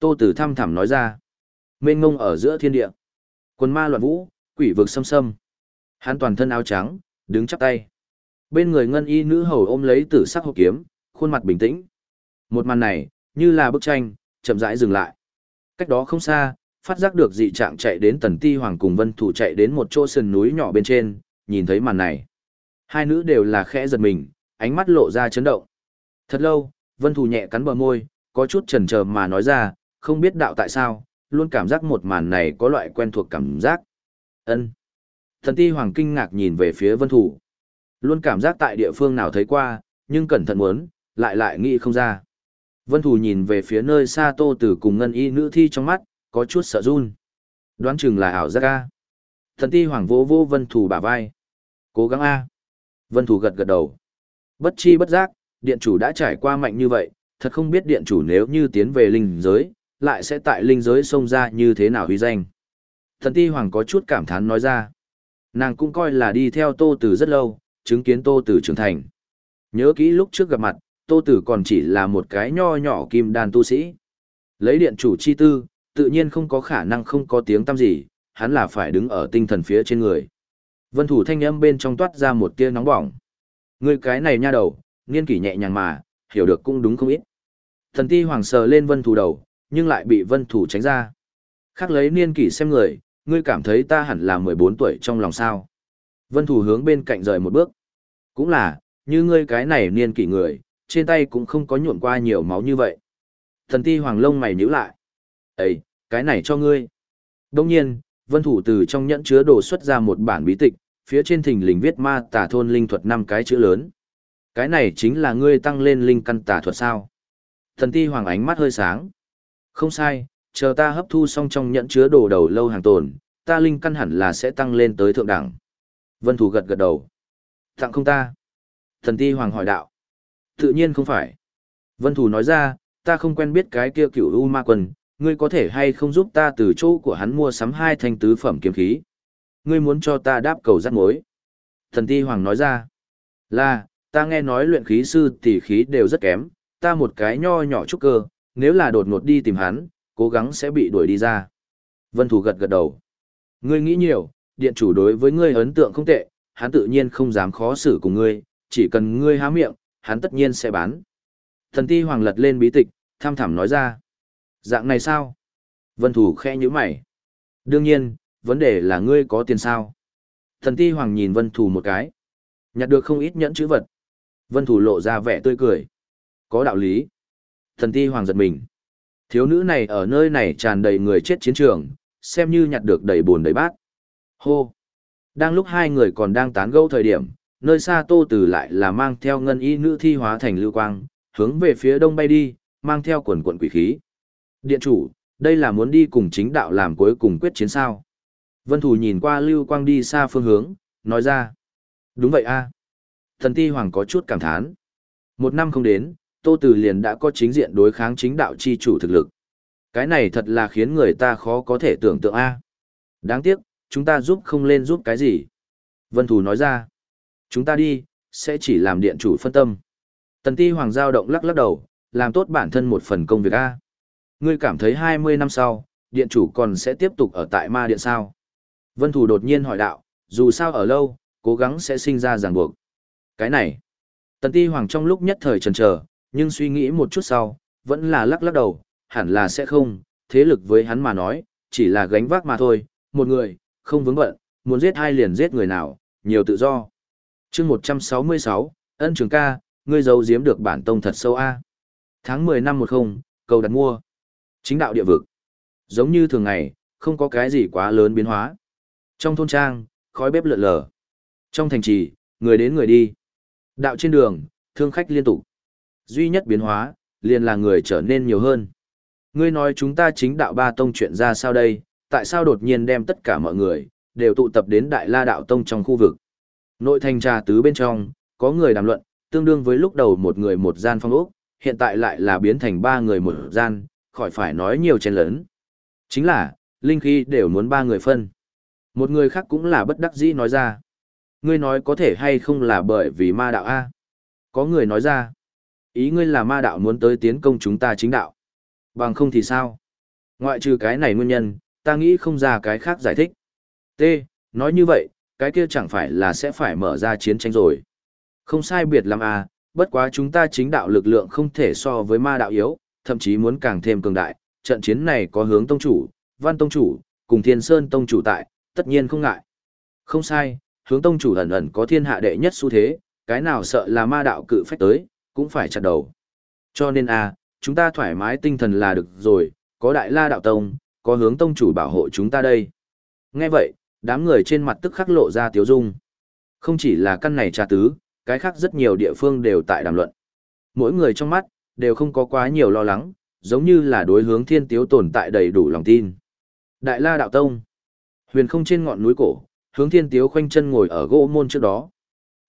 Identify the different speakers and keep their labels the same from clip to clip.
Speaker 1: Tô Tử thăm thẳm nói ra. Mênh ngông ở giữa thiên địa. Quần ma loạn vũ, quỷ vực xâm xâm. Hắn toàn thân áo trắng, đứng chắp tay. Bên người ngân y nữ hầu ôm lấy tử sắc hộp kiếm, khuôn mặt bình tĩnh. Một màn này, như là bức tranh, chậm rãi dừng lại. Cách đó không xa, phát giác được dị trạng chạy đến tần ti hoàng cùng vân thủ chạy đến một chỗ sườn núi nhỏ bên trên, nhìn thấy màn này. Hai nữ đều là khẽ giật mình, ánh mắt lộ ra chấn động. Thật lâu, vân thủ nhẹ cắn bờ môi, có chút chần chờ mà nói ra, không biết đạo tại sao, luôn cảm giác một màn này có loại quen thuộc cảm giác. ân Thần ti hoàng kinh ngạc nhìn về phía vân thủ. Luôn cảm giác tại địa phương nào thấy qua, nhưng cẩn thận muốn, lại lại nghĩ không ra. Vân thủ nhìn về phía nơi xa tô tử cùng ngân y nữ thi trong mắt, có chút sợ run. Đoán chừng là ảo giác a. Thần ti hoàng vô vô vân thủ bả vai. Cố gắng a. Vân thủ gật gật đầu. Bất chi bất giác, điện chủ đã trải qua mạnh như vậy, thật không biết điện chủ nếu như tiến về linh giới, lại sẽ tại linh giới xông ra như thế nào huy danh. Thần ti hoàng có chút cảm thán nói ra. Nàng cũng coi là đi theo tô tử rất lâu, chứng kiến tô tử trưởng thành. Nhớ kỹ lúc trước gặp mặt, tô tử còn chỉ là một cái nho nhỏ kim đàn tu sĩ. Lấy điện chủ chi tư, tự nhiên không có khả năng không có tiếng tăm gì, hắn là phải đứng ở tinh thần phía trên người. Vân thủ thanh âm bên trong toát ra một tia nóng bỏng. Người cái này nha đầu, niên kỷ nhẹ nhàng mà, hiểu được cũng đúng không ít. Thần ti hoàng sờ lên vân thủ đầu, nhưng lại bị vân thủ tránh ra. Khác lấy niên kỷ xem người, ngươi cảm thấy ta hẳn là 14 tuổi trong lòng sao. Vân thủ hướng bên cạnh rời một bước. Cũng là, như ngươi cái này niên kỷ người, trên tay cũng không có nhuộn qua nhiều máu như vậy. Thần ti hoàng lông mày nhíu lại. Ấy, cái này cho ngươi. Đông nhiên, vân thủ từ trong nhẫn chứa đồ xuất ra một bản bí tịch, phía trên thình lình viết ma tà thôn linh thuật năm cái chữ lớn. Cái này chính là ngươi tăng lên linh căn tà thuật sao. Thần ti hoàng ánh mắt hơi sáng. Không sai, chờ ta hấp thu xong trong nhẫn chứa đồ đầu lâu hàng tồn, ta linh căn hẳn là sẽ tăng lên tới thượng đẳng. Vân thủ gật gật đầu. Tặng không ta. Thần ti hoàng hỏi đạo. Tự nhiên không phải. Vân thủ nói ra, ta không quen biết cái kia cửu u ma quân, ngươi có thể hay không giúp ta từ chỗ của hắn mua sắm hai thanh tứ phẩm kiếm khí. Ngươi muốn cho ta đáp cầu rắt mối. Thần ti hoàng nói ra. Là, ta nghe nói luyện khí sư tỷ khí đều rất kém, ta một cái nho nhỏ chút cơ, nếu là đột ngột đi tìm hắn, cố gắng sẽ bị đuổi đi ra. Vân Thủ gật gật đầu. Ngươi nghĩ nhiều, điện chủ đối với ngươi ấn tượng không tệ, hắn tự nhiên không dám khó xử cùng ngươi, chỉ cần ngươi há miệng, hắn tất nhiên sẽ bán. Thần ti hoàng lật lên bí tịch, tham thảm nói ra. Dạng này sao? Vân Thủ khẽ nhíu mày. Đương nhiên, vấn đề là ngươi có tiền sao? Thần ti hoàng nhìn Vân Thủ một cái. Nhặt được không ít nhẫn chữ vật. Vân Thủ lộ ra vẻ tươi cười. Có đạo lý. Thần ti hoàng giật mình. Thiếu nữ này ở nơi này tràn đầy người chết chiến trường, xem như nhặt được đầy buồn đầy bát. Hô! Đang lúc hai người còn đang tán gẫu thời điểm, nơi xa tô tử lại là mang theo ngân y nữ thi hóa thành lưu quang, hướng về phía đông bay đi, mang theo quần quần quỷ khí. Điện chủ, đây là muốn đi cùng chính đạo làm cuối cùng quyết chiến sao. Vân Thủ nhìn qua lưu quang đi xa phương hướng, nói ra. Đúng vậy a Thần ti hoàng có chút cảm thán. Một năm không đến, Tô Từ liền đã có chính diện đối kháng chính đạo chi chủ thực lực. Cái này thật là khiến người ta khó có thể tưởng tượng a. Đáng tiếc, chúng ta giúp không lên giúp cái gì. Vân Thù nói ra. Chúng ta đi, sẽ chỉ làm điện chủ phân tâm. Tần ti hoàng giao động lắc lắc đầu, làm tốt bản thân một phần công việc a. Ngươi cảm thấy 20 năm sau, điện chủ còn sẽ tiếp tục ở tại ma điện sao? Vân Thù đột nhiên hỏi đạo, dù sao ở lâu, cố gắng sẽ sinh ra ràng buộc. Cái này, Tần Ti Hoàng trong lúc nhất thời chần chờ, nhưng suy nghĩ một chút sau, vẫn là lắc lắc đầu, hẳn là sẽ không, thế lực với hắn mà nói, chỉ là gánh vác mà thôi, một người, không vướng bận, muốn giết hai liền giết người nào, nhiều tự do. chương 166, ân trường ca, ngươi giấu giếm được bản tông thật sâu a Tháng 10 năm 10, cầu đặt mua. Chính đạo địa vực. Giống như thường ngày, không có cái gì quá lớn biến hóa. Trong thôn trang, khói bếp lượn lờ. Trong thành trì, người đến người đi. Đạo trên đường, thương khách liên tục. Duy nhất biến hóa, liền là người trở nên nhiều hơn. Ngươi nói chúng ta chính đạo ba tông chuyện ra sao đây, tại sao đột nhiên đem tất cả mọi người, đều tụ tập đến đại la đạo tông trong khu vực. Nội thành trà tứ bên trong, có người đàm luận, tương đương với lúc đầu một người một gian phong ốc, hiện tại lại là biến thành ba người một gian, khỏi phải nói nhiều chen lớn. Chính là, linh khí đều muốn ba người phân. Một người khác cũng là bất đắc dĩ nói ra. Ngươi nói có thể hay không là bởi vì ma đạo A. Có người nói ra. Ý ngươi là ma đạo muốn tới tiến công chúng ta chính đạo. Bằng không thì sao? Ngoại trừ cái này nguyên nhân, ta nghĩ không ra cái khác giải thích. T. Nói như vậy, cái kia chẳng phải là sẽ phải mở ra chiến tranh rồi. Không sai biệt lắm à, bất quá chúng ta chính đạo lực lượng không thể so với ma đạo yếu, thậm chí muốn càng thêm cường đại. Trận chiến này có hướng tông chủ, văn tông chủ, cùng thiên sơn tông chủ tại, tất nhiên không ngại. Không sai, hướng tông chủ ẩn ẩn có thiên hạ đệ nhất xu thế, cái nào sợ là ma đạo cự phách tới, cũng phải chặt đầu. Cho nên a, à, chúng ta thoải mái tinh thần là được rồi, có đại la đạo tông, có hướng tông chủ bảo hộ chúng ta đây. Nghe vậy, đám người trên mặt tức khắc lộ ra tiếu dung. Không chỉ là căn này trà tứ, cái khác rất nhiều địa phương đều tại đàm luận. Mỗi người trong mắt, đều không có quá nhiều lo lắng, giống như là đối hướng thiên tiếu tồn tại đầy đủ lòng tin. Đại la đạo tông, huyền không trên ngọn núi cổ, hướng thiên tiếu khoanh chân ngồi ở gỗ môn trước đó.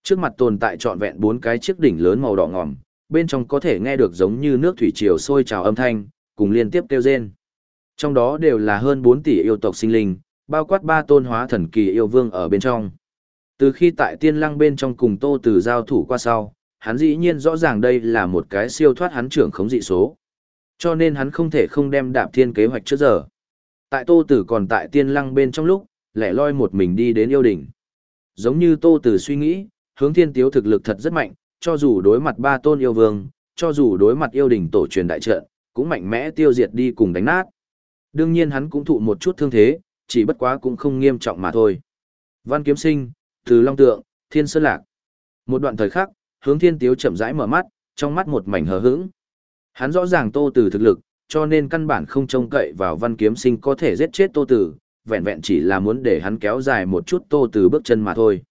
Speaker 1: Trước mặt tồn tại trọn vẹn bốn cái chiếc đỉnh lớn màu đỏ ngòm, bên trong có thể nghe được giống như nước thủy triều sôi trào âm thanh, cùng liên tiếp kêu rên. Trong đó đều là hơn 4 tỷ yêu tộc sinh linh, bao quát ba tôn hóa thần kỳ yêu vương ở bên trong. Từ khi tại tiên lăng bên trong cùng tô từ giao thủ qua sau, hắn dĩ nhiên rõ ràng đây là một cái siêu thoát hắn trưởng khống dị số. Cho nên hắn không thể không đem đạp thiên kế hoạch trước giờ. Tại tô tử còn tại tiên lăng bên trong lúc, lẻ loi một mình đi đến yêu đỉnh. Giống như tô tử suy nghĩ, hướng thiên tiếu thực lực thật rất mạnh, cho dù đối mặt ba tôn yêu vương, cho dù đối mặt yêu đình tổ truyền đại trận, cũng mạnh mẽ tiêu diệt đi cùng đánh nát. Đương nhiên hắn cũng thụ một chút thương thế, chỉ bất quá cũng không nghiêm trọng mà thôi. Văn kiếm sinh, từ long tượng, thiên sơn lạc. Một đoạn thời khắc, hướng thiên tiếu chậm rãi mở mắt, trong mắt một mảnh hờ hững. Hắn rõ ràng tô từ thực lực, cho nên căn bản không trông cậy vào văn kiếm sinh có thể giết chết tô từ, vẹn vẹn chỉ là muốn để hắn kéo dài một chút tô từ bước chân mà thôi.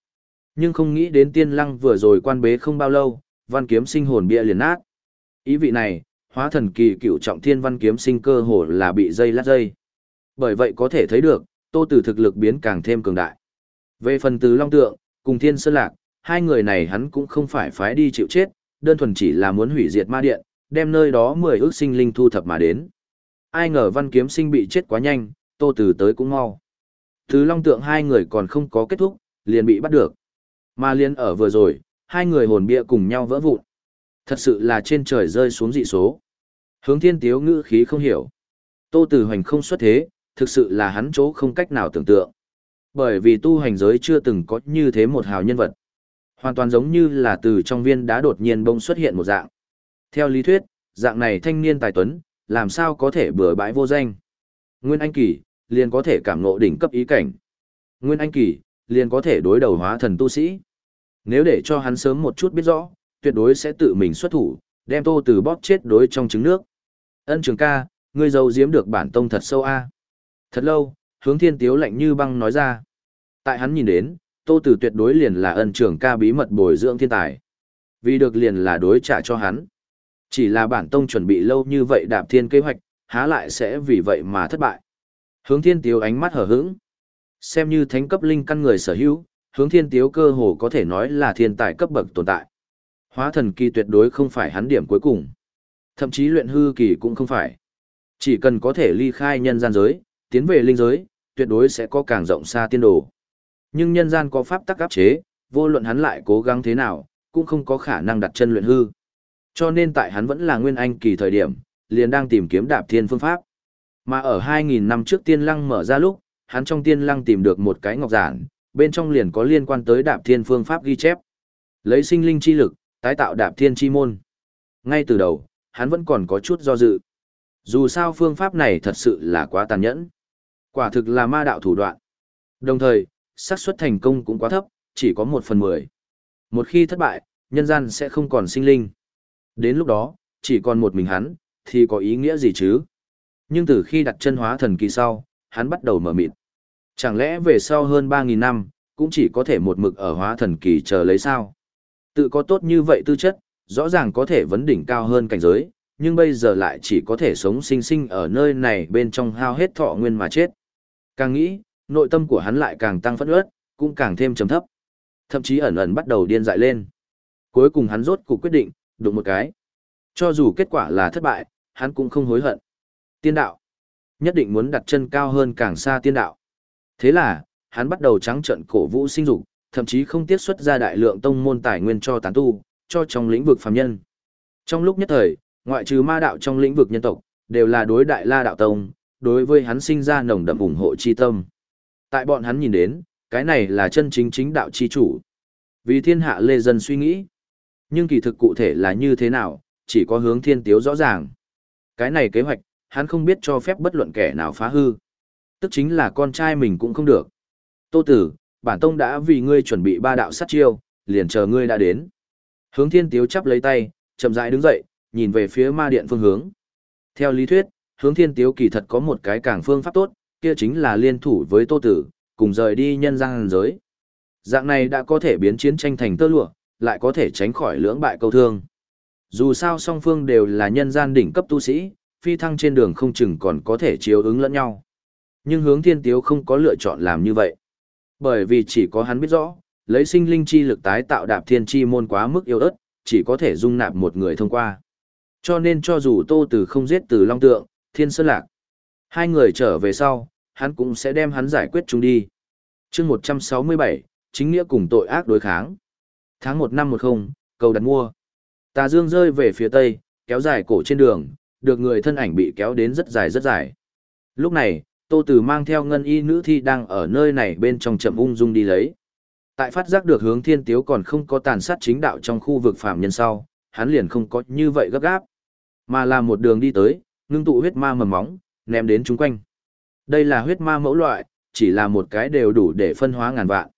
Speaker 1: Nhưng không nghĩ đến tiên lăng vừa rồi quan bế không bao lâu, văn kiếm sinh hồn bia liền nát. Ý vị này, hóa thần kỳ cựu trọng thiên văn kiếm sinh cơ hồ là bị dây lát dây. Bởi vậy có thể thấy được, tô tử thực lực biến càng thêm cường đại. Về phần từ Long Tượng, cùng Thiên Sơn Lạc, hai người này hắn cũng không phải phái đi chịu chết, đơn thuần chỉ là muốn hủy diệt ma điện, đem nơi đó mười ước sinh linh thu thập mà đến. Ai ngờ văn kiếm sinh bị chết quá nhanh, tô tử tới cũng mau. Từ Long Tượng hai người còn không có kết thúc, liền bị bắt được. Mà Liên ở vừa rồi, hai người hồn bia cùng nhau vỡ vụn. Thật sự là trên trời rơi xuống dị số. Hướng thiên tiếu ngữ khí không hiểu. Tô Tử Hoành không xuất thế, thực sự là hắn chỗ không cách nào tưởng tượng. Bởi vì tu hành giới chưa từng có như thế một hào nhân vật. Hoàn toàn giống như là từ trong viên đá đột nhiên bông xuất hiện một dạng. Theo lý thuyết, dạng này thanh niên tài tuấn, làm sao có thể bừa bãi vô danh. Nguyên Anh Kỳ, liền có thể cảm ngộ đỉnh cấp ý cảnh. Nguyên Anh Kỳ, liền có thể đối đầu hóa thần tu sĩ. Nếu để cho hắn sớm một chút biết rõ, tuyệt đối sẽ tự mình xuất thủ, đem tô từ bóp chết đối trong trứng nước. Ân trường ca, ngươi giấu giếm được bản tông thật sâu a. Thật lâu, hướng thiên tiếu lạnh như băng nói ra. Tại hắn nhìn đến, tô từ tuyệt đối liền là ân trường ca bí mật bồi dưỡng thiên tài. Vì được liền là đối trả cho hắn. Chỉ là bản tông chuẩn bị lâu như vậy đạp thiên kế hoạch, há lại sẽ vì vậy mà thất bại. Hướng thiên tiếu ánh mắt hở hững. Xem như thánh cấp linh căn người sở hữu, hướng thiên tiếu cơ hồ có thể nói là thiên tài cấp bậc tồn tại. Hóa thần kỳ tuyệt đối không phải hắn điểm cuối cùng. Thậm chí luyện hư kỳ cũng không phải. Chỉ cần có thể ly khai nhân gian giới, tiến về linh giới, tuyệt đối sẽ có càng rộng xa tiên đồ. Nhưng nhân gian có pháp tắc áp chế, vô luận hắn lại cố gắng thế nào, cũng không có khả năng đặt chân luyện hư. Cho nên tại hắn vẫn là nguyên anh kỳ thời điểm, liền đang tìm kiếm đạp thiên phương pháp. Mà ở 2.000 năm trước tiên lăng mở ra lúc, hắn trong tiên lăng tìm được một cái ngọc giản, bên trong liền có liên quan tới đạp thiên phương pháp ghi chép. Lấy sinh linh chi lực, tái tạo đạp thiên chi môn. Ngay từ đầu, hắn vẫn còn có chút do dự. Dù sao phương pháp này thật sự là quá tàn nhẫn. Quả thực là ma đạo thủ đoạn. Đồng thời, xác suất thành công cũng quá thấp, chỉ có một phần mười. Một khi thất bại, nhân gian sẽ không còn sinh linh. Đến lúc đó, chỉ còn một mình hắn, thì có ý nghĩa gì chứ? Nhưng từ khi đặt chân hóa thần kỳ sau, hắn bắt đầu mở mịt. Chẳng lẽ về sau hơn 3.000 năm, cũng chỉ có thể một mực ở hóa thần kỳ chờ lấy sao? Tự có tốt như vậy tư chất, rõ ràng có thể vấn đỉnh cao hơn cảnh giới, nhưng bây giờ lại chỉ có thể sống sinh sinh ở nơi này bên trong hao hết thọ nguyên mà chết. Càng nghĩ, nội tâm của hắn lại càng tăng phẫn ướt, cũng càng thêm trầm thấp. Thậm chí ẩn ẩn bắt đầu điên dại lên. Cuối cùng hắn rốt cuộc quyết định, đụng một cái. Cho dù kết quả là thất bại, hắn cũng không hối hận. Tiên đạo. Nhất định muốn đặt chân cao hơn càng xa tiên đạo. Thế là, hắn bắt đầu trắng trận cổ vũ sinh dục, thậm chí không tiết xuất ra đại lượng tông môn tài nguyên cho tán tu, cho trong lĩnh vực phàm nhân. Trong lúc nhất thời, ngoại trừ ma đạo trong lĩnh vực nhân tộc, đều là đối đại la đạo tông, đối với hắn sinh ra nồng đậm ủng hộ chi tâm. Tại bọn hắn nhìn đến, cái này là chân chính chính đạo chi chủ. Vì thiên hạ lê dân suy nghĩ. Nhưng kỳ thực cụ thể là như thế nào, chỉ có hướng thiên tiếu rõ ràng. Cái này kế hoạch, hắn không biết cho phép bất luận kẻ nào phá hư. Tức chính là con trai mình cũng không được. Tô tử, bản tông đã vì ngươi chuẩn bị ba đạo sát chiêu, liền chờ ngươi đã đến. Hướng thiên tiếu chắp lấy tay, chậm rãi đứng dậy, nhìn về phía ma điện phương hướng. Theo lý thuyết, hướng thiên tiếu kỳ thật có một cái càng phương pháp tốt, kia chính là liên thủ với tô tử, cùng rời đi nhân gian giới. Dạng này đã có thể biến chiến tranh thành tơ lụa, lại có thể tránh khỏi lưỡng bại câu thương. Dù sao song phương đều là nhân gian đỉnh cấp tu sĩ, phi thăng trên đường không chừng còn có thể chiếu ứng lẫn nhau. Nhưng hướng thiên tiếu không có lựa chọn làm như vậy. Bởi vì chỉ có hắn biết rõ, lấy sinh linh chi lực tái tạo đạp thiên chi môn quá mức yếu ớt, chỉ có thể dung nạp một người thông qua. Cho nên cho dù Tô Từ không giết từ Long Tượng, Thiên Sơn Lạc, hai người trở về sau, hắn cũng sẽ đem hắn giải quyết chúng đi. chương 167, chính nghĩa cùng tội ác đối kháng. Tháng 1 năm 10, cầu đặt mua. Tà Dương rơi về phía tây, kéo dài cổ trên đường, được người thân ảnh bị kéo đến rất dài rất dài. Lúc này, Tô Từ mang theo ngân y nữ thi đang ở nơi này bên trong chậm ung dung đi lấy. Tại phát giác được hướng thiên tiếu còn không có tàn sát chính đạo trong khu vực phạm nhân sau, hắn liền không có như vậy gấp gáp, mà là một đường đi tới, ngưng tụ huyết ma mầm móng, ném đến chúng quanh. Đây là huyết ma mẫu loại, chỉ là một cái đều đủ để phân hóa ngàn vạn.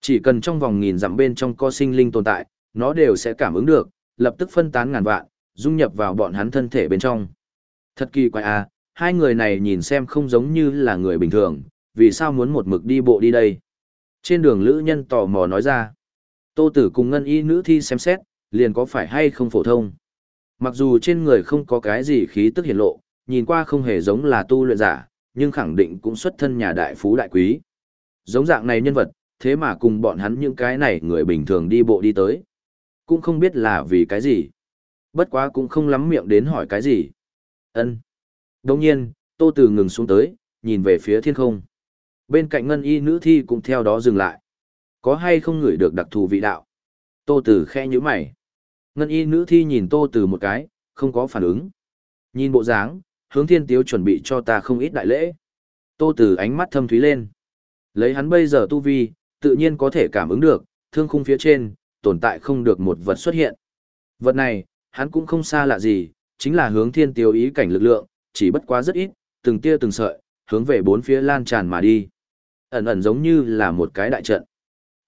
Speaker 1: Chỉ cần trong vòng nghìn dặm bên trong có sinh linh tồn tại, nó đều sẽ cảm ứng được, lập tức phân tán ngàn vạn, dung nhập vào bọn hắn thân thể bên trong. Thật kỳ quái à, hai người này nhìn xem không giống như là người bình thường, vì sao muốn một mực đi bộ đi đây? Trên đường lữ nhân tò mò nói ra. Tô tử cùng ngân y nữ thi xem xét, liền có phải hay không phổ thông. Mặc dù trên người không có cái gì khí tức hiển lộ, nhìn qua không hề giống là tu luyện giả, nhưng khẳng định cũng xuất thân nhà đại phú đại quý. Giống dạng này nhân vật, thế mà cùng bọn hắn những cái này người bình thường đi bộ đi tới. Cũng không biết là vì cái gì. Bất quá cũng không lắm miệng đến hỏi cái gì. ân Đồng nhiên, Tô Từ ngừng xuống tới, nhìn về phía thiên không. Bên cạnh ngân y nữ thi cũng theo đó dừng lại. Có hay không ngửi được đặc thù vị đạo? Tô Từ khe nhíu mày. Ngân y nữ thi nhìn Tô Từ một cái, không có phản ứng. Nhìn bộ dáng, hướng thiên tiếu chuẩn bị cho ta không ít đại lễ. Tô Từ ánh mắt thâm thúy lên. Lấy hắn bây giờ tu vi, tự nhiên có thể cảm ứng được, thương khung phía trên, tồn tại không được một vật xuất hiện. Vật này, hắn cũng không xa lạ gì, chính là hướng thiên tiêu ý cảnh lực lượng, chỉ bất quá rất ít, từng tia từng sợi, hướng về bốn phía lan tràn mà đi. Ẩn ẩn giống như là một cái đại trận.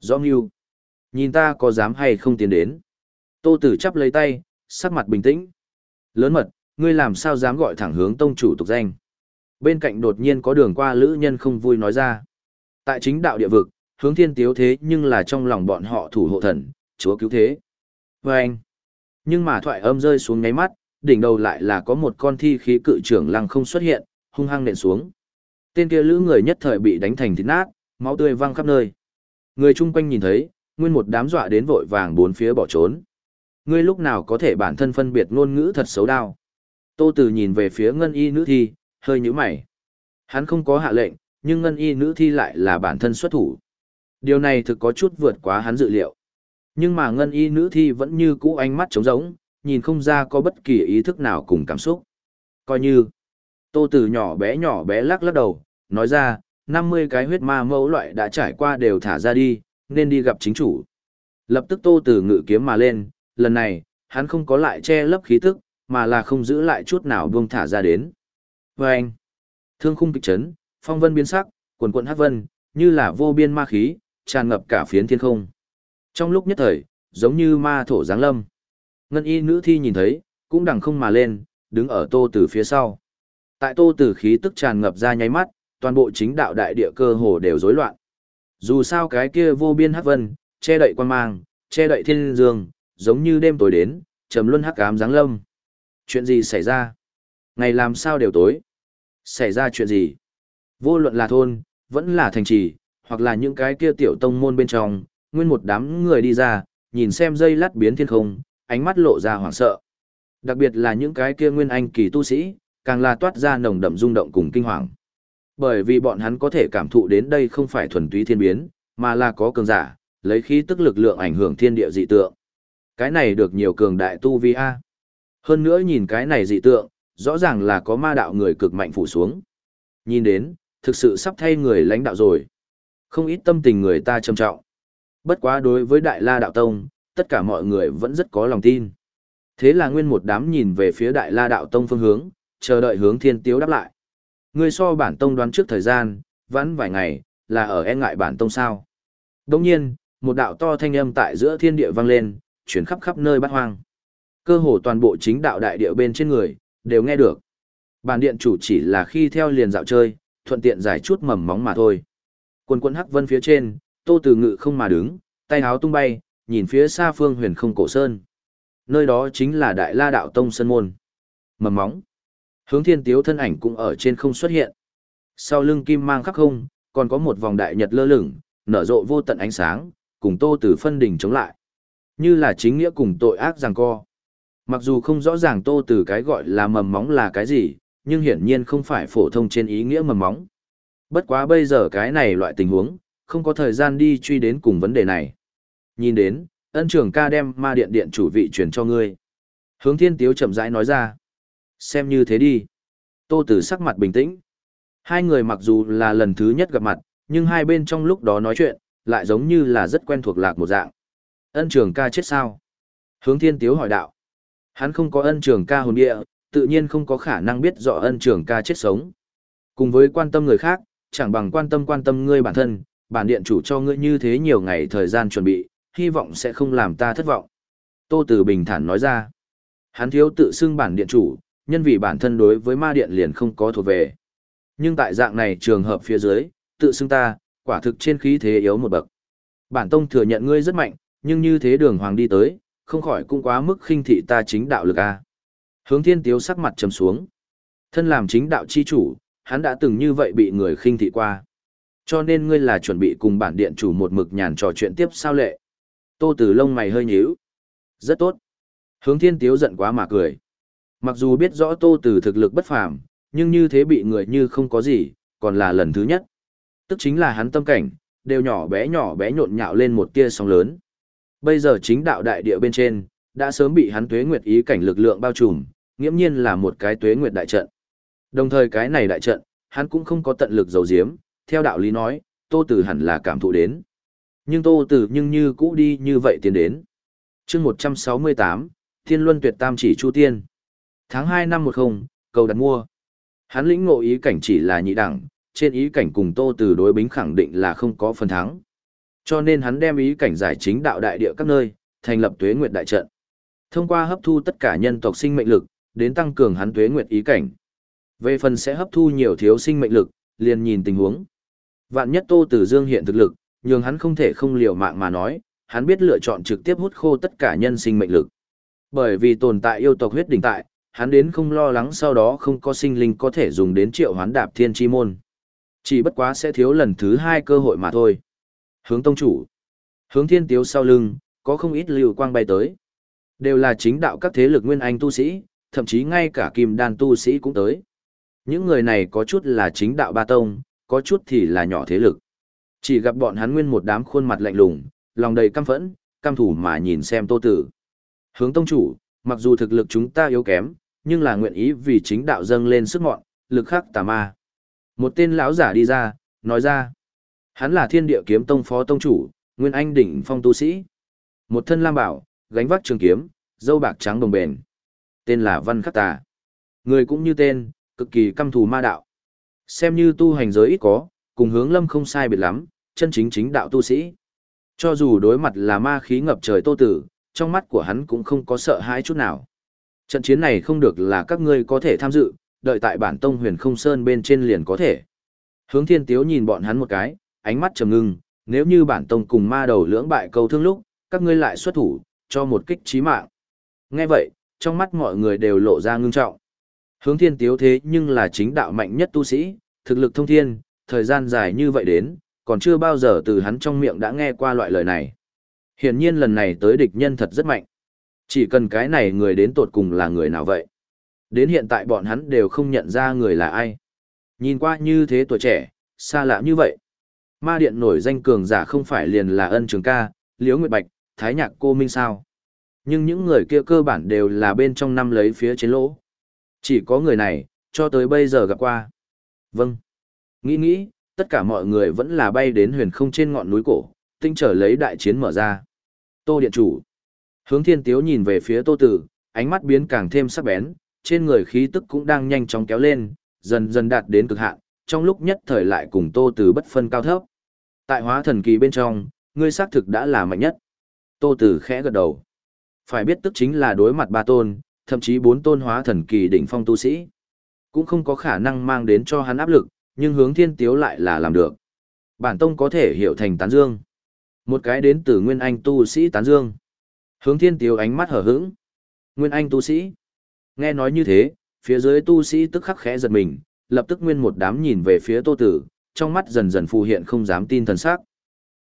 Speaker 1: Rõ mưu. Nhìn ta có dám hay không tiến đến. Tô Tử chắp lấy tay, sắc mặt bình tĩnh. Lớn mật, ngươi làm sao dám gọi thẳng hướng tông chủ tục danh. Bên cạnh đột nhiên có đường qua lữ nhân không vui nói ra. Tại chính đạo địa vực, hướng thiên tiếu thế nhưng là trong lòng bọn họ thủ hộ thần, chúa cứu thế. Và anh. Nhưng mà thoại âm rơi xuống ngáy mắt, đỉnh đầu lại là có một con thi khí cự trưởng lăng không xuất hiện, hung hăng nện xuống. Tên kia lữ người nhất thời bị đánh thành thịt nát, máu tươi văng khắp nơi. Người chung quanh nhìn thấy, nguyên một đám dọa đến vội vàng bốn phía bỏ trốn. Ngươi lúc nào có thể bản thân phân biệt ngôn ngữ thật xấu đau. Tô Tử nhìn về phía ngân y nữ thi, hơi nhíu mày. Hắn không có hạ lệnh, nhưng ngân y nữ thi lại là bản thân xuất thủ. Điều này thực có chút vượt quá hắn dự liệu. Nhưng mà ngân y nữ thi vẫn như cũ ánh mắt trống rỗng, nhìn không ra có bất kỳ ý thức nào cùng cảm xúc. Coi như, tô từ nhỏ bé nhỏ bé lắc lắc đầu, nói ra, 50 cái huyết ma mẫu loại đã trải qua đều thả ra đi, nên đi gặp chính chủ. Lập tức tô từ ngự kiếm mà lên, lần này, hắn không có lại che lấp khí tức, mà là không giữ lại chút nào buông thả ra đến. Và anh, thương khung kịch chấn, phong vân biến sắc, quần quần hát vân, như là vô biên ma khí, tràn ngập cả phiến thiên không. Trong lúc nhất thời, giống như ma thổ giáng lâm. Ngân y nữ thi nhìn thấy, cũng đằng không mà lên, đứng ở tô từ phía sau. Tại tô từ khí tức tràn ngập ra nháy mắt, toàn bộ chính đạo đại địa cơ hồ đều rối loạn. Dù sao cái kia vô biên hắc vân, che đậy quan mang, che đậy thiên dương, giống như đêm tối đến, trầm luân hắc ám giáng lâm. Chuyện gì xảy ra? Ngày làm sao đều tối? Xảy ra chuyện gì? Vô luận là thôn, vẫn là thành trì, hoặc là những cái kia tiểu tông môn bên trong, nguyên một đám người đi ra, nhìn xem dây lát biến thiên không, ánh mắt lộ ra hoảng sợ. Đặc biệt là những cái kia nguyên anh kỳ tu sĩ, càng là toát ra nồng đậm rung động cùng kinh hoàng. Bởi vì bọn hắn có thể cảm thụ đến đây không phải thuần túy thiên biến, mà là có cường giả, lấy khí tức lực lượng ảnh hưởng thiên địa dị tượng. Cái này được nhiều cường đại tu vi a. Hơn nữa nhìn cái này dị tượng, rõ ràng là có ma đạo người cực mạnh phủ xuống. Nhìn đến, thực sự sắp thay người lãnh đạo rồi. Không ít tâm tình người ta trầm trọng. Bất quá đối với Đại La Đạo Tông, tất cả mọi người vẫn rất có lòng tin. Thế là nguyên một đám nhìn về phía Đại La Đạo Tông phương hướng, chờ đợi hướng thiên tiếu đáp lại. Người so bản tông đoán trước thời gian, vẫn vài ngày, là ở e ngại bản tông sao. Đồng nhiên, một đạo to thanh âm tại giữa thiên địa vang lên, chuyển khắp khắp nơi bát hoang. Cơ hồ toàn bộ chính đạo đại địa bên trên người, đều nghe được. Bản điện chủ chỉ là khi theo liền dạo chơi, thuận tiện giải chút mầm móng mà thôi. Quân quân hắc vân phía trên, tô từ ngự không mà đứng, tay háo tung bay, nhìn phía xa phương huyền không cổ sơn. Nơi đó chính là đại la đạo tông sơn môn. Mầm móng. Hướng thiên tiếu thân ảnh cũng ở trên không xuất hiện. Sau lưng kim mang khắc không, còn có một vòng đại nhật lơ lửng, nở rộ vô tận ánh sáng, cùng tô từ phân đỉnh chống lại. Như là chính nghĩa cùng tội ác giằng co. Mặc dù không rõ ràng tô từ cái gọi là mầm móng là cái gì, nhưng hiển nhiên không phải phổ thông trên ý nghĩa mầm móng. Bất quá bây giờ cái này loại tình huống, không có thời gian đi truy đến cùng vấn đề này. Nhìn đến, ân trưởng ca đem ma điện điện chủ vị truyền cho ngươi. Hướng thiên tiếu chậm rãi nói ra. Xem như thế đi. Tô Tử sắc mặt bình tĩnh. Hai người mặc dù là lần thứ nhất gặp mặt, nhưng hai bên trong lúc đó nói chuyện, lại giống như là rất quen thuộc lạc một dạng. Ân trường ca chết sao? Hướng thiên tiếu hỏi đạo. Hắn không có ân trường ca hồn địa, tự nhiên không có khả năng biết rõ ân trường ca chết sống. Cùng với quan tâm người khác, chẳng bằng quan tâm quan tâm ngươi bản thân, bản điện chủ cho ngươi như thế nhiều ngày thời gian chuẩn bị, hy vọng sẽ không làm ta thất vọng. Tô Tử bình thản nói ra. Hắn thiếu tự xưng bản điện chủ, nhân vì bản thân đối với ma điện liền không có thuộc về. Nhưng tại dạng này trường hợp phía dưới, tự xưng ta, quả thực trên khí thế yếu một bậc. Bản tông thừa nhận ngươi rất mạnh, nhưng như thế đường hoàng đi tới, không khỏi cũng quá mức khinh thị ta chính đạo lực a. Hướng Thiên Tiếu sắc mặt trầm xuống. Thân làm chính đạo chi chủ, hắn đã từng như vậy bị người khinh thị qua. Cho nên ngươi là chuẩn bị cùng bản điện chủ một mực nhàn trò chuyện tiếp sao lệ. Tô Tử lông mày hơi nhíu. Rất tốt. Hướng Thiên Tiếu giận quá mà cười. Mặc dù biết rõ Tô Tử thực lực bất phàm, nhưng như thế bị người như không có gì, còn là lần thứ nhất. Tức chính là hắn tâm cảnh, đều nhỏ bé nhỏ bé nhộn nhạo lên một tia sóng lớn. Bây giờ chính đạo đại địa bên trên, đã sớm bị hắn tuế nguyệt ý cảnh lực lượng bao trùm, nghiễm nhiên là một cái tuế nguyệt đại trận. Đồng thời cái này đại trận, hắn cũng không có tận lực dầu diếm, theo đạo lý nói, Tô Tử hẳn là cảm thụ đến. Nhưng Tô Tử nhưng như cũ đi như vậy tiến đến. Chương 168, Thiên Luân Tuyệt Tam chỉ Chu Tiên. Tháng 2 năm 10, cầu đặt mua. Hắn lĩnh ngộ ý cảnh chỉ là nhị đẳng, trên ý cảnh cùng Tô Tử đối bính khẳng định là không có phần thắng. Cho nên hắn đem ý cảnh giải chính đạo đại địa các nơi, thành lập tuế nguyệt đại trận. Thông qua hấp thu tất cả nhân tộc sinh mệnh lực, đến tăng cường hắn tuế nguyệt ý cảnh. Về phần sẽ hấp thu nhiều thiếu sinh mệnh lực, liền nhìn tình huống. Vạn nhất Tô Tử Dương hiện thực lực, nhưng hắn không thể không liều mạng mà nói, hắn biết lựa chọn trực tiếp hút khô tất cả nhân sinh mệnh lực. Bởi vì tồn tại yêu tộc huyết đỉnh tại, hắn đến không lo lắng sau đó không có sinh linh có thể dùng đến triệu hoán đạp thiên chi môn. Chỉ bất quá sẽ thiếu lần thứ hai cơ hội mà thôi. Hướng tông chủ. Hướng thiên tiếu sau lưng, có không ít lưu quang bay tới. Đều là chính đạo các thế lực nguyên anh tu sĩ, thậm chí ngay cả kim đan tu sĩ cũng tới. Những người này có chút là chính đạo ba tông, có chút thì là nhỏ thế lực. Chỉ gặp bọn hắn nguyên một đám khuôn mặt lạnh lùng, lòng đầy căm phẫn, căm thủ mà nhìn xem tô tử. Hướng tông chủ, mặc dù thực lực chúng ta yếu kém, nhưng là nguyện ý vì chính đạo dâng lên sức mọn, lực khắc tà ma. Một tên lão giả đi ra, nói ra. Hắn là thiên địa kiếm tông phó tông chủ, nguyên anh đỉnh phong tu sĩ. Một thân lam bảo, gánh vác trường kiếm, dâu bạc trắng đồng bền. Tên là Văn Khắc Tà. Người cũng như tên, cực kỳ căm thù ma đạo. Xem như tu hành giới ít có, cùng hướng lâm không sai biệt lắm, chân chính chính đạo tu sĩ. Cho dù đối mặt là ma khí ngập trời tô tử, trong mắt của hắn cũng không có sợ hãi chút nào. Trận chiến này không được là các ngươi có thể tham dự, đợi tại bản tông huyền không sơn bên trên liền có thể. Hướng thiên tiếu nhìn bọn hắn một cái, ánh mắt trầm ngưng, nếu như bản tông cùng ma đầu lưỡng bại câu thương lúc, các ngươi lại xuất thủ, cho một kích chí mạng. Nghe vậy, trong mắt mọi người đều lộ ra ngưng trọng. Hướng thiên tiếu thế nhưng là chính đạo mạnh nhất tu sĩ, thực lực thông thiên, thời gian dài như vậy đến, còn chưa bao giờ từ hắn trong miệng đã nghe qua loại lời này. Hiển nhiên lần này tới địch nhân thật rất mạnh. Chỉ cần cái này người đến tột cùng là người nào vậy. Đến hiện tại bọn hắn đều không nhận ra người là ai. Nhìn qua như thế tuổi trẻ, xa lạ như vậy. Ma điện nổi danh cường giả không phải liền là ân trường ca, liễu nguyệt bạch, thái nhạc cô minh sao. Nhưng những người kia cơ bản đều là bên trong năm lấy phía trên lỗ. Chỉ có người này, cho tới bây giờ gặp qua. Vâng. Nghĩ nghĩ, tất cả mọi người vẫn là bay đến huyền không trên ngọn núi cổ, tinh trở lấy đại chiến mở ra. Tô Điện Chủ. Hướng thiên tiếu nhìn về phía tô tử, ánh mắt biến càng thêm sắc bén, trên người khí tức cũng đang nhanh chóng kéo lên, dần dần đạt đến cực hạn, trong lúc nhất thời lại cùng tô tử bất phân cao thấp. Tại hóa thần kỳ bên trong, ngươi xác thực đã là mạnh nhất. Tô tử khẽ gật đầu. Phải biết tức chính là đối mặt ba tôn, thậm chí bốn tôn hóa thần kỳ đỉnh phong tu sĩ. Cũng không có khả năng mang đến cho hắn áp lực, nhưng hướng thiên tiếu lại là làm được. Bản tông có thể hiểu thành tán dương. Một cái đến từ nguyên anh tu sĩ tán dương. Hướng thiên tiếu ánh mắt hở hững. Nguyên anh tu sĩ. Nghe nói như thế, phía dưới tu sĩ tức khắc khẽ giật mình, lập tức nguyên một đám nhìn về phía tô tử, trong mắt dần dần phù hiện không dám tin thần sắc.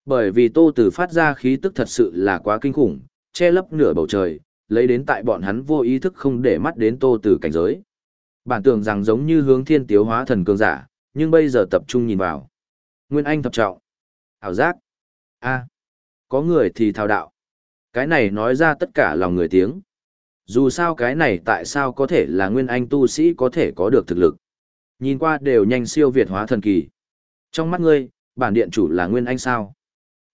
Speaker 1: Bởi vì tô tử phát ra khí tức thật sự là quá kinh khủng, che lấp nửa bầu trời, lấy đến tại bọn hắn vô ý thức không để mắt đến tô tử cảnh giới. Bản tưởng rằng giống như hướng thiên tiếu hóa thần cường giả, nhưng bây giờ tập trung nhìn vào. Nguyên Anh thập trọng. Ảo giác. a có người thì thao đạo. Cái này nói ra tất cả lòng người tiếng. Dù sao cái này tại sao có thể là Nguyên Anh tu sĩ có thể có được thực lực. Nhìn qua đều nhanh siêu việt hóa thần kỳ. Trong mắt ngươi, bản điện chủ là Nguyên Anh sao?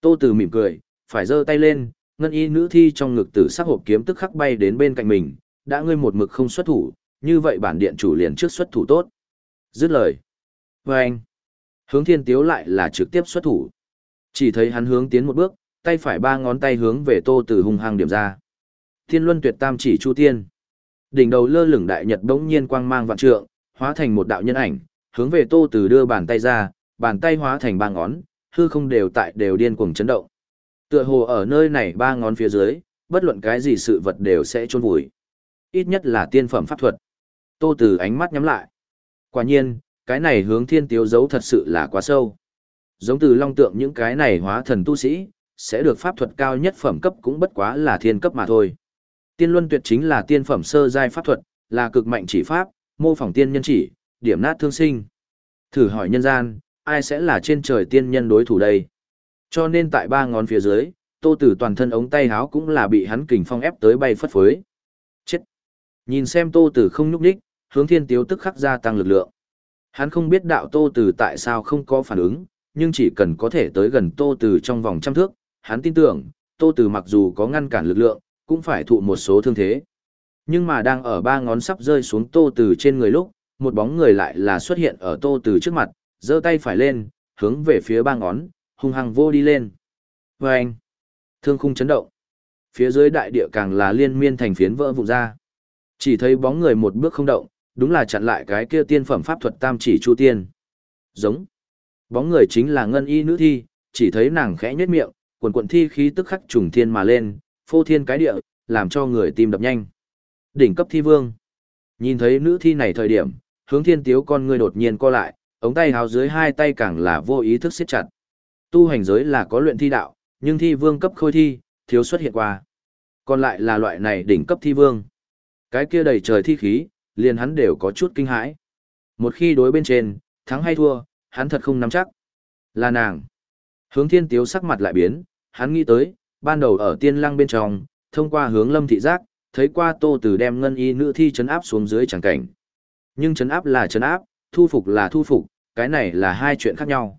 Speaker 1: Tô Từ mỉm cười, phải giơ tay lên, ngân y nữ thi trong ngực tử sắc hộp kiếm tức khắc bay đến bên cạnh mình, đã ngươi một mực không xuất thủ, như vậy bản điện chủ liền trước xuất thủ tốt. Dứt lời. Và anh, hướng thiên tiếu lại là trực tiếp xuất thủ. Chỉ thấy hắn hướng tiến một bước, tay phải ba ngón tay hướng về tô từ hung hăng điểm ra. Thiên luân tuyệt tam chỉ chu tiên. Đỉnh đầu lơ lửng đại nhật đống nhiên quang mang vạn trượng, hóa thành một đạo nhân ảnh, hướng về tô từ đưa bàn tay ra, bàn tay hóa thành ba ngón, hư không đều tại đều điên cuồng chấn động. Tựa hồ ở nơi này ba ngón phía dưới, bất luận cái gì sự vật đều sẽ chôn vùi. Ít nhất là tiên phẩm pháp thuật. Tô Từ ánh mắt nhắm lại. Quả nhiên, cái này hướng thiên tiếu giấu thật sự là quá sâu. Giống từ long tượng những cái này hóa thần tu sĩ, sẽ được pháp thuật cao nhất phẩm cấp cũng bất quá là thiên cấp mà thôi. Tiên luân tuyệt chính là tiên phẩm sơ giai pháp thuật, là cực mạnh chỉ pháp, mô phỏng tiên nhân chỉ, điểm nát thương sinh. Thử hỏi nhân gian, ai sẽ là trên trời tiên nhân đối thủ đây? Cho nên tại ba ngón phía dưới, tô tử toàn thân ống tay háo cũng là bị hắn kình phong ép tới bay phất phới. Chết! Nhìn xem tô tử không nhúc đích, hướng thiên tiếu tức khắc gia tăng lực lượng. Hắn không biết đạo tô từ tại sao không có phản ứng, nhưng chỉ cần có thể tới gần tô từ trong vòng trăm thước, hắn tin tưởng, tô từ mặc dù có ngăn cản lực lượng, cũng phải thụ một số thương thế. Nhưng mà đang ở ba ngón sắp rơi xuống tô từ trên người lúc, một bóng người lại là xuất hiện ở tô từ trước mặt, giơ tay phải lên, hướng về phía ba ngón, hung hăng vô đi lên. Và anh, thương khung chấn động. Phía dưới đại địa càng là liên miên thành phiến vỡ vụn ra. Chỉ thấy bóng người một bước không động, đúng là chặn lại cái kia tiên phẩm pháp thuật tam chỉ chu tiên. Giống. Bóng người chính là ngân y nữ thi, chỉ thấy nàng khẽ nhếch miệng, quần quần thi khí tức khắc trùng thiên mà lên, phô thiên cái địa, làm cho người tim đập nhanh. Đỉnh cấp thi vương. Nhìn thấy nữ thi này thời điểm, hướng thiên tiếu con người đột nhiên co lại, ống tay háo dưới hai tay càng là vô ý thức siết chặt. Tu hành giới là có luyện thi đạo, nhưng thi vương cấp khôi thi, thiếu xuất hiện qua. Còn lại là loại này đỉnh cấp thi vương. Cái kia đầy trời thi khí, liền hắn đều có chút kinh hãi. Một khi đối bên trên, thắng hay thua, hắn thật không nắm chắc. Là nàng. Hướng thiên tiếu sắc mặt lại biến, hắn nghĩ tới, ban đầu ở tiên lăng bên trong, thông qua hướng lâm thị giác, thấy qua tô từ đem ngân y nữ thi chấn áp xuống dưới chẳng cảnh. Nhưng chấn áp là chấn áp, thu phục là thu phục, cái này là hai chuyện khác nhau.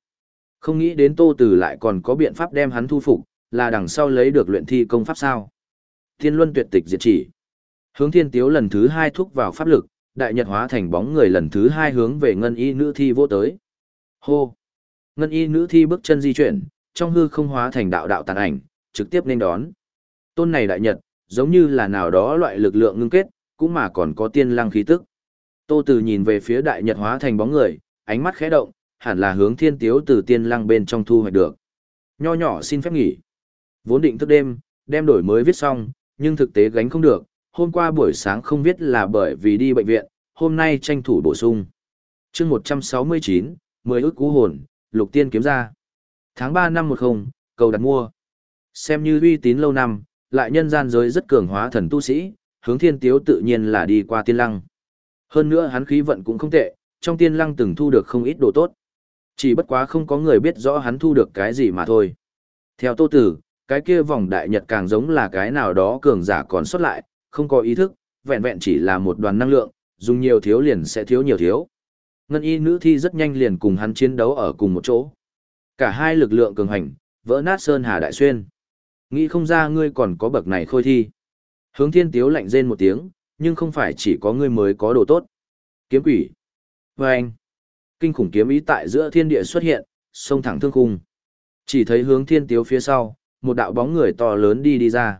Speaker 1: Không nghĩ đến Tô Từ lại còn có biện pháp đem hắn thu phục, là đằng sau lấy được luyện thi công pháp sao. Thiên luân tuyệt tịch diệt chỉ. Hướng thiên tiếu lần thứ hai thúc vào pháp lực, đại nhật hóa thành bóng người lần thứ hai hướng về ngân y nữ thi vô tới. Hô! Ngân y nữ thi bước chân di chuyển, trong hư không hóa thành đạo đạo tàn ảnh, trực tiếp nên đón. Tôn này đại nhật, giống như là nào đó loại lực lượng ngưng kết, cũng mà còn có tiên lăng khí tức. Tô Từ nhìn về phía đại nhật hóa thành bóng người, ánh mắt khẽ động, hẳn là hướng thiên tiếu từ tiên lăng bên trong thu hoạch được. Nho nhỏ xin phép nghỉ. Vốn định thức đêm, đem đổi mới viết xong, nhưng thực tế gánh không được, hôm qua buổi sáng không viết là bởi vì đi bệnh viện, hôm nay tranh thủ bổ sung. chương 169, 10 ước cú hồn, lục tiên kiếm ra. Tháng 3 năm 10, cầu đặt mua. Xem như uy tín lâu năm, lại nhân gian giới rất cường hóa thần tu sĩ, hướng thiên tiếu tự nhiên là đi qua tiên lăng. Hơn nữa hắn khí vận cũng không tệ, trong tiên lăng từng thu được không ít đồ tốt. Chỉ bất quá không có người biết rõ hắn thu được cái gì mà thôi. Theo tô tử, cái kia vòng đại nhật càng giống là cái nào đó cường giả còn xuất lại, không có ý thức, vẹn vẹn chỉ là một đoàn năng lượng, dùng nhiều thiếu liền sẽ thiếu nhiều thiếu. Ngân y nữ thi rất nhanh liền cùng hắn chiến đấu ở cùng một chỗ. Cả hai lực lượng cường hành, vỡ nát sơn hà đại xuyên. Nghĩ không ra ngươi còn có bậc này khôi thi. Hướng thiên tiếu lạnh rên một tiếng, nhưng không phải chỉ có ngươi mới có đồ tốt. Kiếm quỷ. Và anh. Kinh khủng kiếm ý tại giữa thiên địa xuất hiện, sông thẳng thương khung. Chỉ thấy hướng thiên tiếu phía sau, một đạo bóng người to lớn đi đi ra.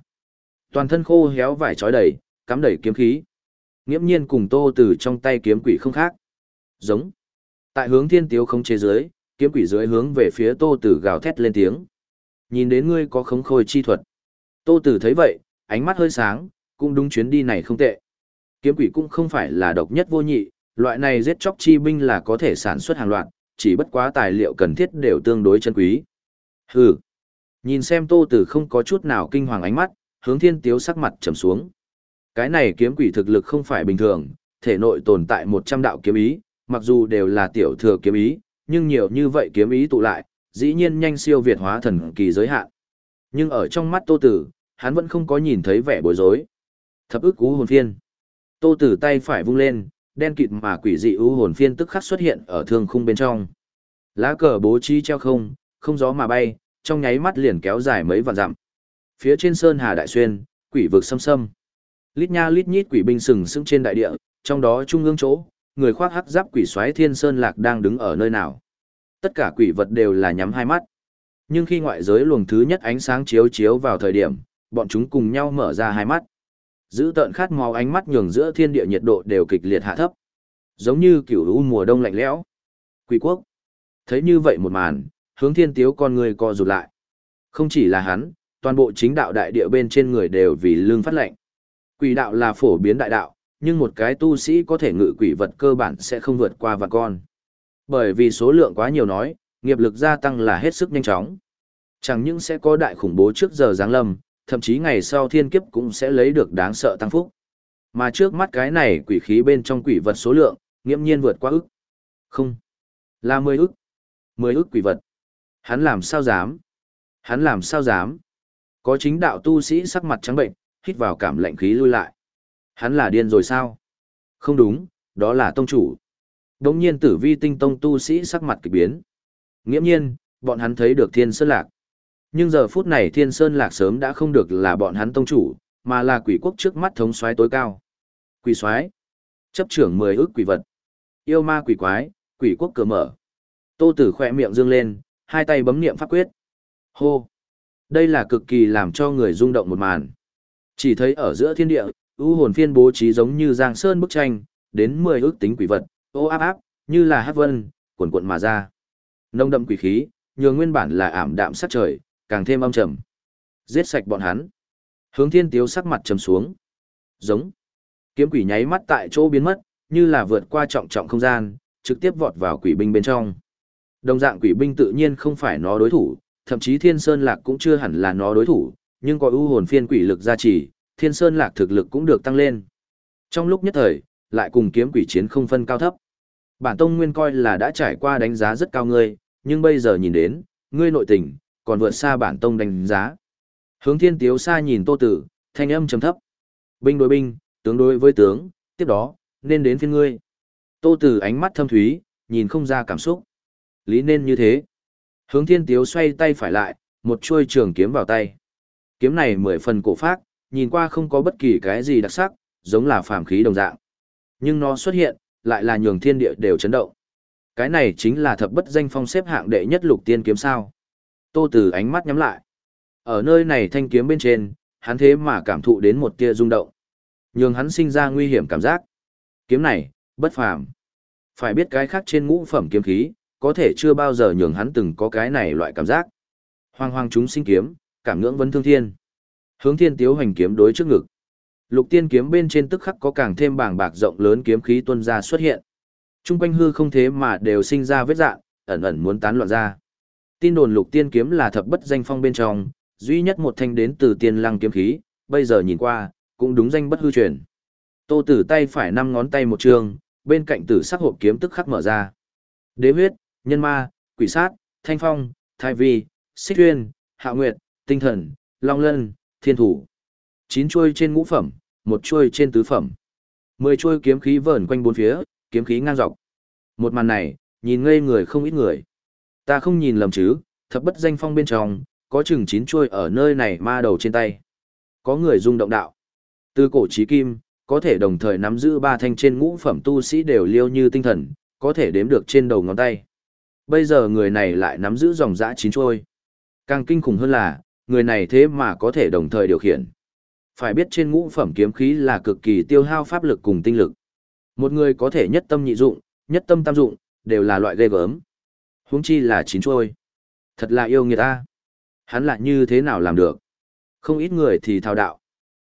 Speaker 1: Toàn thân khô héo vải trói đầy, cắm đầy kiếm khí. Nghiễm nhiên cùng tô từ trong tay kiếm quỷ không khác. Giống. Tại hướng thiên tiếu không chế dưới, kiếm quỷ dưới hướng về phía tô tử gào thét lên tiếng. Nhìn đến ngươi có khống khôi chi thuật. Tô tử thấy vậy, ánh mắt hơi sáng, cũng đúng chuyến đi này không tệ. Kiếm quỷ cũng không phải là độc nhất vô nhị, loại này giết chóc chi binh là có thể sản xuất hàng loạt, chỉ bất quá tài liệu cần thiết đều tương đối chân quý. Hừ. Nhìn xem Tô Tử không có chút nào kinh hoàng ánh mắt, hướng thiên tiếu sắc mặt trầm xuống. Cái này kiếm quỷ thực lực không phải bình thường, thể nội tồn tại 100 đạo kiếm ý, mặc dù đều là tiểu thừa kiếm ý, nhưng nhiều như vậy kiếm ý tụ lại, dĩ nhiên nhanh siêu việt hóa thần kỳ giới hạn. Nhưng ở trong mắt Tô Tử, hắn vẫn không có nhìn thấy vẻ bối rối. Thập ức cú hồn phiên. Tô Tử tay phải vung lên, đen kịt mà quỷ dị u hồn phiên tức khắc xuất hiện ở thương khung bên trong. Lá cờ bố trí treo không, không gió mà bay, trong nháy mắt liền kéo dài mấy vạn dặm. Phía trên sơn hà đại xuyên, quỷ vực xâm xâm. Lít nha lít nhít quỷ binh sừng sững trên đại địa, trong đó trung ương chỗ, người khoác hắc giáp quỷ xoáy thiên sơn lạc đang đứng ở nơi nào. Tất cả quỷ vật đều là nhắm hai mắt. Nhưng khi ngoại giới luồng thứ nhất ánh sáng chiếu chiếu vào thời điểm, bọn chúng cùng nhau mở ra hai mắt. Giữ tợn khát máu ánh mắt nhường giữa thiên địa nhiệt độ đều kịch liệt hạ thấp. Giống như kiểu u mùa đông lạnh lẽo. Quỷ quốc. Thấy như vậy một màn, hướng thiên tiếu con người co rụt lại. Không chỉ là hắn, toàn bộ chính đạo đại địa bên trên người đều vì lương phát lệnh. Quỷ đạo là phổ biến đại đạo, nhưng một cái tu sĩ có thể ngự quỷ vật cơ bản sẽ không vượt qua vạn con. Bởi vì số lượng quá nhiều nói, nghiệp lực gia tăng là hết sức nhanh chóng. Chẳng những sẽ có đại khủng bố trước giờ giáng lâm, thậm chí ngày sau thiên kiếp cũng sẽ lấy được đáng sợ tăng phúc. Mà trước mắt cái này quỷ khí bên trong quỷ vật số lượng, nghiễm nhiên vượt qua ức. Không. Là mười ức. mười ức quỷ vật. Hắn làm sao dám? Hắn làm sao dám? Có chính đạo tu sĩ sắc mặt trắng bệnh, hít vào cảm lạnh khí lui lại. Hắn là điên rồi sao? Không đúng, đó là tông chủ. Đống nhiên tử vi tinh tông tu sĩ sắc mặt kỳ biến. Nghiễm nhiên, bọn hắn thấy được thiên sơn lạc. Nhưng giờ phút này thiên sơn lạc sớm đã không được là bọn hắn tông chủ, mà là quỷ quốc trước mắt thống soái tối cao. Quỷ soái chấp trưởng mười ước quỷ vật. Yêu ma quỷ quái, quỷ quốc cửa mở. Tô tử khoe miệng dương lên, hai tay bấm niệm pháp quyết. Hô! Đây là cực kỳ làm cho người rung động một màn. Chỉ thấy ở giữa thiên địa, ưu hồn phiên bố trí giống như giang sơn bức tranh, đến mười ước tính quỷ vật, ô áp áp, như là hát vân, cuộn cuộn mà ra. Nông đậm quỷ khí, nhường nguyên bản là ảm đạm sát trời, càng thêm âm trầm. Giết sạch bọn hắn. Hướng thiên tiếu sắc mặt trầm xuống. Giống. Kiếm quỷ nháy mắt tại chỗ biến mất, như là vượt qua trọng trọng không gian, trực tiếp vọt vào quỷ binh bên trong. Đồng dạng quỷ binh tự nhiên không phải nó đối thủ, thậm chí Thiên Sơn Lạc cũng chưa hẳn là nó đối thủ, nhưng có ưu hồn phiên quỷ lực gia trì, Thiên Sơn Lạc thực lực cũng được tăng lên. Trong lúc nhất thời, lại cùng kiếm quỷ chiến không phân cao thấp. Bản tông nguyên coi là đã trải qua đánh giá rất cao ngươi, nhưng bây giờ nhìn đến, ngươi nội tình, còn vượt xa bản tông đánh giá. Hướng thiên tiếu xa nhìn tô tử, thanh âm trầm thấp. Binh đối binh, tướng đối với tướng, tiếp đó, nên đến phiên ngươi. Tô tử ánh mắt thâm thúy, nhìn không ra cảm xúc. Lý nên như thế. Hướng thiên tiếu xoay tay phải lại, một chuôi trường kiếm vào tay. Kiếm này mười phần cổ phát, nhìn qua không có bất kỳ cái gì đặc sắc, giống là phàm khí đồng dạng. Nhưng nó xuất hiện, lại là nhường thiên địa đều chấn động. Cái này chính là thập bất danh phong xếp hạng đệ nhất lục tiên kiếm sao. Tô Tử ánh mắt nhắm lại. Ở nơi này thanh kiếm bên trên, hắn thế mà cảm thụ đến một tia rung động. Nhường hắn sinh ra nguy hiểm cảm giác. Kiếm này, bất phàm. Phải biết cái khác trên ngũ phẩm kiếm khí, có thể chưa bao giờ nhường hắn từng có cái này loại cảm giác. Hoang hoang chúng sinh kiếm, cảm ngưỡng vấn thương thiên. Hướng thiên tiếu hành kiếm đối trước ngực. Lục tiên kiếm bên trên tức khắc có càng thêm bảng bạc rộng lớn kiếm khí tuôn ra xuất hiện. Trung quanh hư không thế mà đều sinh ra vết dạng, ẩn ẩn muốn tán loạn ra. Tin đồn lục tiên kiếm là thập bất danh phong bên trong, duy nhất một thanh đến từ tiên lăng kiếm khí, bây giờ nhìn qua, cũng đúng danh bất hư truyền. Tô tử tay phải năm ngón tay một trường, bên cạnh tử sắc hộp kiếm tức khắc mở ra. Đế huyết, nhân ma, quỷ sát, thanh phong, thai vi, xích tuyên, hạ nguyệt, tinh thần, long lân, thiên thủ. Chín chuôi trên ngũ phẩm, một chuôi trên tứ phẩm. Mười chuôi kiếm khí vờn quanh bốn phía, kiếm khí ngang dọc. Một màn này, nhìn ngây người không ít người. Ta không nhìn lầm chứ, thập bất danh phong bên trong, có chừng chín chuôi ở nơi này ma đầu trên tay. Có người rung động đạo. Từ cổ chí kim, có thể đồng thời nắm giữ ba thanh trên ngũ phẩm tu sĩ đều liêu như tinh thần, có thể đếm được trên đầu ngón tay. Bây giờ người này lại nắm giữ dòng dã chín chuôi. Càng kinh khủng hơn là, người này thế mà có thể đồng thời điều khiển. Phải biết trên ngũ phẩm kiếm khí là cực kỳ tiêu hao pháp lực cùng tinh lực. Một người có thể nhất tâm nhị dụng, nhất tâm tam dụng, đều là loại ghê gớm. Huống chi là chín chuôi. Thật là yêu người ta. Hắn lại như thế nào làm được? Không ít người thì thao đạo.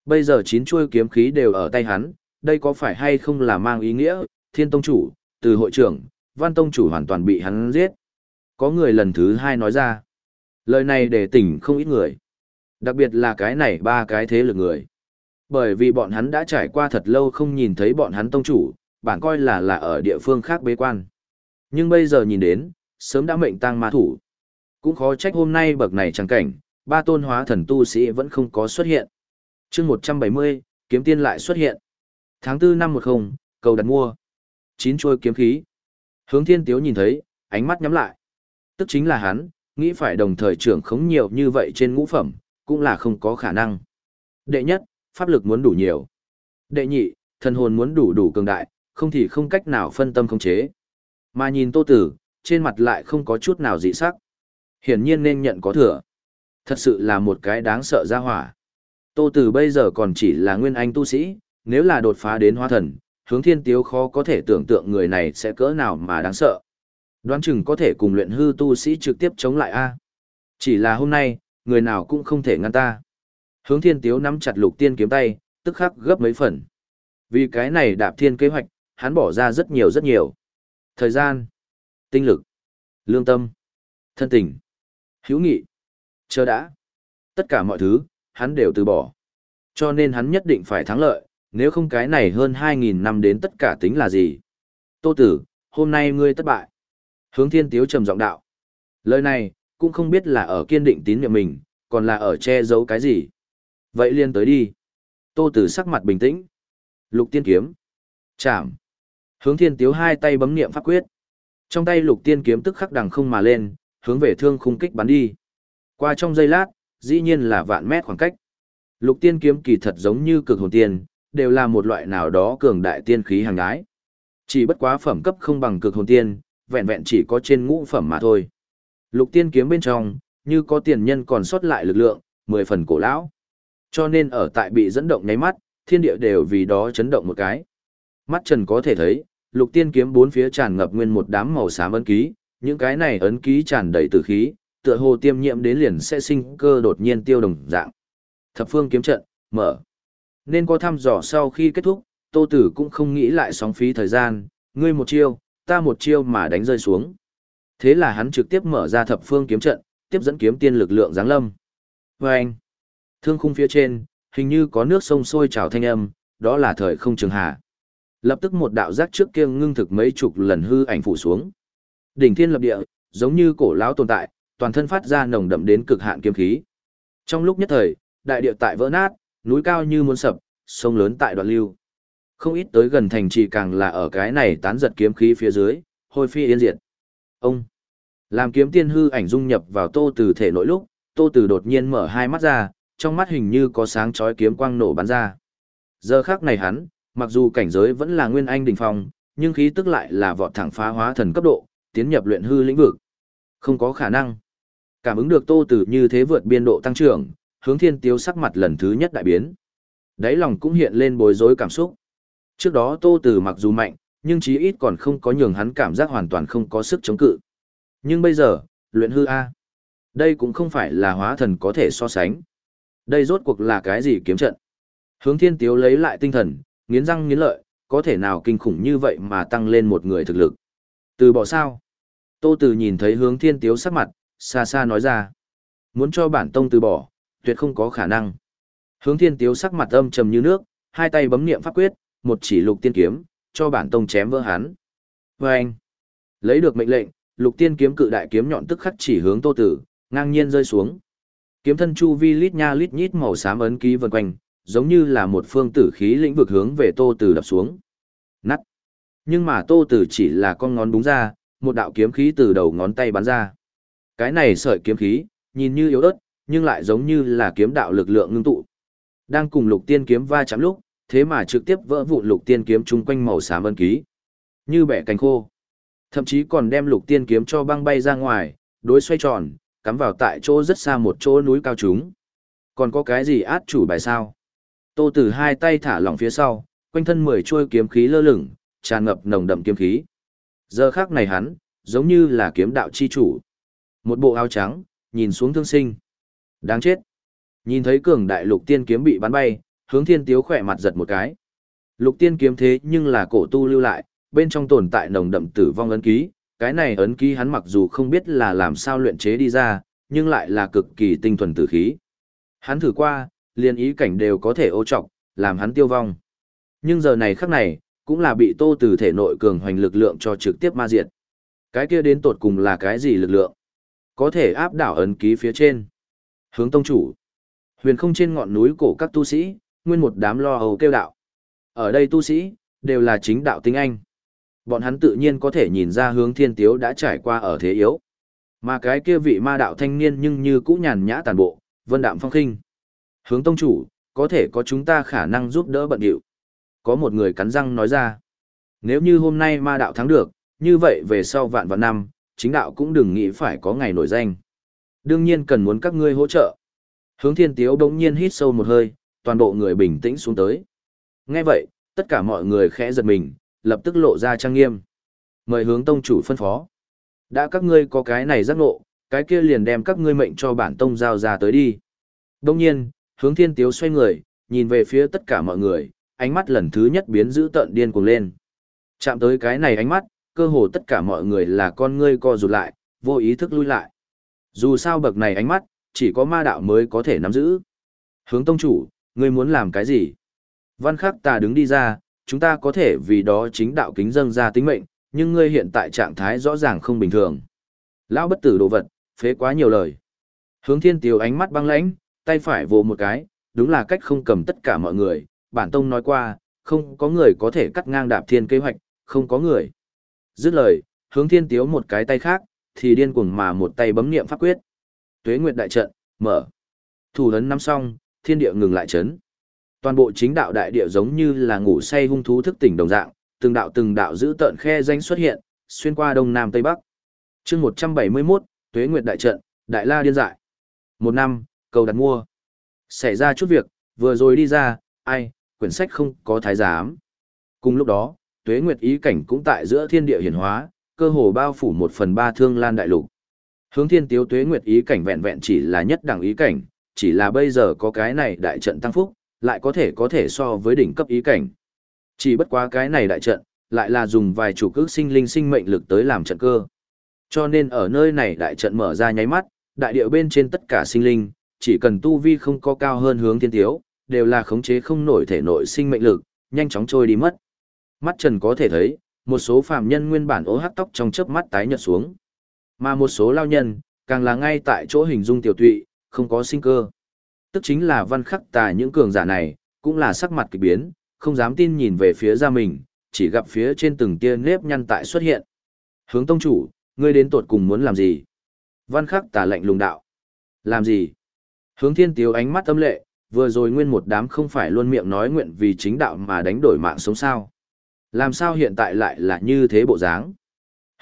Speaker 1: Bây giờ chín chuôi kiếm khí đều ở tay hắn, đây có phải hay không là mang ý nghĩa, thiên tông chủ, từ hội trưởng, văn tông chủ hoàn toàn bị hắn giết. Có người lần thứ hai nói ra. Lời này để tỉnh không ít người. Đặc biệt là cái này ba cái thế lực người. Bởi vì bọn hắn đã trải qua thật lâu không nhìn thấy bọn hắn tông chủ, bản coi là là ở địa phương khác bế quan. Nhưng bây giờ nhìn đến, sớm đã mệnh tăng ma thủ. Cũng khó trách hôm nay bậc này chẳng cảnh, ba tôn hóa thần tu sĩ vẫn không có xuất hiện. chương 170, kiếm tiên lại xuất hiện. Tháng 4 năm 10, cầu đặt mua. Chín trôi kiếm khí. Hướng thiên tiếu nhìn thấy, ánh mắt nhắm lại. Tức chính là hắn, nghĩ phải đồng thời trưởng khống nhiều như vậy trên ngũ phẩm, cũng là không có khả năng. Đệ nhất, pháp lực muốn đủ nhiều. Đệ nhị, thần hồn muốn đủ đủ cường đại, không thì không cách nào phân tâm khống chế. Mà nhìn tô tử, trên mặt lại không có chút nào dị sắc. Hiển nhiên nên nhận có thừa. Thật sự là một cái đáng sợ ra hỏa. Tô tử bây giờ còn chỉ là nguyên anh tu sĩ, nếu là đột phá đến hoa thần, hướng thiên tiếu khó có thể tưởng tượng người này sẽ cỡ nào mà đáng sợ. Đoán chừng có thể cùng luyện hư tu sĩ trực tiếp chống lại A. Chỉ là hôm nay, người nào cũng không thể ngăn ta. Hướng thiên tiếu nắm chặt lục tiên kiếm tay, tức khắc gấp mấy phần. Vì cái này đạp thiên kế hoạch, hắn bỏ ra rất nhiều rất nhiều. Thời gian, tinh lực, lương tâm, thân tình, hữu nghị, chờ đã. Tất cả mọi thứ, hắn đều từ bỏ. Cho nên hắn nhất định phải thắng lợi, nếu không cái này hơn 2.000 năm đến tất cả tính là gì. Tô tử, hôm nay ngươi thất bại. Hướng thiên tiếu trầm giọng đạo. Lời này, cũng không biết là ở kiên định tín nhiệm mình, còn là ở che giấu cái gì. Vậy liên tới đi. Tô tử sắc mặt bình tĩnh. Lục tiên kiếm. Chạm. Hướng thiên tiếu hai tay bấm niệm pháp quyết. Trong tay lục tiên kiếm tức khắc đằng không mà lên, hướng về thương khung kích bắn đi. Qua trong giây lát, dĩ nhiên là vạn mét khoảng cách. Lục tiên kiếm kỳ thật giống như cực hồn tiên, đều là một loại nào đó cường đại tiên khí hàng đái. Chỉ bất quá phẩm cấp không bằng cực hồn tiên, vẹn vẹn chỉ có trên ngũ phẩm mà thôi. Lục tiên kiếm bên trong, như có tiền nhân còn sót lại lực lượng, mười phần cổ lão. Cho nên ở tại bị dẫn động nháy mắt, thiên địa đều vì đó chấn động một cái. Mắt trần có thể thấy, lục tiên kiếm bốn phía tràn ngập nguyên một đám màu xám ấn ký, những cái này ấn ký tràn đầy tử khí, tựa hồ tiêm nhiễm đến liền sẽ sinh cơ đột nhiên tiêu đồng dạng. Thập phương kiếm trận, mở. Nên có thăm dò sau khi kết thúc, Tô Tử cũng không nghĩ lại sóng phí thời gian, ngươi một chiêu, ta một chiêu mà đánh rơi xuống. Thế là hắn trực tiếp mở ra thập phương kiếm trận, tiếp dẫn kiếm tiên lực lượng giáng lâm. Oeng. thương khung phía trên, hình như có nước sông sôi trào thanh âm, đó là thời không trường hạ. Lập tức một đạo giác trước kia ngưng thực mấy chục lần hư ảnh phủ xuống. Đỉnh thiên lập địa, giống như cổ lão tồn tại, toàn thân phát ra nồng đậm đến cực hạn kiếm khí. Trong lúc nhất thời, đại địa tại vỡ nát, núi cao như muốn sập, sông lớn tại đoạn lưu. Không ít tới gần thành trì càng là ở cái này tán giật kiếm khí phía dưới, hôi phi yên diệt. Ông, làm kiếm tiên hư ảnh dung nhập vào tô từ thể nội lúc, tô từ đột nhiên mở hai mắt ra, trong mắt hình như có sáng chói kiếm quang nổ bắn ra. Giờ khác này hắn, mặc dù cảnh giới vẫn là nguyên anh đỉnh phong, nhưng khí tức lại là vọt thẳng phá hóa thần cấp độ, tiến nhập luyện hư lĩnh vực. Không có khả năng. Cảm ứng được tô từ như thế vượt biên độ tăng trưởng, hướng thiên Tiếu sắc mặt lần thứ nhất đại biến. Đáy lòng cũng hiện lên bối rối cảm xúc. Trước đó tô từ mặc dù mạnh, nhưng chí ít còn không có nhường hắn cảm giác hoàn toàn không có sức chống cự. Nhưng bây giờ, luyện hư A. Đây cũng không phải là hóa thần có thể so sánh. Đây rốt cuộc là cái gì kiếm trận? Hướng thiên tiếu lấy lại tinh thần, nghiến răng nghiến lợi, có thể nào kinh khủng như vậy mà tăng lên một người thực lực. Từ bỏ sao? Tô Từ nhìn thấy hướng thiên tiếu sắc mặt, xa xa nói ra. Muốn cho bản tông từ bỏ, tuyệt không có khả năng. Hướng thiên tiếu sắc mặt âm trầm như nước, hai tay bấm niệm pháp quyết, một chỉ lục tiên kiếm, cho bản tông chém vỡ hắn. Và anh, lấy được mệnh lệnh, lục tiên kiếm cự đại kiếm nhọn tức khắc chỉ hướng tô tử, ngang nhiên rơi xuống. Kiếm thân chu vi lít nha lít nhít màu xám ấn ký vần quanh, giống như là một phương tử khí lĩnh vực hướng về tô tử đập xuống. Nắt. Nhưng mà Tô Tử chỉ là con ngón búng ra, một đạo kiếm khí từ đầu ngón tay bắn ra. Cái này sợi kiếm khí, nhìn như yếu ớt, nhưng lại giống như là kiếm đạo lực lượng ngưng tụ. Đang cùng lục tiên kiếm va chạm lúc, thế mà trực tiếp vỡ vụn lục tiên kiếm chung quanh màu xám ân ký. Như bẻ cánh khô. Thậm chí còn đem lục tiên kiếm cho băng bay ra ngoài, đối xoay tròn, cắm vào tại chỗ rất xa một chỗ núi cao chúng. Còn có cái gì át chủ bài sao? Tô Tử hai tay thả lỏng phía sau, quanh thân mười chuôi kiếm khí lơ lửng, tràn ngập nồng đậm kiếm khí. Giờ khắc này hắn, giống như là kiếm đạo chi chủ. Một bộ áo trắng, nhìn xuống thương sinh. Đáng chết. Nhìn thấy cường đại lục tiên kiếm bị bắn bay, hướng thiên tiếu khỏe mặt giật một cái. Lục tiên kiếm thế nhưng là cổ tu lưu lại, bên trong tồn tại nồng đậm tử vong ấn ký. Cái này ấn ký hắn mặc dù không biết là làm sao luyện chế đi ra, nhưng lại là cực kỳ tinh thuần tử khí. Hắn thử qua, liền ý cảnh đều có thể ô trọc, làm hắn tiêu vong. Nhưng giờ này khắc này, cũng là bị tô từ thể nội cường hoành lực lượng cho trực tiếp ma diệt. Cái kia đến tột cùng là cái gì lực lượng? Có thể áp đảo ấn ký phía trên. Hướng tông chủ. Huyền không trên ngọn núi cổ các tu sĩ, nguyên một đám lo hầu kêu đạo. Ở đây tu sĩ, đều là chính đạo tinh anh. Bọn hắn tự nhiên có thể nhìn ra hướng thiên tiếu đã trải qua ở thế yếu. Mà cái kia vị ma đạo thanh niên nhưng như cũ nhàn nhã tàn bộ, vân đạm phong khinh. Hướng tông chủ, có thể có chúng ta khả năng giúp đỡ bận điệu. Có một người cắn răng nói ra. Nếu như hôm nay ma đạo thắng được, như vậy về sau vạn vạn năm, chính đạo cũng đừng nghĩ phải có ngày nổi danh. Đương nhiên cần muốn các ngươi hỗ trợ. Hướng thiên tiếu đống nhiên hít sâu một hơi, toàn bộ người bình tĩnh xuống tới. Nghe vậy, tất cả mọi người khẽ giật mình, lập tức lộ ra trang nghiêm. Mời hướng tông chủ phân phó. Đã các ngươi có cái này giác ngộ, cái kia liền đem các ngươi mệnh cho bản tông giao ra tới đi. Đông nhiên, hướng thiên tiếu xoay người, nhìn về phía tất cả mọi người, ánh mắt lần thứ nhất biến dữ tợn điên cuồng lên. Chạm tới cái này ánh mắt, cơ hồ tất cả mọi người là con ngươi co rụt lại, vô ý thức lui lại. Dù sao bậc này ánh mắt, chỉ có ma đạo mới có thể nắm giữ. Hướng tông chủ, ngươi muốn làm cái gì? Văn khắc ta đứng đi ra, chúng ta có thể vì đó chính đạo kính dâng ra tính mệnh, nhưng ngươi hiện tại trạng thái rõ ràng không bình thường. Lão bất tử đồ vật, phế quá nhiều lời. Hướng thiên tiêu ánh mắt băng lãnh, tay phải vồ một cái, đúng là cách không cầm tất cả mọi người. Bản tông nói qua, không có người có thể cắt ngang đạp thiên kế hoạch, không có người. Dứt lời, hướng thiên tiếu một cái tay khác, thì điên cuồng mà một tay bấm niệm pháp quyết. Tuế Nguyệt đại trận, mở. Thủ ấn năm xong, thiên địa ngừng lại chấn. Toàn bộ chính đạo đại địa giống như là ngủ say hung thú thức tỉnh đồng dạng, từng đạo từng đạo giữ tợn khe danh xuất hiện, xuyên qua đông nam tây bắc. Chương 171, Tuế Nguyệt đại trận, Đại La điên dại. Một năm, cầu đặt mua. Xảy ra chút việc, vừa rồi đi ra, ai, quyển sách không có thái giám. Cùng lúc đó, Tuế Nguyệt ý cảnh cũng tại giữa thiên địa hiển hóa, cơ hồ bao phủ một phần ba thương lan đại lục. Hướng thiên tiếu tuế nguyệt ý cảnh vẹn vẹn chỉ là nhất đẳng ý cảnh, chỉ là bây giờ có cái này đại trận tăng phúc, lại có thể có thể so với đỉnh cấp ý cảnh. Chỉ bất quá cái này đại trận, lại là dùng vài chủ cước sinh linh sinh mệnh lực tới làm trận cơ. Cho nên ở nơi này đại trận mở ra nháy mắt, đại địa bên trên tất cả sinh linh, chỉ cần tu vi không có cao hơn hướng thiên tiếu, đều là khống chế không nổi thể nội sinh mệnh lực, nhanh chóng trôi đi mất. Mắt trần có thể thấy, một số phàm nhân nguyên bản ố hắc tóc trong chớp mắt tái nhợt xuống. Mà một số lao nhân, càng là ngay tại chỗ hình dung tiểu tụy, không có sinh cơ. Tức chính là văn khắc tà những cường giả này, cũng là sắc mặt kỳ biến, không dám tin nhìn về phía ra mình, chỉ gặp phía trên từng tia nếp nhăn tại xuất hiện. Hướng tông chủ, ngươi đến tột cùng muốn làm gì? Văn khắc tà lệnh lùng đạo. Làm gì? Hướng thiên tiếu ánh mắt âm lệ, vừa rồi nguyên một đám không phải luôn miệng nói nguyện vì chính đạo mà đánh đổi mạng sống sao. Làm sao hiện tại lại là như thế bộ dáng?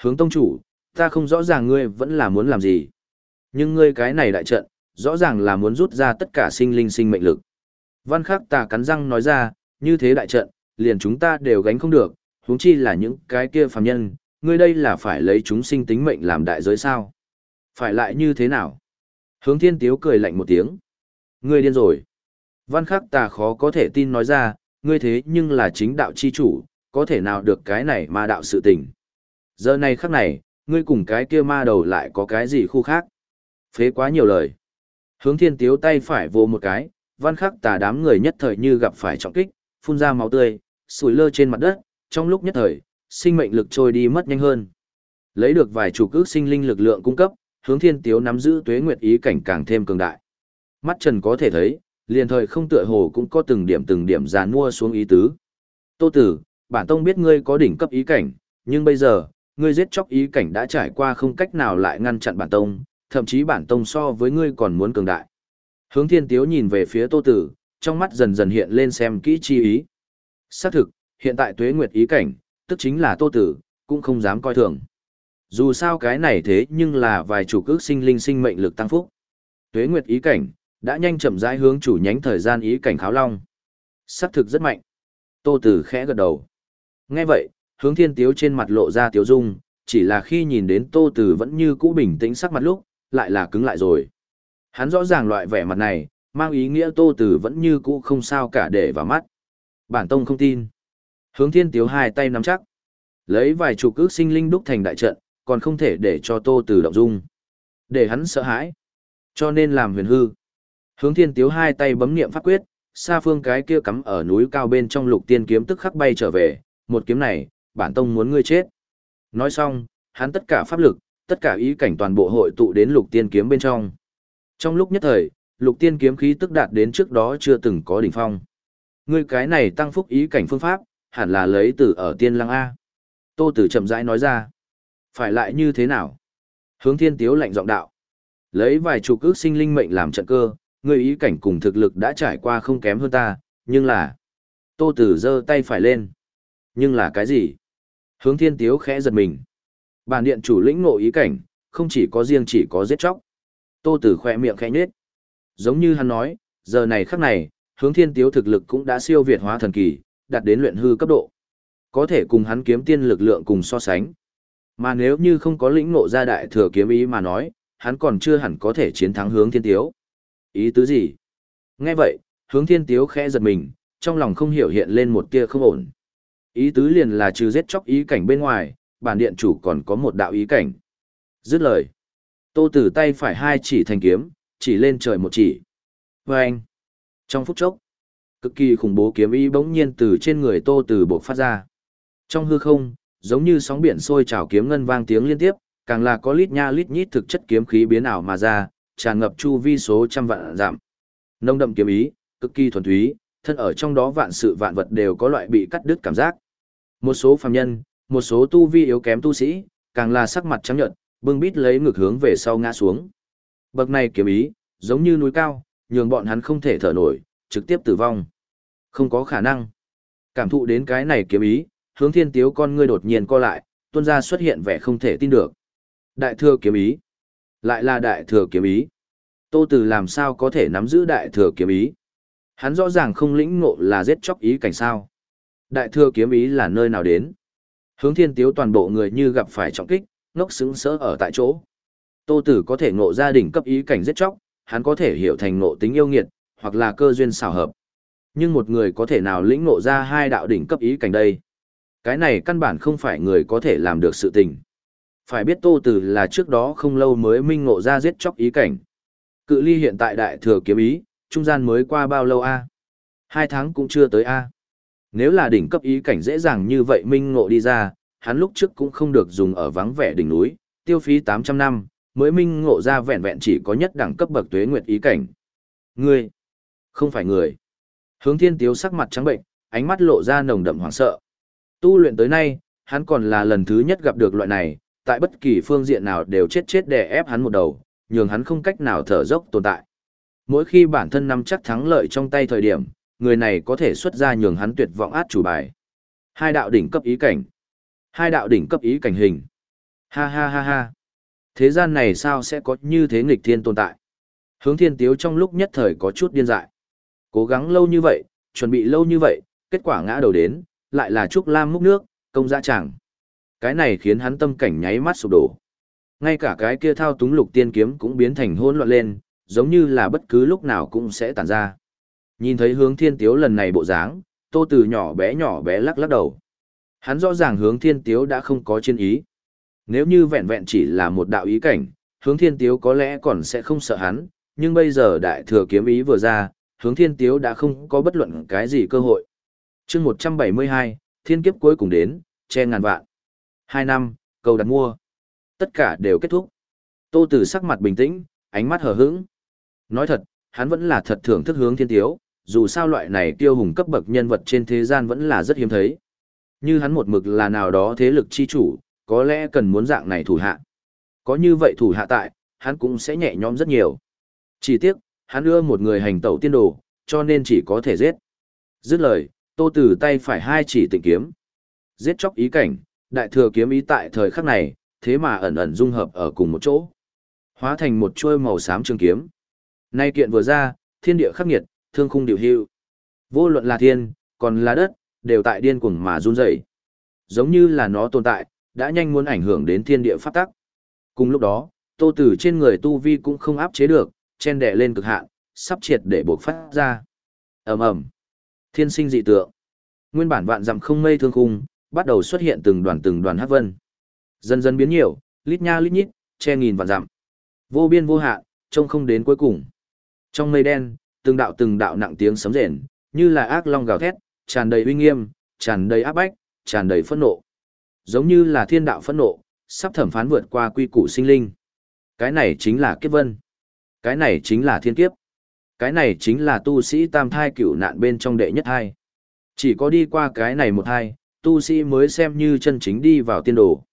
Speaker 1: Hướng tông chủ, ta không rõ ràng ngươi vẫn là muốn làm gì. Nhưng ngươi cái này đại trận, rõ ràng là muốn rút ra tất cả sinh linh sinh mệnh lực. Văn khắc ta cắn răng nói ra, như thế đại trận, liền chúng ta đều gánh không được, huống chi là những cái kia phàm nhân, ngươi đây là phải lấy chúng sinh tính mệnh làm đại giới sao? Phải lại như thế nào? Hướng thiên tiếu cười lạnh một tiếng. Ngươi điên rồi. Văn khắc ta khó có thể tin nói ra, ngươi thế nhưng là chính đạo chi chủ, có thể nào được cái này ma đạo sự tình. Giờ này khắc này, ngươi cùng cái kia ma đầu lại có cái gì khu khác. Phế quá nhiều lời. Hướng thiên tiếu tay phải vô một cái, văn khắc tà đám người nhất thời như gặp phải trọng kích, phun ra máu tươi, sủi lơ trên mặt đất, trong lúc nhất thời, sinh mệnh lực trôi đi mất nhanh hơn. Lấy được vài chủ cước sinh linh lực lượng cung cấp, hướng thiên tiếu nắm giữ tuế nguyệt ý cảnh càng thêm cường đại. Mắt trần có thể thấy, liền thời không tựa hồ cũng có từng điểm từng điểm giàn mua xuống ý tứ. Tô tử, bản tông biết ngươi có đỉnh cấp ý cảnh, nhưng bây giờ, ngươi giết chóc ý cảnh đã trải qua không cách nào lại ngăn chặn bản tông, thậm chí bản tông so với ngươi còn muốn cường đại. Hướng thiên tiếu nhìn về phía tô tử, trong mắt dần dần hiện lên xem kỹ chi ý. Xác thực, hiện tại tuế nguyệt ý cảnh, tức chính là tô tử, cũng không dám coi thường. Dù sao cái này thế nhưng là vài chủ cước sinh linh sinh mệnh lực tăng phúc. Tuế nguyệt ý cảnh, đã nhanh chậm rãi hướng chủ nhánh thời gian ý cảnh kháo long. Sắc thực rất mạnh. Tô tử khẽ gật đầu. Nghe vậy, hướng thiên tiếu trên mặt lộ ra tiếu dung, chỉ là khi nhìn đến tô tử vẫn như cũ bình tĩnh sắc mặt lúc, lại là cứng lại rồi. Hắn rõ ràng loại vẻ mặt này, mang ý nghĩa tô tử vẫn như cũ không sao cả để vào mắt. Bản tông không tin. Hướng thiên tiếu hai tay nắm chắc. Lấy vài chục ước sinh linh đúc thành đại trận, còn không thể để cho tô tử động dung. Để hắn sợ hãi. Cho nên làm huyền hư. Hướng thiên tiếu hai tay bấm niệm pháp quyết, xa phương cái kia cắm ở núi cao bên trong lục tiên kiếm tức khắc bay trở về, một kiếm này, bản tông muốn ngươi chết. Nói xong, hắn tất cả pháp lực, tất cả ý cảnh toàn bộ hội tụ đến lục tiên kiếm bên trong. Trong lúc nhất thời, lục tiên kiếm khí tức đạt đến trước đó chưa từng có đỉnh phong. Ngươi cái này tăng phúc ý cảnh phương pháp, hẳn là lấy từ ở tiên lăng A. Tô Tử chậm rãi nói ra. Phải lại như thế nào? Hướng thiên tiếu lạnh giọng đạo. Lấy vài chục ước sinh linh mệnh làm trận cơ, ngươi ý cảnh cùng thực lực đã trải qua không kém hơn ta, nhưng là... Tô Tử giơ tay phải lên. Nhưng là cái gì? Hướng thiên tiếu khẽ giật mình. Bản điện chủ lĩnh ngộ ý cảnh, không chỉ có riêng chỉ có giết chóc. Tô Tử khoe miệng khẽ nhếch. Giống như hắn nói, giờ này khắc này, hướng thiên tiếu thực lực cũng đã siêu việt hóa thần kỳ, đạt đến luyện hư cấp độ. Có thể cùng hắn kiếm tiên lực lượng cùng so sánh. Mà nếu như không có lĩnh ngộ ra đại thừa kiếm ý mà nói, hắn còn chưa hẳn có thể chiến thắng hướng thiên tiếu. Ý tứ gì? Nghe vậy, hướng thiên tiếu khẽ giật mình, trong lòng không hiểu hiện lên một tia không ổn. Ý tứ liền là trừ giết chóc ý cảnh bên ngoài, bản điện chủ còn có một đạo ý cảnh. Dứt lời. Tô Tử tay phải hai chỉ thành kiếm, chỉ lên trời một chỉ. Và anh. Trong phút chốc, cực kỳ khủng bố kiếm ý bỗng nhiên từ trên người Tô Tử bộc phát ra. Trong hư không, giống như sóng biển sôi trào kiếm ngân vang tiếng liên tiếp, càng là có lít nha lít nhít thực chất kiếm khí biến ảo mà ra, tràn ngập chu vi số trăm vạn giảm. Nông đậm kiếm ý, cực kỳ thuần túy, thân ở trong đó vạn sự vạn vật đều có loại bị cắt đứt cảm giác. Một số phàm nhân, một số tu vi yếu kém tu sĩ, càng là sắc mặt trắng nhợt, bưng bít lấy ngược hướng về sau ngã xuống. Bậc này kiếm ý, giống như núi cao, nhường bọn hắn không thể thở nổi, trực tiếp tử vong. Không có khả năng. Cảm thụ đến cái này kiếm ý, hướng thiên tiếu con ngươi đột nhiên co lại, tuôn ra xuất hiện vẻ không thể tin được. Đại thừa kiếm ý. Lại là đại thừa kiếm ý. Tô Tử làm sao có thể nắm giữ đại thừa kiếm ý? Hắn rõ ràng không lĩnh ngộ là giết chóc ý cảnh sao. Đại thừa kiếm ý là nơi nào đến? Hướng thiên tiếu toàn bộ người như gặp phải trọng kích, ngốc sững sỡ ở tại chỗ. Tô Tử có thể ngộ gia đình cấp ý cảnh giết chóc, hắn có thể hiểu thành ngộ tính yêu nghiệt, hoặc là cơ duyên xảo hợp. Nhưng một người có thể nào lĩnh ngộ ra hai đạo đỉnh cấp ý cảnh đây? Cái này căn bản không phải người có thể làm được sự tình. Phải biết Tô Tử là trước đó không lâu mới minh ngộ ra giết chóc ý cảnh. Cự ly hiện tại đại thừa kiếm ý, trung gian mới qua bao lâu a? Hai tháng cũng chưa tới a. Nếu là đỉnh cấp ý cảnh dễ dàng như vậy minh ngộ đi ra, hắn lúc trước cũng không được dùng ở vắng vẻ đỉnh núi, tiêu phí 800 năm, mới minh ngộ ra vẹn vẹn chỉ có nhất đẳng cấp bậc tuế nguyệt ý cảnh. Ngươi, không phải người. Hướng thiên tiếu sắc mặt trắng bệnh, ánh mắt lộ ra nồng đậm hoảng sợ. Tu luyện tới nay, hắn còn là lần thứ nhất gặp được loại này, tại bất kỳ phương diện nào đều chết chết đè ép hắn một đầu, nhường hắn không cách nào thở dốc tồn tại. Mỗi khi bản thân nắm chắc thắng lợi trong tay thời điểm, người này có thể xuất ra nhường hắn tuyệt vọng át chủ bài. Hai đạo đỉnh cấp ý cảnh. Hai đạo đỉnh cấp ý cảnh hình. Ha ha ha ha. Thế gian này sao sẽ có như thế nghịch thiên tồn tại? Hướng thiên tiếu trong lúc nhất thời có chút điên dại. Cố gắng lâu như vậy, chuẩn bị lâu như vậy, kết quả ngã đầu đến, lại là Trúc Lam múc nước, công dã chẳng. Cái này khiến hắn tâm cảnh nháy mắt sụp đổ. Ngay cả cái kia thao túng lục tiên kiếm cũng biến thành hỗn loạn lên, giống như là bất cứ lúc nào cũng sẽ tàn ra. Nhìn thấy hướng thiên tiếu lần này bộ dáng, tô từ nhỏ bé nhỏ bé lắc lắc đầu. Hắn rõ ràng hướng thiên tiếu đã không có chiến ý. Nếu như vẹn vẹn chỉ là một đạo ý cảnh, hướng thiên tiếu có lẽ còn sẽ không sợ hắn, nhưng bây giờ đại thừa kiếm ý vừa ra, hướng thiên tiếu đã không có bất luận cái gì cơ hội. chương 172, thiên kiếp cuối cùng đến, che ngàn vạn. Hai năm, cầu đặt mua. Tất cả đều kết thúc. Tô Tử sắc mặt bình tĩnh, ánh mắt hờ hững. Nói thật, hắn vẫn là thật thưởng thức hướng thiên tiếu, dù sao loại này tiêu hùng cấp bậc nhân vật trên thế gian vẫn là rất hiếm thấy. Như hắn một mực là nào đó thế lực chi chủ, có lẽ cần muốn dạng này thủ hạ. Có như vậy thủ hạ tại, hắn cũng sẽ nhẹ nhõm rất nhiều. Chỉ tiếc, hắn ưa một người hành tẩu tiên đồ, cho nên chỉ có thể giết. Dứt lời, Tô Tử tay phải hai chỉ tịnh kiếm. Giết chóc ý cảnh, đại thừa kiếm ý tại thời khắc này, thế mà ẩn ẩn dung hợp ở cùng một chỗ. Hóa thành một chuôi màu xám trường kiếm. Nay kiện vừa ra, thiên địa khắc nghiệt, thương khung điều hưu. Vô luận là thiên, còn là đất, đều tại điên cuồng mà run rẩy. Giống như là nó tồn tại, đã nhanh muốn ảnh hưởng đến thiên địa pháp tắc. Cùng lúc đó, tô tử trên người tu vi cũng không áp chế được, chen đè lên cực hạn, sắp triệt để buộc phát ra. ầm ầm, thiên sinh dị tượng. Nguyên bản vạn dặm không mây thương khung, bắt đầu xuất hiện từng đoàn từng đoàn hắc vân. Dần dần biến nhiều, lít nha lít nhít, che nghìn vạn dặm. Vô biên vô hạn, trông không đến cuối cùng. Trong mây đen, từng đạo từng đạo nặng tiếng sấm rền, như là ác long gào thét, tràn đầy uy nghiêm, tràn đầy áp bách, tràn đầy phẫn nộ. Giống như là thiên đạo phẫn nộ, sắp thẩm phán vượt qua quy củ sinh linh. Cái này chính là kiếp vân. Cái này chính là thiên kiếp. Cái này chính là tu sĩ tam thai cửu nạn bên trong đệ nhất thai. Chỉ có đi qua cái này một thai, tu sĩ mới xem như chân chính đi vào tiên đồ.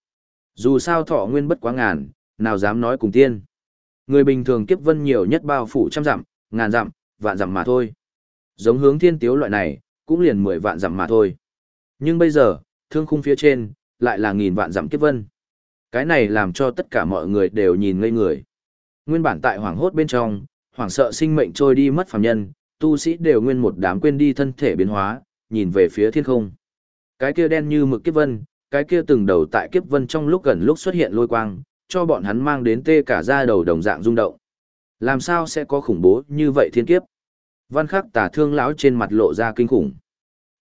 Speaker 1: Dù sao thọ nguyên bất quá ngàn, nào dám nói cùng tiên. Người bình thường kiếp vân nhiều nhất bao phủ trăm dặm, ngàn dặm, vạn dặm mà thôi. Giống hướng thiên tiếu loại này, cũng liền mười vạn dặm mà thôi. Nhưng bây giờ, thương khung phía trên, lại là nghìn vạn dặm kiếp vân. Cái này làm cho tất cả mọi người đều nhìn ngây người. Nguyên bản tại hoảng hốt bên trong, hoảng sợ sinh mệnh trôi đi mất phàm nhân, tu sĩ đều nguyên một đám quên đi thân thể biến hóa, nhìn về phía thiên không. Cái kia đen như mực kiếp vân, cái kia từng đầu tại kiếp vân trong lúc gần lúc xuất hiện lôi quang, cho bọn hắn mang đến tê cả da đầu đồng dạng rung động. Làm sao sẽ có khủng bố như vậy thiên kiếp? Văn khắc tà thương lão trên mặt lộ ra kinh khủng.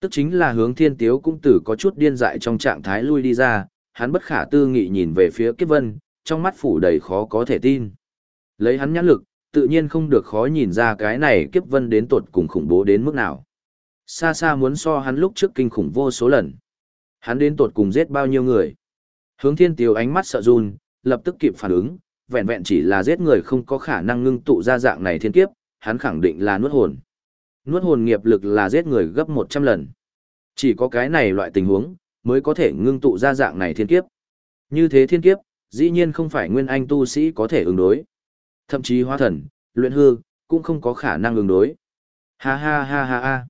Speaker 1: Tức chính là hướng thiên tiếu cũng tử có chút điên dại trong trạng thái lui đi ra, hắn bất khả tư nghị nhìn về phía kiếp vân, trong mắt phủ đầy khó có thể tin. Lấy hắn nhãn lực, tự nhiên không được khó nhìn ra cái này kiếp vân đến tột cùng khủng bố đến mức nào. Xa xa muốn so hắn lúc trước kinh khủng vô số lần. Hắn đến tột cùng giết bao nhiêu người. Hướng thiên tiếu ánh mắt sợ run, lập tức kịp phản ứng, vẹn vẹn chỉ là giết người không có khả năng ngưng tụ ra dạng này thiên kiếp, hắn khẳng định là nuốt hồn. Nuốt hồn nghiệp lực là giết người gấp 100 lần. Chỉ có cái này loại tình huống, mới có thể ngưng tụ ra dạng này thiên kiếp. Như thế thiên kiếp, dĩ nhiên không phải nguyên anh tu sĩ có thể ứng đối. Thậm chí hóa thần, luyện hư, cũng không có khả năng ứng đối. Ha ha ha ha ha.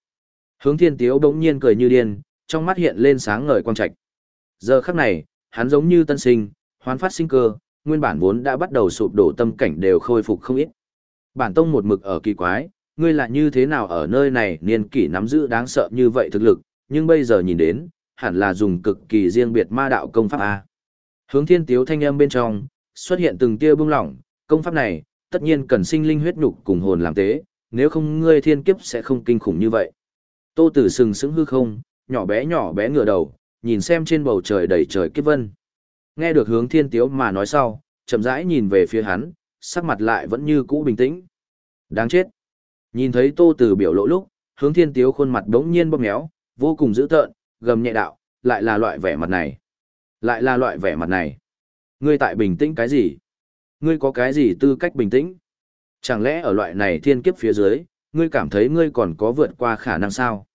Speaker 1: Hướng thiên tiếu đống nhiên cười như điên, trong mắt hiện lên sáng ngời quang trạch. Giờ khắc này, hắn giống như tân sinh, hoán phát sinh cơ, nguyên bản vốn đã bắt đầu sụp đổ tâm cảnh đều khôi phục không ít. Bản tông một mực ở kỳ quái, ngươi là như thế nào ở nơi này niên kỷ nắm giữ đáng sợ như vậy thực lực, nhưng bây giờ nhìn đến, hẳn là dùng cực kỳ riêng biệt ma đạo công pháp A. Hướng thiên tiếu thanh âm bên trong, xuất hiện từng tia bưng lỏng, công pháp này, tất nhiên cần sinh linh huyết nhục cùng hồn làm tế, nếu không ngươi thiên kiếp sẽ không kinh khủng như vậy. Tô tử sừng sững hư không, nhỏ bé nhỏ bé ngửa đầu, nhìn xem trên bầu trời đầy trời kiếp vân. Nghe được hướng thiên tiếu mà nói sau, chậm rãi nhìn về phía hắn, sắc mặt lại vẫn như cũ bình tĩnh. Đáng chết. Nhìn thấy tô Từ biểu lộ lúc, hướng thiên tiếu khuôn mặt đống nhiên bóp méo, vô cùng dữ tợn, gầm nhẹ đạo, lại là loại vẻ mặt này. Lại là loại vẻ mặt này. Ngươi tại bình tĩnh cái gì? Ngươi có cái gì tư cách bình tĩnh? Chẳng lẽ ở loại này thiên kiếp phía dưới, ngươi cảm thấy ngươi còn có vượt qua khả năng sao?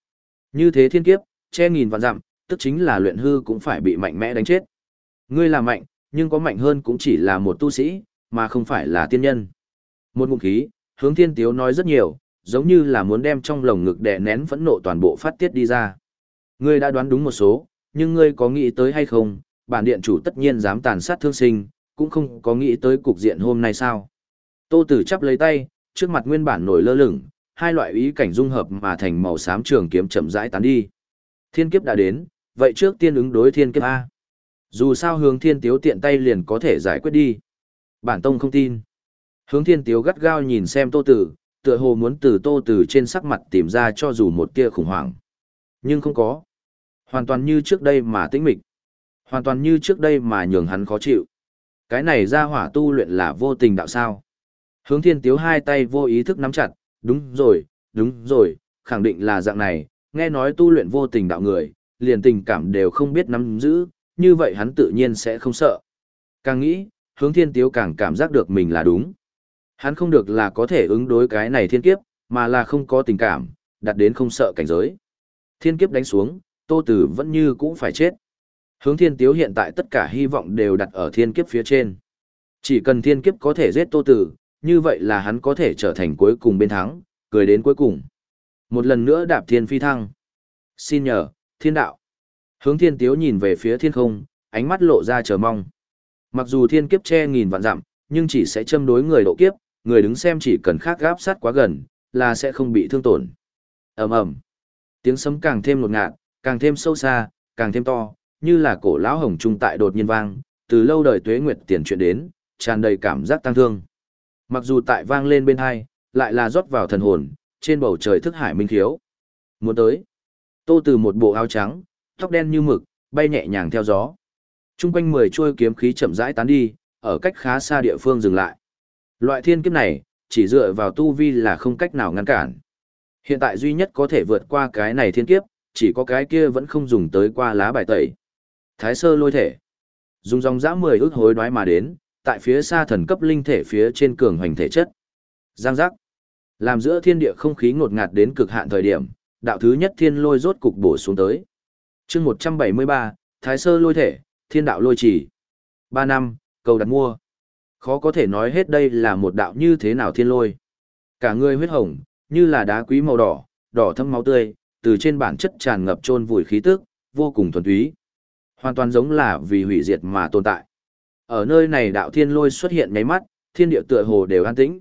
Speaker 1: Như thế thiên kiếp, che nghìn vạn dặm, tức chính là luyện hư cũng phải bị mạnh mẽ đánh chết. Ngươi là mạnh, nhưng có mạnh hơn cũng chỉ là một tu sĩ, mà không phải là tiên nhân. Một ngụm khí, hướng thiên tiếu nói rất nhiều, giống như là muốn đem trong lồng ngực đè nén phẫn nộ toàn bộ phát tiết đi ra. Ngươi đã đoán đúng một số, nhưng ngươi có nghĩ tới hay không, bản điện chủ tất nhiên dám tàn sát thương sinh, cũng không có nghĩ tới cục diện hôm nay sao. Tô Tử chắp lấy tay, trước mặt nguyên bản nổi lơ lửng, hai loại ý cảnh dung hợp mà thành màu xám trường kiếm chậm rãi tán đi. Thiên kiếp đã đến, vậy trước tiên ứng đối thiên kiếp A. Dù sao hướng thiên tiếu tiện tay liền có thể giải quyết đi. Bản tông không tin. Hướng thiên tiếu gắt gao nhìn xem tô tử, tựa hồ muốn từ tô tử trên sắc mặt tìm ra cho dù một tia khủng hoảng. Nhưng không có. Hoàn toàn như trước đây mà tĩnh mịch. Hoàn toàn như trước đây mà nhường hắn khó chịu. Cái này ra hỏa tu luyện là vô tình đạo sao. Hướng thiên tiếu hai tay vô ý thức nắm chặt, đúng rồi, đúng rồi, khẳng định là dạng này, nghe nói tu luyện vô tình đạo người, liền tình cảm đều không biết nắm giữ, như vậy hắn tự nhiên sẽ không sợ. Càng nghĩ, hướng thiên tiếu càng cảm giác được mình là đúng. Hắn không được là có thể ứng đối cái này thiên kiếp, mà là không có tình cảm, đặt đến không sợ cảnh giới. Thiên kiếp đánh xuống, Tô Tử vẫn như cũng phải chết. Hướng thiên tiếu hiện tại tất cả hy vọng đều đặt ở thiên kiếp phía trên. Chỉ cần thiên kiếp có thể giết Tô Tử, như vậy là hắn có thể trở thành cuối cùng bên thắng, cười đến cuối cùng. Một lần nữa đạp thiên phi thăng. Xin nhờ, thiên đạo. Hướng thiên tiếu nhìn về phía thiên không, ánh mắt lộ ra chờ mong. Mặc dù thiên kiếp che nghìn vạn dặm, nhưng chỉ sẽ châm đối người độ kiếp, người đứng xem chỉ cần khác gáp sát quá gần, là sẽ không bị thương tổn. ầm ầm, tiếng sấm càng thêm ngột ngạt, càng thêm sâu xa, càng thêm to, như là cổ lão hồng trung tại đột nhiên vang, từ lâu đời tuế nguyệt tiền chuyện đến, tràn đầy cảm giác tăng thương. Mặc dù tại vang lên bên hai, lại là rót vào thần hồn, trên bầu trời thức hải minh thiếu. Muốn tới. Tô từ một bộ áo trắng, tóc đen như mực, bay nhẹ nhàng theo gió. Trung quanh mười chuôi kiếm khí chậm rãi tán đi, ở cách khá xa địa phương dừng lại. Loại thiên kiếp này, chỉ dựa vào tu vi là không cách nào ngăn cản. Hiện tại duy nhất có thể vượt qua cái này thiên kiếp, chỉ có cái kia vẫn không dùng tới qua lá bài tẩy. Thái sơ lôi thể. Dùng dòng dã mười ước hối đoái mà đến, tại phía xa thần cấp linh thể phía trên cường hoành thể chất. Giang giác. Làm giữa thiên địa không khí ngột ngạt đến cực hạn thời điểm, đạo thứ nhất thiên lôi rốt cục bổ xuống tới chương 173, Thái sơ lôi thể, thiên đạo lôi chỉ. ba năm, cầu đặt mua. Khó có thể nói hết đây là một đạo như thế nào thiên lôi. Cả người huyết hồng, như là đá quý màu đỏ, đỏ thâm máu tươi, từ trên bản chất tràn ngập trôn vùi khí tức, vô cùng thuần túy. Hoàn toàn giống là vì hủy diệt mà tồn tại. Ở nơi này đạo thiên lôi xuất hiện nháy mắt, thiên địa tựa hồ đều an tĩnh.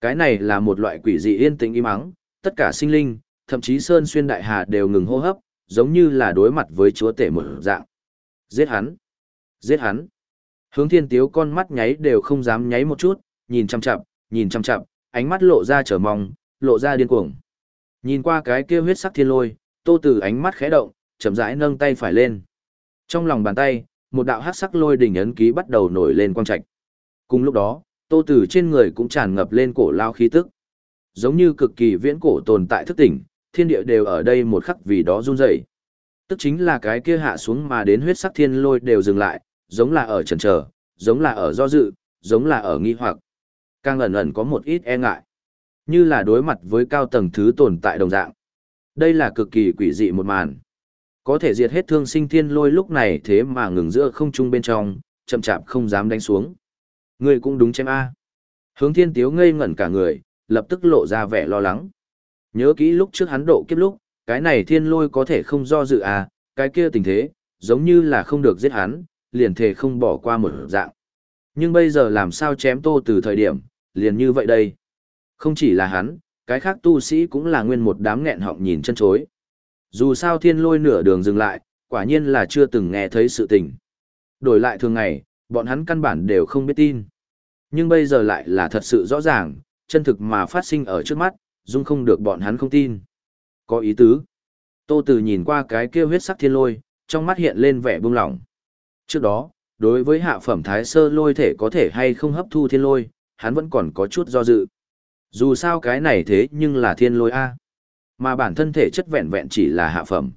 Speaker 1: Cái này là một loại quỷ dị yên tĩnh im ắng, tất cả sinh linh, thậm chí sơn xuyên đại hà đều ngừng hô hấp, giống như là đối mặt với chúa tể một dạng. Giết hắn! Giết hắn! Hướng thiên tiếu con mắt nháy đều không dám nháy một chút, nhìn chăm chậm, nhìn chăm chậm, ánh mắt lộ ra trở mong, lộ ra điên cuồng. Nhìn qua cái kia huyết sắc thiên lôi, tô tử ánh mắt khẽ động, chậm rãi nâng tay phải lên. Trong lòng bàn tay, một đạo hắc sắc lôi đỉnh ấn ký bắt đầu nổi lên quang trạch. Cùng lúc đó, tô tử trên người cũng tràn ngập lên cổ lao khí tức. Giống như cực kỳ viễn cổ tồn tại thức tỉnh, thiên địa đều ở đây một khắc vì đó run rẩy. Tức chính là cái kia hạ xuống mà đến huyết sắc thiên lôi đều dừng lại, giống là ở chần chờ, giống là ở do dự, giống là ở nghi hoặc. Càng ẩn ẩn có một ít e ngại. Như là đối mặt với cao tầng thứ tồn tại đồng dạng. Đây là cực kỳ quỷ dị một màn. Có thể diệt hết thương sinh thiên lôi lúc này thế mà ngừng giữa không trung bên trong, chậm chạp không dám đánh xuống. Người cũng đúng chém A. Hướng thiên tiếu ngây ngẩn cả người, lập tức lộ ra vẻ lo lắng. Nhớ kỹ lúc trước hắn độ kiếp lúc, cái này thiên lôi có thể không do dự à, cái kia tình thế, giống như là không được giết hắn, liền thể không bỏ qua một dạng. Nhưng bây giờ làm sao chém tô từ thời điểm, liền như vậy đây. Không chỉ là hắn, cái khác tu sĩ cũng là nguyên một đám nghẹn họng nhìn chân chối. Dù sao thiên lôi nửa đường dừng lại, quả nhiên là chưa từng nghe thấy sự tình. Đổi lại thường ngày, bọn hắn căn bản đều không biết tin. Nhưng bây giờ lại là thật sự rõ ràng, chân thực mà phát sinh ở trước mắt, dung không được bọn hắn không tin. Có ý tứ. Tô Tử nhìn qua cái kia huyết sắc thiên lôi, trong mắt hiện lên vẻ buông lỏng. Trước đó, đối với hạ phẩm thái sơ lôi thể có thể hay không hấp thu thiên lôi, hắn vẫn còn có chút do dự. Dù sao cái này thế nhưng là thiên lôi A. Mà bản thân thể chất vẹn vẹn chỉ là hạ phẩm.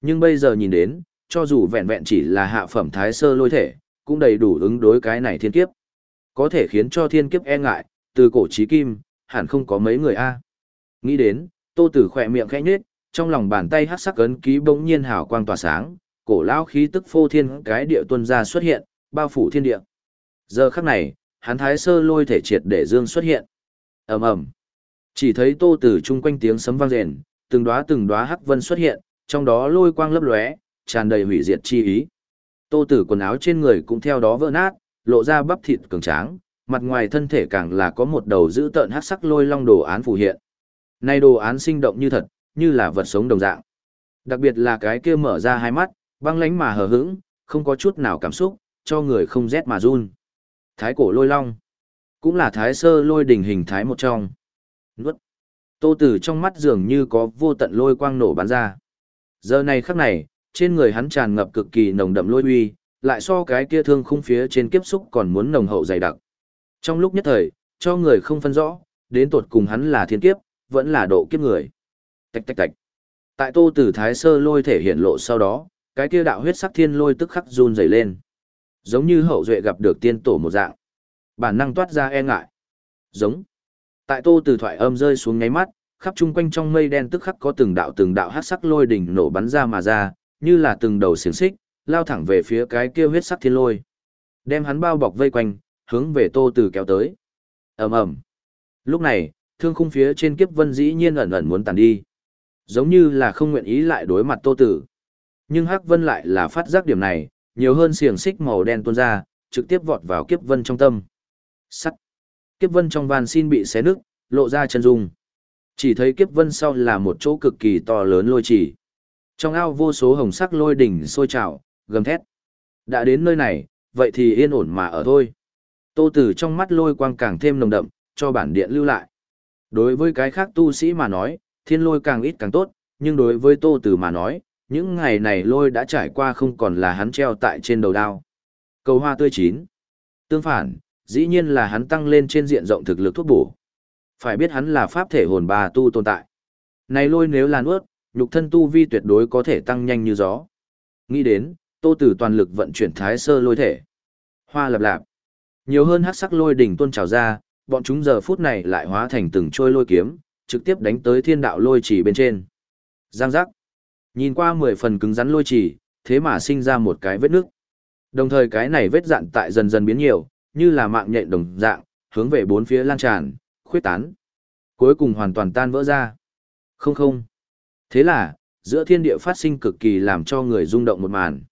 Speaker 1: Nhưng bây giờ nhìn đến, cho dù vẹn vẹn chỉ là hạ phẩm thái sơ lôi thể, cũng đầy đủ ứng đối cái này thiên kiếp. Có thể khiến cho thiên kiếp e ngại, từ cổ chí kim, hẳn không có mấy người A. Nghĩ đến, tô tử khẽ miệng khẽ nhếch, trong lòng bàn tay hắc sắc ấn ký bỗng nhiên hào quang tỏa sáng, cổ lão khí tức phô thiên cái địa tuân ra xuất hiện, bao phủ thiên địa. Giờ khắc này, hắn thái sơ lôi thể triệt để dương xuất hiện. ầm ầm, chỉ thấy tô tử chung quanh tiếng sấm vang rền, từng đóa từng đóa hắc vân xuất hiện, trong đó lôi quang lấp lóe, tràn đầy hủy diệt chi ý. Tô tử quần áo trên người cũng theo đó vỡ nát, lộ ra bắp thịt cường tráng, mặt ngoài thân thể càng là có một đầu giữ tợn hắc sắc lôi long đồ án phù hiện. Nay đồ án sinh động như thật, như là vật sống đồng dạng. Đặc biệt là cái kia mở ra hai mắt, băng lánh mà hờ hững, không có chút nào cảm xúc, cho người không rét mà run. Thái cổ lôi long, cũng là thái sơ lôi đỉnh hình thái một trong. Nuốt. Tô Tử trong mắt dường như có vô tận lôi quang nổ bắn ra. Giờ này khắc này, trên người hắn tràn ngập cực kỳ nồng đậm lôi uy, lại so cái kia thương khung phía trên kiếp xúc còn muốn nồng hậu dày đặc. Trong lúc nhất thời, cho người không phân rõ, đến tột cùng hắn là thiên kiếp, vẫn là độ kiếp người. Tạch tạch tạch. Tại Tô Tử Thái Sơ lôi thể hiện lộ sau đó, cái kia đạo huyết sắc thiên lôi tức khắc run rẩy lên. Giống như hậu duệ gặp được tiên tổ một dạng. Bản năng toát ra e ngại. Giống. Tại Tô Tử thoại âm rơi xuống ngáy mắt, khắp chung quanh trong mây đen tức khắc có từng đạo từng đạo hắc sắc lôi đỉnh nổ bắn ra mà ra, như là từng đầu xiển xích, lao thẳng về phía cái kia huyết sắc thiên lôi. Đem hắn bao bọc vây quanh, hướng về Tô Tử kéo tới. Ầm ầm. Lúc này, thương khung phía trên kiếp vân dĩ nhiên ẩn ẩn muốn tàn đi. Giống như là không nguyện ý lại đối mặt Tô Tử. Nhưng Hắc Vân lại là phát giác điểm này, nhiều hơn xiềng xích màu đen tuôn ra, trực tiếp vọt vào kiếp vân trong tâm. Sắt. Kiếp vân trong van xin bị xé nứt, lộ ra chân dung. Chỉ thấy kiếp vân sau là một chỗ cực kỳ to lớn lôi chỉ. Trong ao vô số hồng sắc lôi đỉnh sôi trào, gầm thét. Đã đến nơi này, vậy thì yên ổn mà ở thôi. Tô Tử trong mắt lôi quang càng thêm nồng đậm, cho bản điện lưu lại. Đối với cái khác tu sĩ mà nói, thiên lôi càng ít càng tốt, nhưng đối với Tô Tử mà nói, những ngày này lôi đã trải qua không còn là hắn treo tại trên đầu đao. Cầu hoa tươi chín. Tương phản, dĩ nhiên là hắn tăng lên trên diện rộng thực lực thuốc bổ. Phải biết hắn là pháp thể hồn bà tu tồn tại. Này lôi nếu là nuốt, nhục thân tu vi tuyệt đối có thể tăng nhanh như gió. Nghĩ đến, Tô Tử toàn lực vận chuyển thái sơ lôi thể. Hoa lập lạp. Nhiều hơn hắc sắc lôi đỉnh tuôn trào ra, bọn chúng giờ phút này lại hóa thành từng trôi lôi kiếm, trực tiếp đánh tới thiên đạo lôi chỉ bên trên. Giang giác. Nhìn qua mười phần cứng rắn lôi chỉ, thế mà sinh ra một cái vết nước. Đồng thời cái này vết dạn tại dần dần biến nhiều, như là mạng nhện đồng dạng, hướng về bốn phía lan tràn, khuyết tán. Cuối cùng hoàn toàn tan vỡ ra. Không không. Thế là, giữa thiên địa phát sinh cực kỳ làm cho người rung động một màn.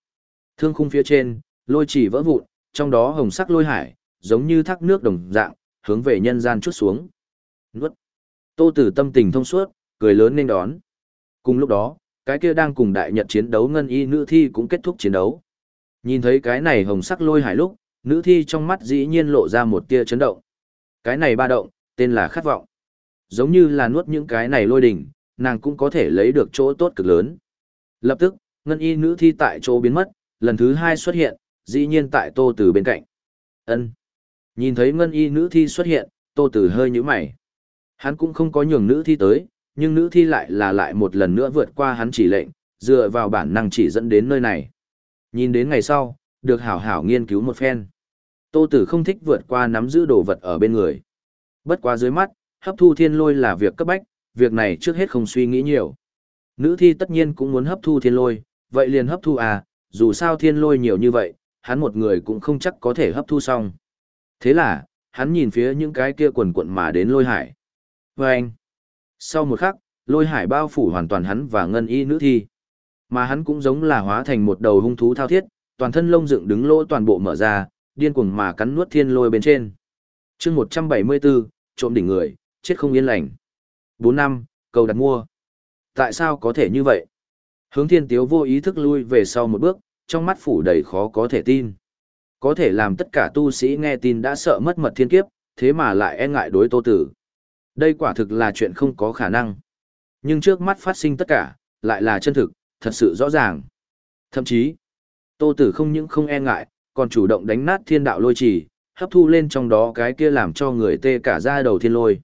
Speaker 1: Thương khung phía trên, lôi chỉ vỡ vụn, trong đó hồng sắc lôi hải, giống như thác nước đồng dạng, hướng về nhân gian chút xuống. Nuốt. Tô Tử tâm tình thông suốt, cười lớn nên đón. Cùng lúc đó, cái kia đang cùng đại nhật chiến đấu ngân y nữ thi cũng kết thúc chiến đấu. Nhìn thấy cái này hồng sắc lôi hải lúc, nữ thi trong mắt dĩ nhiên lộ ra một tia chấn động. Cái này ba động, tên là khát vọng. Giống như là nuốt những cái này lôi đỉnh, nàng cũng có thể lấy được chỗ tốt cực lớn. Lập tức, ngân y nữ thi tại chỗ biến mất, lần thứ hai xuất hiện, dĩ nhiên tại tô từ bên cạnh. ân Nhìn thấy ngân y nữ thi xuất hiện, tô tử hơi nhíu mày. Hắn cũng không có nhường nữ thi tới, nhưng nữ thi lại là lại một lần nữa vượt qua hắn chỉ lệnh, dựa vào bản năng chỉ dẫn đến nơi này. Nhìn đến ngày sau, được hảo hảo nghiên cứu một phen. Tô Tử không thích vượt qua nắm giữ đồ vật ở bên người. Bất quá dưới mắt, hấp thu thiên lôi là việc cấp bách, việc này trước hết không suy nghĩ nhiều. Nữ thi tất nhiên cũng muốn hấp thu thiên lôi, vậy liền hấp thu à, dù sao thiên lôi nhiều như vậy, hắn một người cũng không chắc có thể hấp thu xong. Thế là, hắn nhìn phía những cái kia quần quận mà đến lôi hải. Và anh, sau một khắc, lôi hải bao phủ hoàn toàn hắn và ngân y nữ thi. Mà hắn cũng giống là hóa thành một đầu hung thú thao thiết, toàn thân lông dựng đứng lỗ toàn bộ mở ra, điên cuồng mà cắn nuốt thiên lôi bên trên. chương 174, trộm đỉnh người, chết không yên lành. 4 năm, cầu đặt mua. Tại sao có thể như vậy? Hướng thiên tiếu vô ý thức lui về sau một bước, trong mắt phủ đầy khó có thể tin. Có thể làm tất cả tu sĩ nghe tin đã sợ mất mật thiên kiếp, thế mà lại e ngại đối tô tử. Đây quả thực là chuyện không có khả năng. Nhưng trước mắt phát sinh tất cả, lại là chân thực, thật sự rõ ràng. Thậm chí, tô tử không những không e ngại, còn chủ động đánh nát thiên đạo lôi trì, hấp thu lên trong đó cái kia làm cho người tê cả da đầu thiên lôi.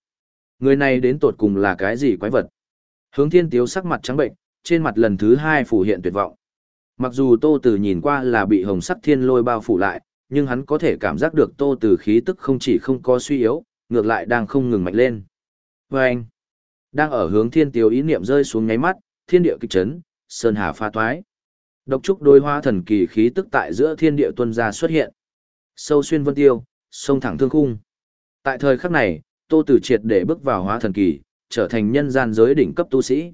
Speaker 1: Người này đến tột cùng là cái gì quái vật? Hướng thiên tiếu sắc mặt trắng bệnh, trên mặt lần thứ hai phủ hiện tuyệt vọng. Mặc dù tô tử nhìn qua là bị hồng sắc thiên lôi bao phủ lại, nhưng hắn có thể cảm giác được tô từ khí tức không chỉ không có suy yếu, ngược lại đang không ngừng mạnh lên. Và anh, đang ở hướng thiên tiêu ý niệm rơi xuống nháy mắt, thiên địa kịch chấn, sơn hà pha toái. Độc trúc đôi hoa thần kỳ khí tức tại giữa thiên địa tuân gia xuất hiện. Sâu xuyên vân tiêu, sông thẳng thương khung. Tại thời khắc này, Tô Tử triệt để bước vào hóa thần kỳ, trở thành nhân gian giới đỉnh cấp tu sĩ.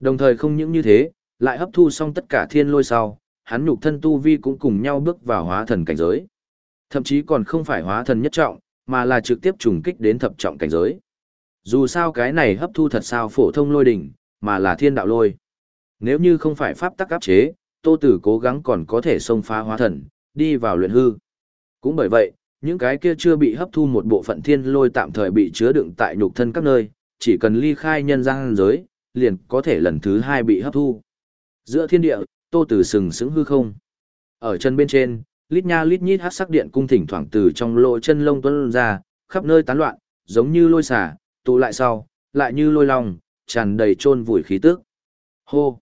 Speaker 1: Đồng thời không những như thế, lại hấp thu xong tất cả thiên lôi sau, hắn nhục thân tu vi cũng cùng nhau bước vào hóa thần cảnh giới. Thậm chí còn không phải hóa thần nhất trọng, mà là trực tiếp trùng kích đến thập trọng cảnh giới. Dù sao cái này hấp thu thật sao phổ thông lôi đỉnh, mà là thiên đạo lôi. Nếu như không phải pháp tắc áp chế, Tô Tử cố gắng còn có thể xông phá hóa thần, đi vào luyện hư. Cũng bởi vậy, những cái kia chưa bị hấp thu một bộ phận thiên lôi tạm thời bị chứa đựng tại nhục thân các nơi, chỉ cần ly khai nhân gian giới, liền có thể lần thứ hai bị hấp thu. Giữa thiên địa, Tô Tử sừng sững hư không. Ở chân bên trên, lít nha lít nhít hắc sắc điện cung thỉnh thoảng từ trong lỗ chân lông tuôn ra, khắp nơi tán loạn, giống như lôi xả, tụ lại sau, lại như lôi lòng, tràn đầy chôn vùi khí tức. Hô.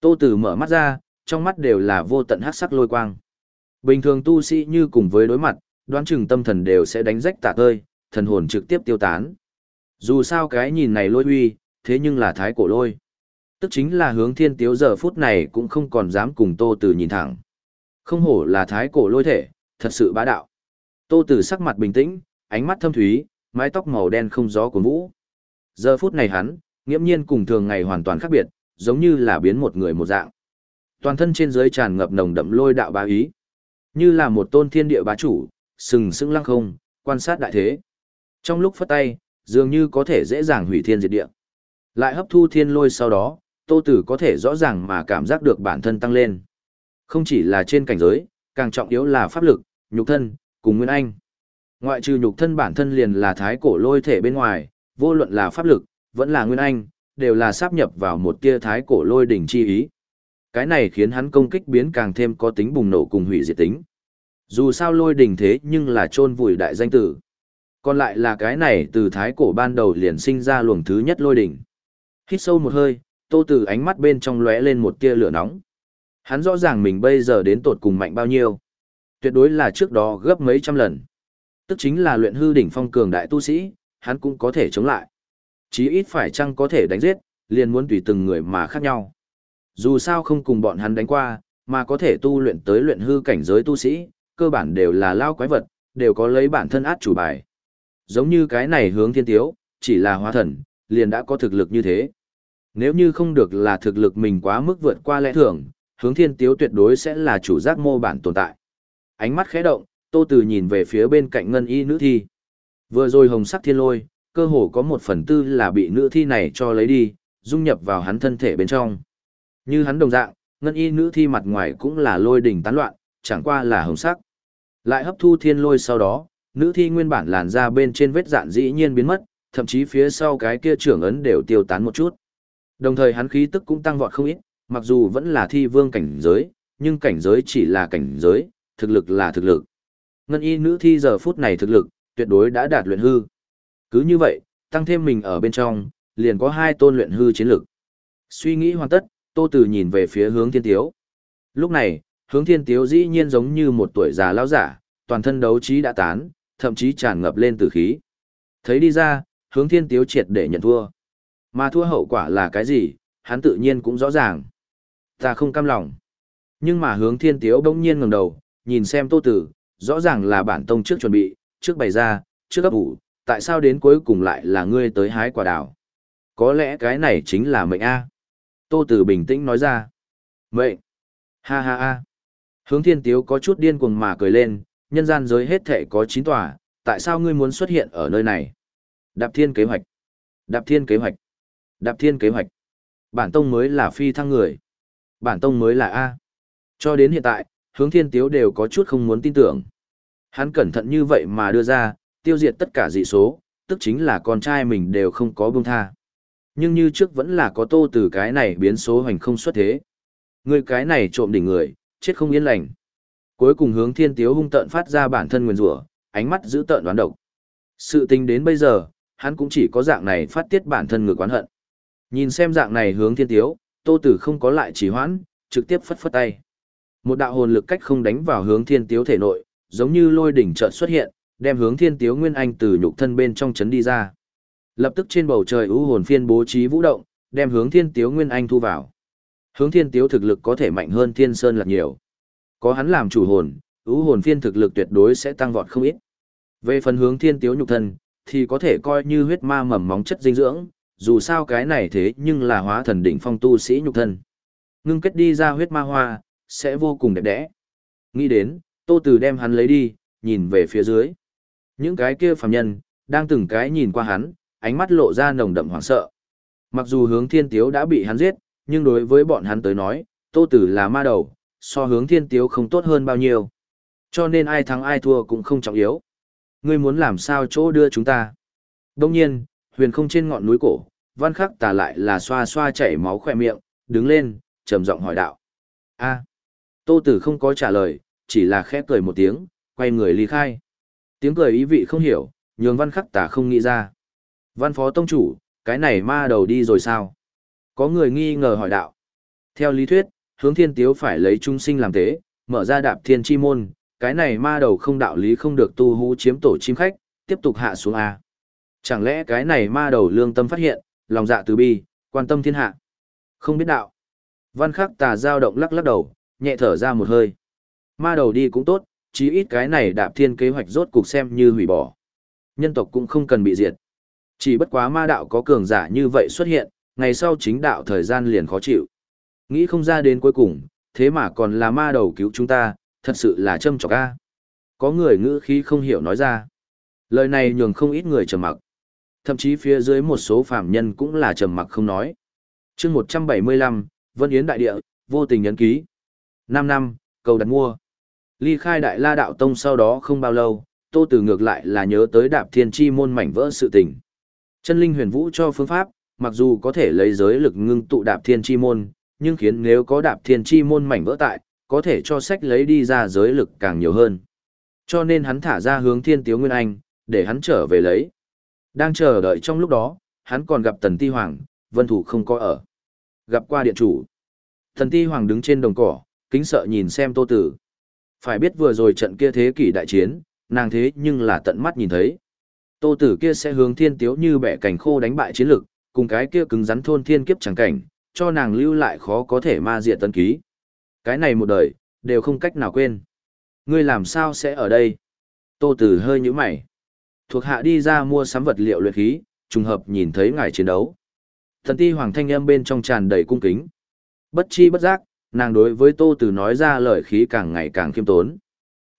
Speaker 1: Tô Tử mở mắt ra, trong mắt đều là vô tận hắc sắc lôi quang. Bình thường tu sĩ như cùng với đối mặt, đoán chừng tâm thần đều sẽ đánh rách tả tơi, thần hồn trực tiếp tiêu tán. Dù sao cái nhìn này lôi uy, thế nhưng là thái cổ lôi. Tức chính là hướng thiên tiếu giờ phút này cũng không còn dám cùng tô từ nhìn thẳng. Không hổ là thái cổ lôi thể, thật sự bá đạo. Tô từ sắc mặt bình tĩnh, ánh mắt thâm thúy, mái tóc màu đen không gió của vũ. Giờ phút này hắn, nghiễm nhiên cùng thường ngày hoàn toàn khác biệt, giống như là biến một người một dạng. Toàn thân trên dưới tràn ngập nồng đậm lôi đạo bá ý. Như là một tôn thiên địa bá chủ, sừng sững lăng không, quan sát đại thế. Trong lúc phất tay, dường như có thể dễ dàng hủy thiên diệt địa. Lại hấp thu thiên lôi sau đó, Tô Tử có thể rõ ràng mà cảm giác được bản thân tăng lên. Không chỉ là trên cảnh giới, càng trọng yếu là pháp lực, nhục thân, cùng nguyên anh. Ngoại trừ nhục thân bản thân liền là thái cổ lôi thể bên ngoài, vô luận là pháp lực, vẫn là nguyên anh, đều là sáp nhập vào một tia thái cổ lôi đỉnh chi ý. Cái này khiến hắn công kích biến càng thêm có tính bùng nổ cùng hủy diệt tính. Dù sao lôi đỉnh thế nhưng là chôn vùi đại danh tử. Còn lại là cái này từ thái cổ ban đầu liền sinh ra luồng thứ nhất lôi đỉnh. Hít sâu một hơi, tô từ ánh mắt bên trong lóe lên một tia lửa nóng. Hắn rõ ràng mình bây giờ đến tột cùng mạnh bao nhiêu. Tuyệt đối là trước đó gấp mấy trăm lần. Tức chính là luyện hư đỉnh phong cường đại tu sĩ, hắn cũng có thể chống lại. Chí ít phải chăng có thể đánh giết, liền muốn tùy từng người mà khác nhau. Dù sao không cùng bọn hắn đánh qua, mà có thể tu luyện tới luyện hư cảnh giới tu sĩ, cơ bản đều là lao quái vật, đều có lấy bản thân át chủ bài. Giống như cái này hướng thiên tiếu, chỉ là hóa thần, liền đã có thực lực như thế. Nếu như không được là thực lực mình quá mức vượt qua lẽ thường, hướng thiên tiếu tuyệt đối sẽ là chủ giác mô bản tồn tại. Ánh mắt khẽ động, tô từ nhìn về phía bên cạnh ngân y nữ thi. Vừa rồi hồng sắc thiên lôi, cơ hồ có một phần tư là bị nữ thi này cho lấy đi, dung nhập vào hắn thân thể bên trong. Như hắn đồng dạng, ngân y nữ thi mặt ngoài cũng là lôi đỉnh tán loạn, chẳng qua là hồng sắc. Lại hấp thu thiên lôi sau đó, nữ thi nguyên bản làn da bên trên vết dạn dĩ nhiên biến mất, thậm chí phía sau cái kia trưởng ấn đều tiêu tán một chút. Đồng thời hắn khí tức cũng tăng vọt không ít, mặc dù vẫn là thi vương cảnh giới, nhưng cảnh giới chỉ là cảnh giới, thực lực là thực lực. Ngân y nữ thi giờ phút này thực lực, tuyệt đối đã đạt luyện hư. Cứ như vậy, tăng thêm mình ở bên trong, liền có hai tôn luyện hư chiến lực. Suy nghĩ hoàn tất, Tô Tử nhìn về phía hướng thiên tiếu. Lúc này, hướng thiên tiếu dĩ nhiên giống như một tuổi già lão giả, toàn thân đấu trí đã tán, thậm chí tràn ngập lên tử khí. Thấy đi ra, hướng thiên tiếu triệt để nhận thua. Mà thua hậu quả là cái gì, hắn tự nhiên cũng rõ ràng. Ta không cam lòng. Nhưng mà hướng thiên tiếu bỗng nhiên ngẩng đầu, nhìn xem tô tử, rõ ràng là bản tông trước chuẩn bị, trước bày ra, trước ấp ủ, tại sao đến cuối cùng lại là ngươi tới hái quả đào? Có lẽ cái này chính là mệnh A. Tô tử bình tĩnh nói ra. Mệnh. Ha ha ha. Hướng thiên tiếu có chút điên cuồng mà cười lên, nhân gian giới hết thể có chín tòa, tại sao ngươi muốn xuất hiện ở nơi này? Đạp thiên kế hoạch. Đạp thiên kế hoạch. Đạp thiên kế hoạch. Bản tông mới là phi thăng người. Bản tông mới là A. Cho đến hiện tại, hướng thiên tiếu đều có chút không muốn tin tưởng. Hắn cẩn thận như vậy mà đưa ra, tiêu diệt tất cả dị số, tức chính là con trai mình đều không có buông tha. Nhưng như trước vẫn là có tô từ cái này biến số hoành không xuất thế. Người cái này trộm đỉnh người, chết không yên lành. Cuối cùng hướng thiên tiếu hung tợn phát ra bản thân nguyền rủa ánh mắt giữ tợn đoán độc. Sự tình đến bây giờ, hắn cũng chỉ có dạng này phát tiết bản thân ngược oán hận. Nhìn xem dạng này hướng thiên tiếu, tô tử không có lại chỉ hoãn, trực tiếp phất phất tay. Một đạo hồn lực cách không đánh vào hướng thiên tiếu thể nội, giống như lôi đỉnh chợt xuất hiện, đem hướng thiên tiếu nguyên anh từ nhục thân bên trong chấn đi ra. Lập tức trên bầu trời ưu hồn phiên bố trí vũ động, đem hướng thiên tiếu nguyên anh thu vào. Hướng thiên tiếu thực lực có thể mạnh hơn thiên sơn là nhiều. Có hắn làm chủ hồn, ưu hồn phiên thực lực tuyệt đối sẽ tăng vọt không ít. Về phần hướng thiên tiếu nhục thân, thì có thể coi như huyết ma mầm móng chất dinh dưỡng, dù sao cái này thế nhưng là hóa thần đỉnh phong tu sĩ nhục thân. Ngưng kết đi ra huyết ma hoa, sẽ vô cùng đẹp đẽ. Nghĩ đến, tô từ đem hắn lấy đi, nhìn về phía dưới. Những cái kia phàm nhân, đang từng cái nhìn qua hắn, ánh mắt lộ ra nồng đậm hoảng sợ. Mặc dù hướng thiên tiếu đã bị hắn giết, nhưng đối với bọn hắn tới nói, tô tử là ma đầu, so hướng thiên tiếu không tốt hơn bao nhiêu. Cho nên ai thắng ai thua cũng không trọng yếu. Ngươi muốn làm sao chỗ đưa chúng ta. Đông nhiên, huyền không trên ngọn núi cổ, văn khắc tà lại là xoa xoa chảy máu khỏe miệng, đứng lên, trầm giọng hỏi đạo. a Tô tử không có trả lời, chỉ là khẽ cười một tiếng, quay người ly khai. Tiếng cười ý vị không hiểu, nhường văn khắc tà không nghĩ ra. Văn phó tông chủ, cái này ma đầu đi rồi sao? Có người nghi ngờ hỏi đạo. Theo lý thuyết, hướng thiên tiếu phải lấy trung sinh làm tế, mở ra đạp thiên chi môn, cái này ma đầu không đạo lý không được tu hú chiếm tổ chim khách, tiếp tục hạ xuống A. Chẳng lẽ cái này ma đầu lương tâm phát hiện, lòng dạ từ bi, quan tâm thiên hạ. Không biết đạo. Văn khắc tà dao động lắc lắc đầu, nhẹ thở ra một hơi. Ma đầu đi cũng tốt, chí ít cái này đạp thiên kế hoạch rốt cục xem như hủy bỏ. Nhân tộc cũng không cần bị diệt. Chỉ bất quá ma đạo có cường giả như vậy xuất hiện, ngày sau chính đạo thời gian liền khó chịu. Nghĩ không ra đến cuối cùng, thế mà còn là ma đầu cứu chúng ta, thật sự là châm trọc a. Có người ngữ khí không hiểu nói ra. Lời này nhường không ít người trầm mặc. Thậm chí phía dưới một số phạm nhân cũng là trầm mặc không nói. chương 175, Vân Yến Đại Địa, vô tình nhấn ký. 5 năm, cầu đặt mua. Ly khai Đại La Đạo Tông sau đó không bao lâu, Tô Tử ngược lại là nhớ tới đạp thiên chi môn mảnh vỡ sự tình. Chân linh huyền vũ cho phương pháp, mặc dù có thể lấy giới lực ngưng tụ đạp thiên chi môn, nhưng khiến nếu có đạp thiên chi môn mảnh vỡ tại, có thể cho sách lấy đi ra giới lực càng nhiều hơn. Cho nên hắn thả ra hướng thiên tiếu nguyên anh, để hắn trở về lấy. Đang chờ đợi trong lúc đó, hắn còn gặp tần ti hoàng, vân thủ không có ở. Gặp qua điện chủ. Tần ti hoàng đứng trên đồng cỏ, kính sợ nhìn xem tô tử. Phải biết vừa rồi trận kia thế kỷ đại chiến, nàng thế nhưng là tận mắt nhìn thấy. Tô tử kia sẽ hướng thiên tiếu như bẻ cảnh khô đánh bại chiến lực, cùng cái kia cứng rắn thôn thiên kiếp chẳng cảnh, cho nàng lưu lại khó có thể ma diệt tân ký. Cái này một đời, đều không cách nào quên. Ngươi làm sao sẽ ở đây? Tô tử hơi nhíu mày. Thuộc hạ đi ra mua sắm vật liệu luyện khí, trùng hợp nhìn thấy ngài chiến đấu. Thần ti hoàng thanh âm bên trong tràn đầy cung kính. Bất chi bất giác, nàng đối với tô từ nói ra lời khí càng ngày càng khiêm tốn.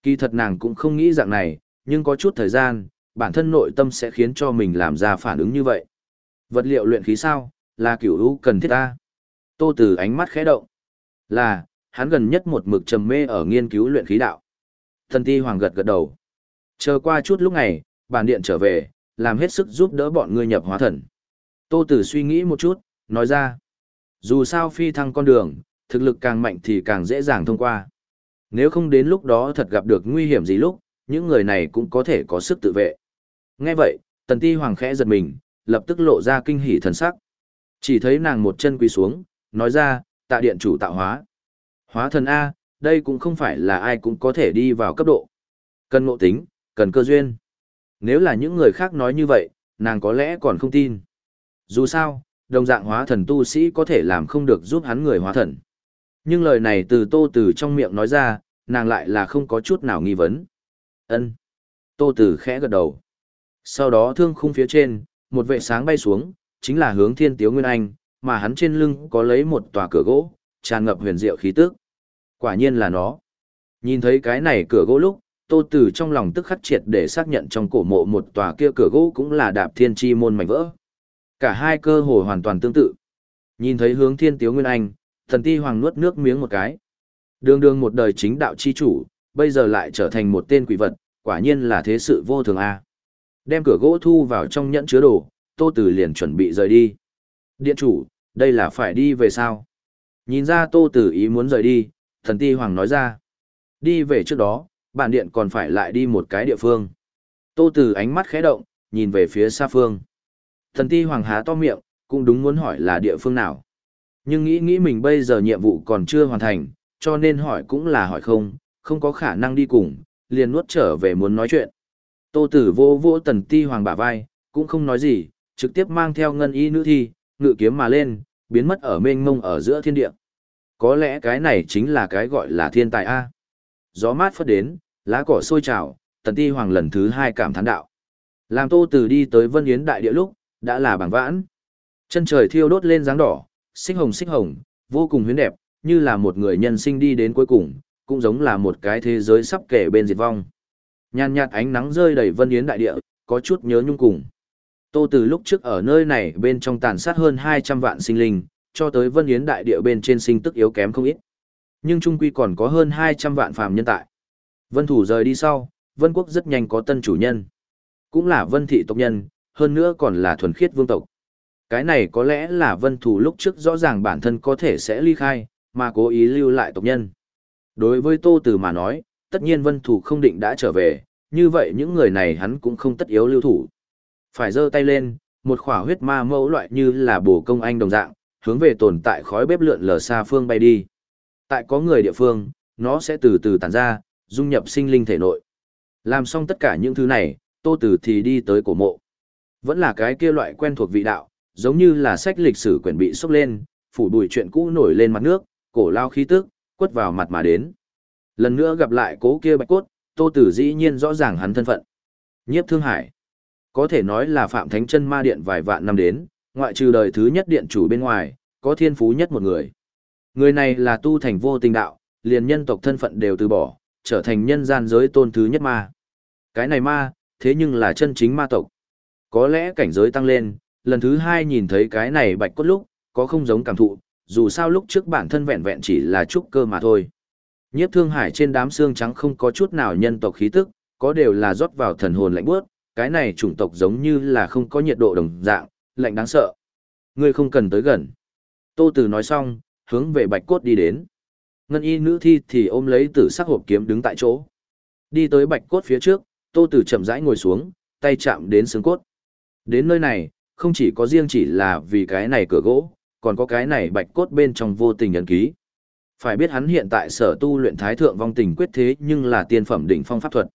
Speaker 1: Kỳ thật nàng cũng không nghĩ dạng này, nhưng có chút thời gian, bản thân nội tâm sẽ khiến cho mình làm ra phản ứng như vậy. Vật liệu luyện khí sao, là kiểu hữu cần thiết ta. Tô từ ánh mắt khẽ động. Là, hắn gần nhất một mực trầm mê ở nghiên cứu luyện khí đạo. Thần Ti Hoàng gật gật đầu. Chờ qua chút lúc này, bản điện trở về, làm hết sức giúp đỡ bọn ngươi nhập hóa thần. Tô Tử suy nghĩ một chút, nói ra. Dù sao phi thăng con đường, thực lực càng mạnh thì càng dễ dàng thông qua. Nếu không đến lúc đó thật gặp được nguy hiểm gì lúc, những người này cũng có thể có sức tự vệ. Nghe vậy, Tần Ti Hoàng khẽ giật mình, lập tức lộ ra kinh hỉ thần sắc. Chỉ thấy nàng một chân quỳ xuống, nói ra, tạ điện chủ tạo hóa. Hóa thần A, đây cũng không phải là ai cũng có thể đi vào cấp độ. Cần ngộ tính, cần cơ duyên. Nếu là những người khác nói như vậy, nàng có lẽ còn không tin. Dù sao, đồng dạng hóa thần tu sĩ có thể làm không được giúp hắn người hóa thần. Nhưng lời này từ tô từ trong miệng nói ra, nàng lại là không có chút nào nghi vấn. ân Tô từ khẽ gật đầu. Sau đó thương khung phía trên, một vệ sáng bay xuống, chính là hướng thiên tiếu nguyên anh, mà hắn trên lưng có lấy một tòa cửa gỗ, tràn ngập huyền diệu khí tức. Quả nhiên là nó. Nhìn thấy cái này cửa gỗ lúc, Tô Tử trong lòng tức khắc triệt để xác nhận trong cổ mộ một tòa kia cửa gỗ cũng là đạp thiên chi môn mảnh vỡ. Cả hai cơ hồ hoàn toàn tương tự. Nhìn thấy hướng thiên tiếu nguyên anh, thần ti hoàng nuốt nước miếng một cái. Đường đường một đời chính đạo chi chủ, bây giờ lại trở thành một tên quỷ vật, quả nhiên là thế sự vô thường a. Đem cửa gỗ thu vào trong nhẫn chứa đồ, Tô Tử liền chuẩn bị rời đi. Điện chủ, đây là phải đi về sao? Nhìn ra Tô Tử ý muốn rời đi, thần ti hoàng nói ra. Đi về trước đó, bản điện còn phải lại đi một cái địa phương. Tô Tử ánh mắt khẽ động, nhìn về phía xa phương. Thần ti hoàng há to miệng, cũng đúng muốn hỏi là địa phương nào. Nhưng nghĩ nghĩ mình bây giờ nhiệm vụ còn chưa hoàn thành, cho nên hỏi cũng là hỏi không, không có khả năng đi cùng, liền nuốt trở về muốn nói chuyện. Tô Tử vô vô tần ti hoàng bả vai, cũng không nói gì, trực tiếp mang theo ngân y nữ thi, ngự kiếm mà lên, biến mất ở mênh mông ở giữa thiên địa. Có lẽ cái này chính là cái gọi là thiên tài A. Gió mát phất đến, lá cỏ sôi trào, tần ti hoàng lần thứ hai cảm thán đạo. Làm tô từ đi tới vân yến đại địa lúc, đã là bằng vãn. Chân trời thiêu đốt lên dáng đỏ, xích hồng xích hồng, vô cùng huyến đẹp, như là một người nhân sinh đi đến cuối cùng, cũng giống là một cái thế giới sắp kể bên diệt vong. Nhàn nhạt ánh nắng rơi đầy vân yến đại địa, có chút nhớ nhung cùng. Tô từ lúc trước ở nơi này bên trong tàn sát hơn 200 vạn sinh linh, cho tới vân yến đại địa bên trên sinh tức yếu kém không ít. Nhưng trung quy còn có hơn 200 vạn phàm nhân tại. Vân thủ rời đi sau, vân quốc rất nhanh có tân chủ nhân. Cũng là vân thị tộc nhân, hơn nữa còn là thuần khiết vương tộc. Cái này có lẽ là vân thủ lúc trước rõ ràng bản thân có thể sẽ ly khai, mà cố ý lưu lại tộc nhân. Đối với tô từ mà nói, tất nhiên vân thủ không định đã trở về, như vậy những người này hắn cũng không tất yếu lưu thủ. Phải giơ tay lên, một khỏa huyết ma mẫu loại như là bổ công anh đồng dạng, hướng về tồn tại khói bếp lượn lờ xa phương bay đi. Tại có người địa phương, nó sẽ từ từ tản ra, dung nhập sinh linh thể nội. Làm xong tất cả những thứ này, tô tử thì đi tới cổ mộ. Vẫn là cái kia loại quen thuộc vị đạo, giống như là sách lịch sử quyển bị xốc lên, phủ bụi chuyện cũ nổi lên mặt nước, cổ lao khí tức, quất vào mặt mà đến. Lần nữa gặp lại cố kia bạch cốt, Tô Tử dĩ nhiên rõ ràng hắn thân phận. Nhiếp Thương Hải. Có thể nói là Phạm Thánh Chân Ma Điện vài vạn năm đến, ngoại trừ đời thứ nhất điện chủ bên ngoài, có thiên phú nhất một người. Người này là tu thành vô tình đạo, liền nhân tộc thân phận đều từ bỏ, trở thành nhân gian giới tôn thứ nhất ma. Cái này ma, thế nhưng là chân chính ma tộc. Có lẽ cảnh giới tăng lên, lần thứ hai nhìn thấy cái này bạch cốt lúc, có không giống cảm thụ, dù sao lúc trước bản thân vẹn vẹn chỉ là trúc cơ mà thôi. Nhiếp thương hải trên đám xương trắng không có chút nào nhân tộc khí tức, có đều là rót vào thần hồn lạnh bước, cái này chủng tộc giống như là không có nhiệt độ đồng dạng, lạnh đáng sợ. Ngươi không cần tới gần. Tô Tử nói xong, hướng về bạch cốt đi đến. Ngân y nữ thi thì ôm lấy tử sắc hộp kiếm đứng tại chỗ. Đi tới bạch cốt phía trước, Tô Tử chậm rãi ngồi xuống, tay chạm đến xương cốt. Đến nơi này, không chỉ có riêng chỉ là vì cái này cửa gỗ, còn có cái này bạch cốt bên trong vô tình ấn ký. Phải biết hắn hiện tại sở tu luyện thái thượng vong tình quyết thế nhưng là tiên phẩm đỉnh phong pháp thuật.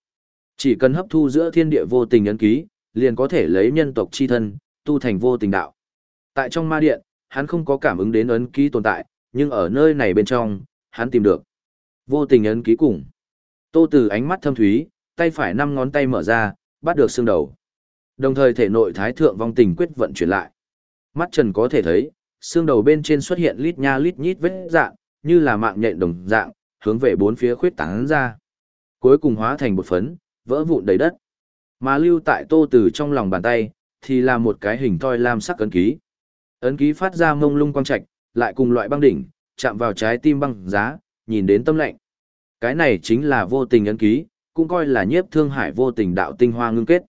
Speaker 1: Chỉ cần hấp thu giữa thiên địa vô tình ấn ký, liền có thể lấy nhân tộc chi thân, tu thành vô tình đạo. Tại trong ma điện, hắn không có cảm ứng đến ấn ký tồn tại, nhưng ở nơi này bên trong, hắn tìm được. Vô tình ấn ký cùng. Tô Từ ánh mắt thâm thúy, tay phải năm ngón tay mở ra, bắt được xương đầu. Đồng thời thể nội thái thượng vong tình quyết vận chuyển lại. Mắt trần có thể thấy, xương đầu bên trên xuất hiện lít nha lít nhít vết dạng, như là mạng nhện đồng dạng, hướng về bốn phía khuyết tán ra. Cuối cùng hóa thành một phấn, vỡ vụn đầy đất. Mà lưu tại tô từ trong lòng bàn tay, thì là một cái hình toi lam sắc ấn ký. Ấn ký phát ra mông lung quang trạch, lại cùng loại băng đỉnh, chạm vào trái tim băng giá, nhìn đến tâm lạnh. Cái này chính là vô tình ấn ký, cũng coi là nhiếp thương hải vô tình đạo tinh hoa ngưng kết.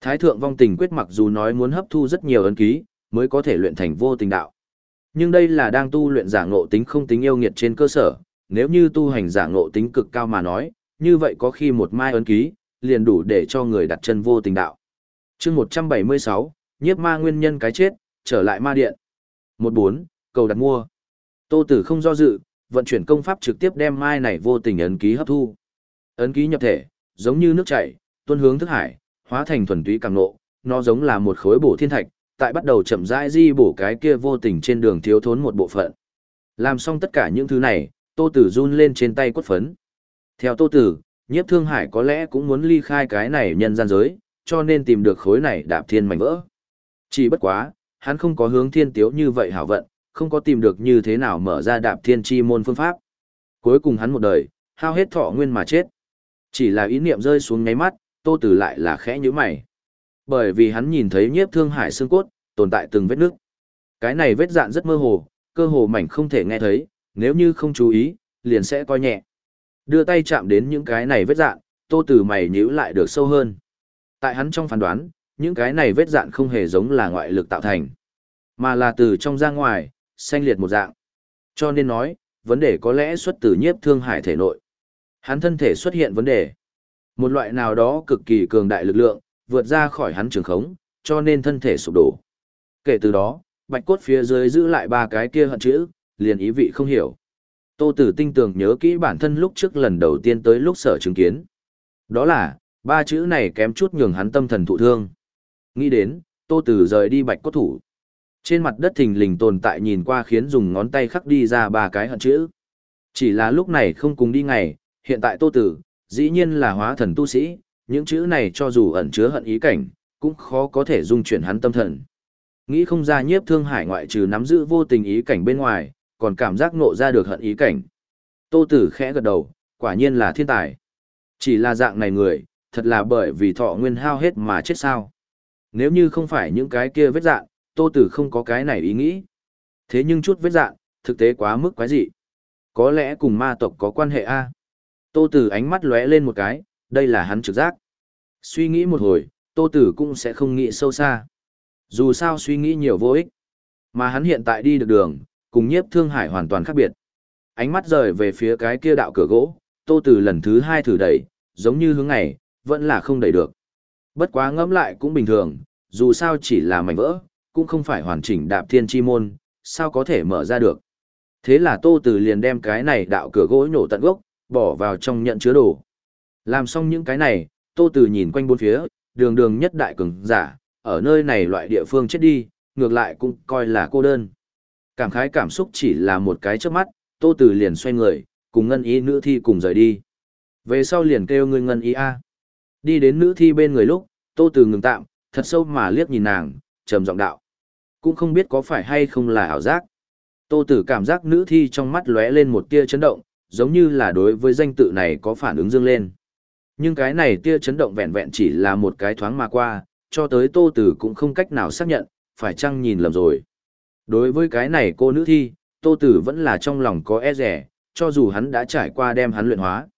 Speaker 1: Thái thượng vong tình quyết mặc dù nói muốn hấp thu rất nhiều ấn ký, mới có thể luyện thành vô tình đạo. Nhưng đây là đang tu luyện giả ngộ tính không tính yêu nghiệt trên cơ sở, nếu như tu hành giả ngộ tính cực cao mà nói, như vậy có khi một mai ấn ký, liền đủ để cho người đặt chân vô tình đạo. chương 176, nhiếp ma nguyên nhân cái chết, trở lại ma điện. 14, cầu đặt mua. Tô Tử không do dự, vận chuyển công pháp trực tiếp đem mai này vô tình ấn ký hấp thu. Ấn ký nhập thể, giống như nước chảy, tuôn hướng thức hải, hóa thành thuần túy cảm nộ, nó giống là một khối bổ thiên thạch, tại bắt đầu chậm rãi di bổ cái kia vô tình trên đường thiếu thốn một bộ phận. Làm xong tất cả những thứ này, Tô Tử run lên trên tay quất phấn. Theo Tô Tử, Nhiếp Thương Hải có lẽ cũng muốn ly khai cái này nhân gian giới, cho nên tìm được khối này đạp thiên mảnh vỡ. Chỉ bất quá, hắn không có hướng thiên tiếu như vậy hảo vận, không có tìm được như thế nào mở ra đạp thiên chi môn phương pháp. Cuối cùng hắn một đời, hao hết thọ nguyên mà chết. Chỉ là ý niệm rơi xuống ngáy mắt, Tô Tử lại là khẽ nhíu mày. Bởi vì hắn nhìn thấy nhiếp thương hải xương cốt, tồn tại từng vết nước. Cái này vết dạn rất mơ hồ, cơ hồ mảnh không thể nghe thấy, nếu như không chú ý, liền sẽ coi nhẹ. Đưa tay chạm đến những cái này vết dạn, tô tử mày nhíu lại được sâu hơn. Tại hắn trong phán đoán, những cái này vết dạn không hề giống là ngoại lực tạo thành, mà là từ trong ra ngoài, xanh liệt một dạng. Cho nên nói, vấn đề có lẽ xuất từ nhiếp thương hải thể nội. Hắn thân thể xuất hiện vấn đề. Một loại nào đó cực kỳ cường đại lực lượng, vượt ra khỏi hắn trường khống, cho nên thân thể sụp đổ. Kể từ đó, bạch cốt phía dưới giữ lại ba cái kia hận chữ, liền ý vị không hiểu. Tô Tử tinh tường nhớ kỹ bản thân lúc trước lần đầu tiên tới lúc sở chứng kiến. Đó là, ba chữ này kém chút nhường hắn tâm thần thụ thương. Nghĩ đến, Tô Tử rời đi bạch cốt thủ. Trên mặt đất thình lình tồn tại nhìn qua khiến dùng ngón tay khắc đi ra ba cái hận chữ. Chỉ là lúc này không cùng đi ngày, hiện tại Tô Tử, dĩ nhiên là hóa thần tu sĩ, những chữ này cho dù ẩn chứa hận ý cảnh, cũng khó có thể dung chuyển hắn tâm thần. Nghĩ không ra nhiếp thương hải ngoại trừ nắm giữ vô tình ý cảnh bên ngoài, còn cảm giác nộ ra được hận ý cảnh. Tô Tử khẽ gật đầu, quả nhiên là thiên tài. Chỉ là dạng này người, thật là bởi vì thọ nguyên hao hết mà chết sao. Nếu như không phải những cái kia vết dạng, Tô Tử không có cái này ý nghĩ. Thế nhưng chút vết dạn, thực tế quá mức quái dị. Có lẽ cùng ma tộc có quan hệ a. Tô Tử ánh mắt lóe lên một cái, đây là hắn trực giác. Suy nghĩ một hồi, Tô Tử cũng sẽ không nghĩ sâu xa. Dù sao suy nghĩ nhiều vô ích. Mà hắn hiện tại đi được đường, cùng nhiếp thương hải hoàn toàn khác biệt. Ánh mắt rời về phía cái kia đạo cửa gỗ, Tô Tử lần thứ hai thử đẩy, giống như hướng này, vẫn là không đẩy được. Bất quá ngẫm lại cũng bình thường, dù sao chỉ là mảnh vỡ, cũng không phải hoàn chỉnh đạp thiên chi môn, sao có thể mở ra được. Thế là Tô Tử liền đem cái này đạo cửa gỗ nổ tận gốc, bỏ vào trong nhận chứa đồ. Làm xong những cái này, Tô Tử nhìn quanh bốn phía, đường đường nhất đại cường giả, ở nơi này loại địa phương chết đi, ngược lại cũng coi là cô đơn. Cảm khái cảm xúc chỉ là một cái chớp mắt, Tô Tử liền xoay người, cùng ngân ý nữ thi cùng rời đi. Về sau liền kêu người ngân ý A. Đi đến nữ thi bên người lúc, Tô Tử ngừng tạm, thật sâu mà liếc nhìn nàng, trầm giọng đạo. Cũng không biết có phải hay không là ảo giác. Tô Tử cảm giác nữ thi trong mắt lóe lên một tia chấn động, giống như là đối với danh tự này có phản ứng dương lên. Nhưng cái này tia chấn động vẹn vẹn chỉ là một cái thoáng mà qua, cho tới Tô Tử cũng không cách nào xác nhận, phải chăng nhìn lầm rồi. Đối với cái này cô nữ thi, Tô Tử vẫn là trong lòng có e rẻ, cho dù hắn đã trải qua đem hắn luyện hóa.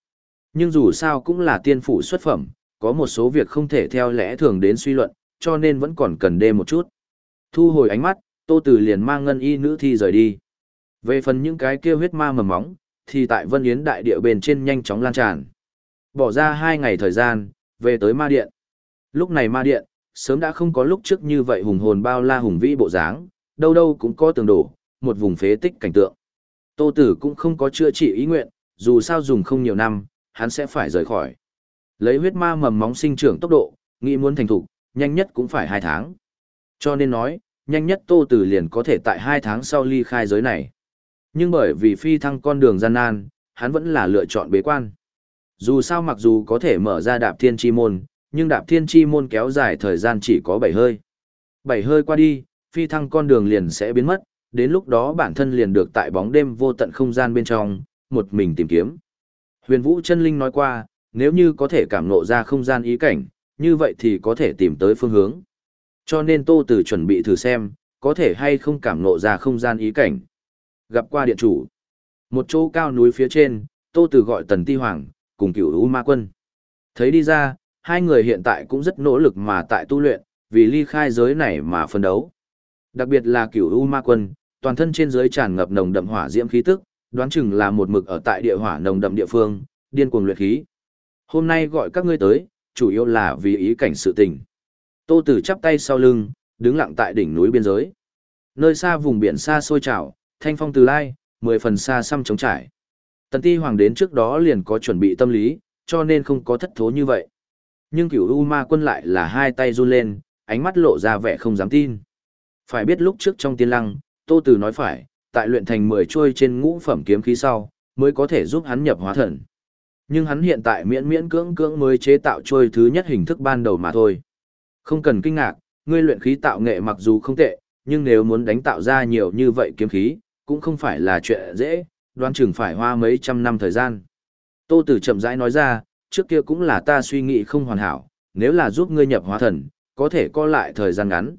Speaker 1: Nhưng dù sao cũng là tiên phụ xuất phẩm, có một số việc không thể theo lẽ thường đến suy luận, cho nên vẫn còn cần đêm một chút. Thu hồi ánh mắt, Tô Tử liền mang ngân y nữ thi rời đi. Về phần những cái kia huyết ma mầm móng, thì tại Vân Yến đại địa bên trên nhanh chóng lan tràn. Bỏ ra hai ngày thời gian, về tới ma điện. Lúc này ma điện, sớm đã không có lúc trước như vậy hùng hồn bao la hùng vĩ bộ dáng, đâu đâu cũng có tường đổ, một vùng phế tích cảnh tượng. Tô Tử cũng không có chữa trị ý nguyện, dù sao dùng không nhiều năm, hắn sẽ phải rời khỏi. Lấy huyết ma mầm móng sinh trưởng tốc độ, nghĩ muốn thành thục, nhanh nhất cũng phải hai tháng. Cho nên nói, nhanh nhất Tô Tử liền có thể tại hai tháng sau ly khai giới này. Nhưng bởi vì phi thăng con đường gian nan, hắn vẫn là lựa chọn bế quan. Dù sao mặc dù có thể mở ra đạp thiên chi môn, nhưng đạp thiên chi môn kéo dài thời gian chỉ có bảy hơi. Bảy hơi qua đi, phi thăng con đường liền sẽ biến mất, đến lúc đó bản thân liền được tại bóng đêm vô tận không gian bên trong, một mình tìm kiếm. Huyền Vũ chân linh nói qua, nếu như có thể cảm ngộ ra không gian ý cảnh, như vậy thì có thể tìm tới phương hướng. Cho nên Tô Tử chuẩn bị thử xem, có thể hay không cảm ngộ ra không gian ý cảnh. Gặp qua điện chủ. Một chỗ cao núi phía trên, Tô Tử gọi Tần Ti Hoàng, cùng cửu U Ma Quân. Thấy đi ra, hai người hiện tại cũng rất nỗ lực mà tại tu luyện, vì ly khai giới này mà phân đấu. Đặc biệt là cửu U Ma Quân, toàn thân trên dưới tràn ngập nồng đậm hỏa diễm khí tức, đoán chừng là một mực ở tại địa hỏa nồng đậm địa phương, điên cuồng luyện khí. Hôm nay gọi các ngươi tới, chủ yếu là vì ý cảnh sự tình. Tô Tử chắp tay sau lưng, đứng lặng tại đỉnh núi biên giới. Nơi xa vùng biển xa xôi trào, thanh phong từ lai, mười phần xa xăm trống trải. Tần Ti Hoàng đến trước đó liền có chuẩn bị tâm lý, cho nên không có thất thố như vậy. Nhưng cửu U Ma quân lại là hai tay run lên, ánh mắt lộ ra vẻ không dám tin. Phải biết lúc trước trong tiên lăng, Tô Tử nói phải, tại luyện thành 10 chuôi trên ngũ phẩm kiếm khí sau, mới có thể giúp hắn nhập hóa thần. Nhưng hắn hiện tại miễn miễn cưỡng cưỡng mới chế tạo trôi thứ nhất hình thức ban đầu mà thôi. Không cần kinh ngạc, ngươi luyện khí tạo nghệ mặc dù không tệ, nhưng nếu muốn đánh tạo ra nhiều như vậy kiếm khí, cũng không phải là chuyện dễ, đoán chừng phải hoa mấy trăm năm thời gian. Tô Tử chậm rãi nói ra, trước kia cũng là ta suy nghĩ không hoàn hảo, nếu là giúp ngươi nhập hóa thần, có thể co lại thời gian ngắn.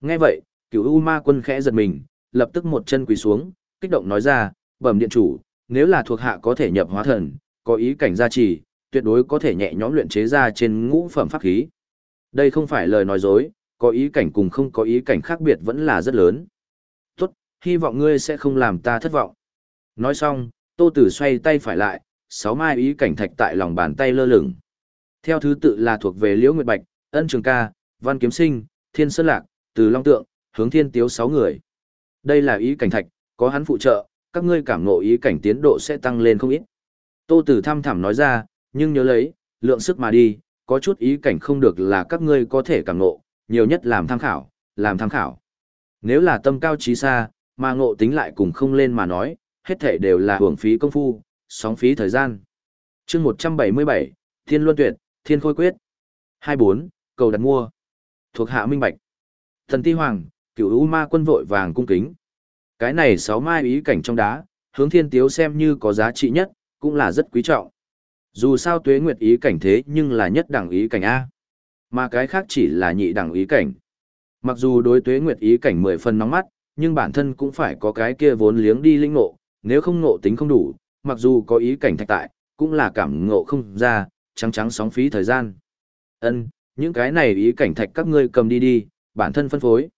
Speaker 1: Nghe vậy, cửu U Ma quân khẽ giật mình, lập tức một chân quỳ xuống, kích động nói ra, bẩm điện chủ, nếu là thuộc hạ có thể nhập hóa thần, có ý cảnh gia trì, tuyệt đối có thể nhẹ nhõm luyện chế ra trên ngũ phẩm pháp khí. Đây không phải lời nói dối, có ý cảnh cùng không có ý cảnh khác biệt vẫn là rất lớn. Tốt, hy vọng ngươi sẽ không làm ta thất vọng. Nói xong, Tô Tử xoay tay phải lại, sáu mai ý cảnh thạch tại lòng bàn tay lơ lửng. Theo thứ tự là thuộc về Liễu Nguyệt Bạch, Ân Trường Ca, Văn Kiếm Sinh, Thiên Sơn Lạc, Từ Long Tượng, Hướng Thiên Tiếu sáu người. Đây là ý cảnh thạch, có hắn phụ trợ, các ngươi cảm ngộ ý cảnh tiến độ sẽ tăng lên không ít. Tô Tử thăm thẳm nói ra, nhưng nhớ lấy, lượng sức mà đi, có chút ý cảnh không được là các ngươi có thể cảm ngộ, nhiều nhất làm tham khảo, làm tham khảo. Nếu là tâm cao trí xa, mà ngộ tính lại cùng không lên mà nói, hết thể đều là hưởng phí công phu, sóng phí thời gian. chương 177, Thiên Luân Tuyệt, Thiên Khôi Quyết. 24, cầu đặt mua. Thuộc hạ minh bạch. Thần Ti Hoàng, cựu U Ma quân vội vàng cung kính. Cái này sáu mai ý cảnh trong đá, hướng thiên tiếu xem như có giá trị nhất, cũng là rất quý trọng. Dù sao tuế nguyệt ý cảnh thế nhưng là nhất đẳng ý cảnh A. Mà cái khác chỉ là nhị đẳng ý cảnh. Mặc dù đối tuế nguyệt ý cảnh mười phần nóng mắt, nhưng bản thân cũng phải có cái kia vốn liếng đi linh ngộ, nếu không ngộ tính không đủ, mặc dù có ý cảnh thạch tại, cũng là cảm ngộ không ra, trắng trắng sóng phí thời gian. Ân, những cái này ý cảnh thạch các ngươi cầm đi đi, bản thân phân phối.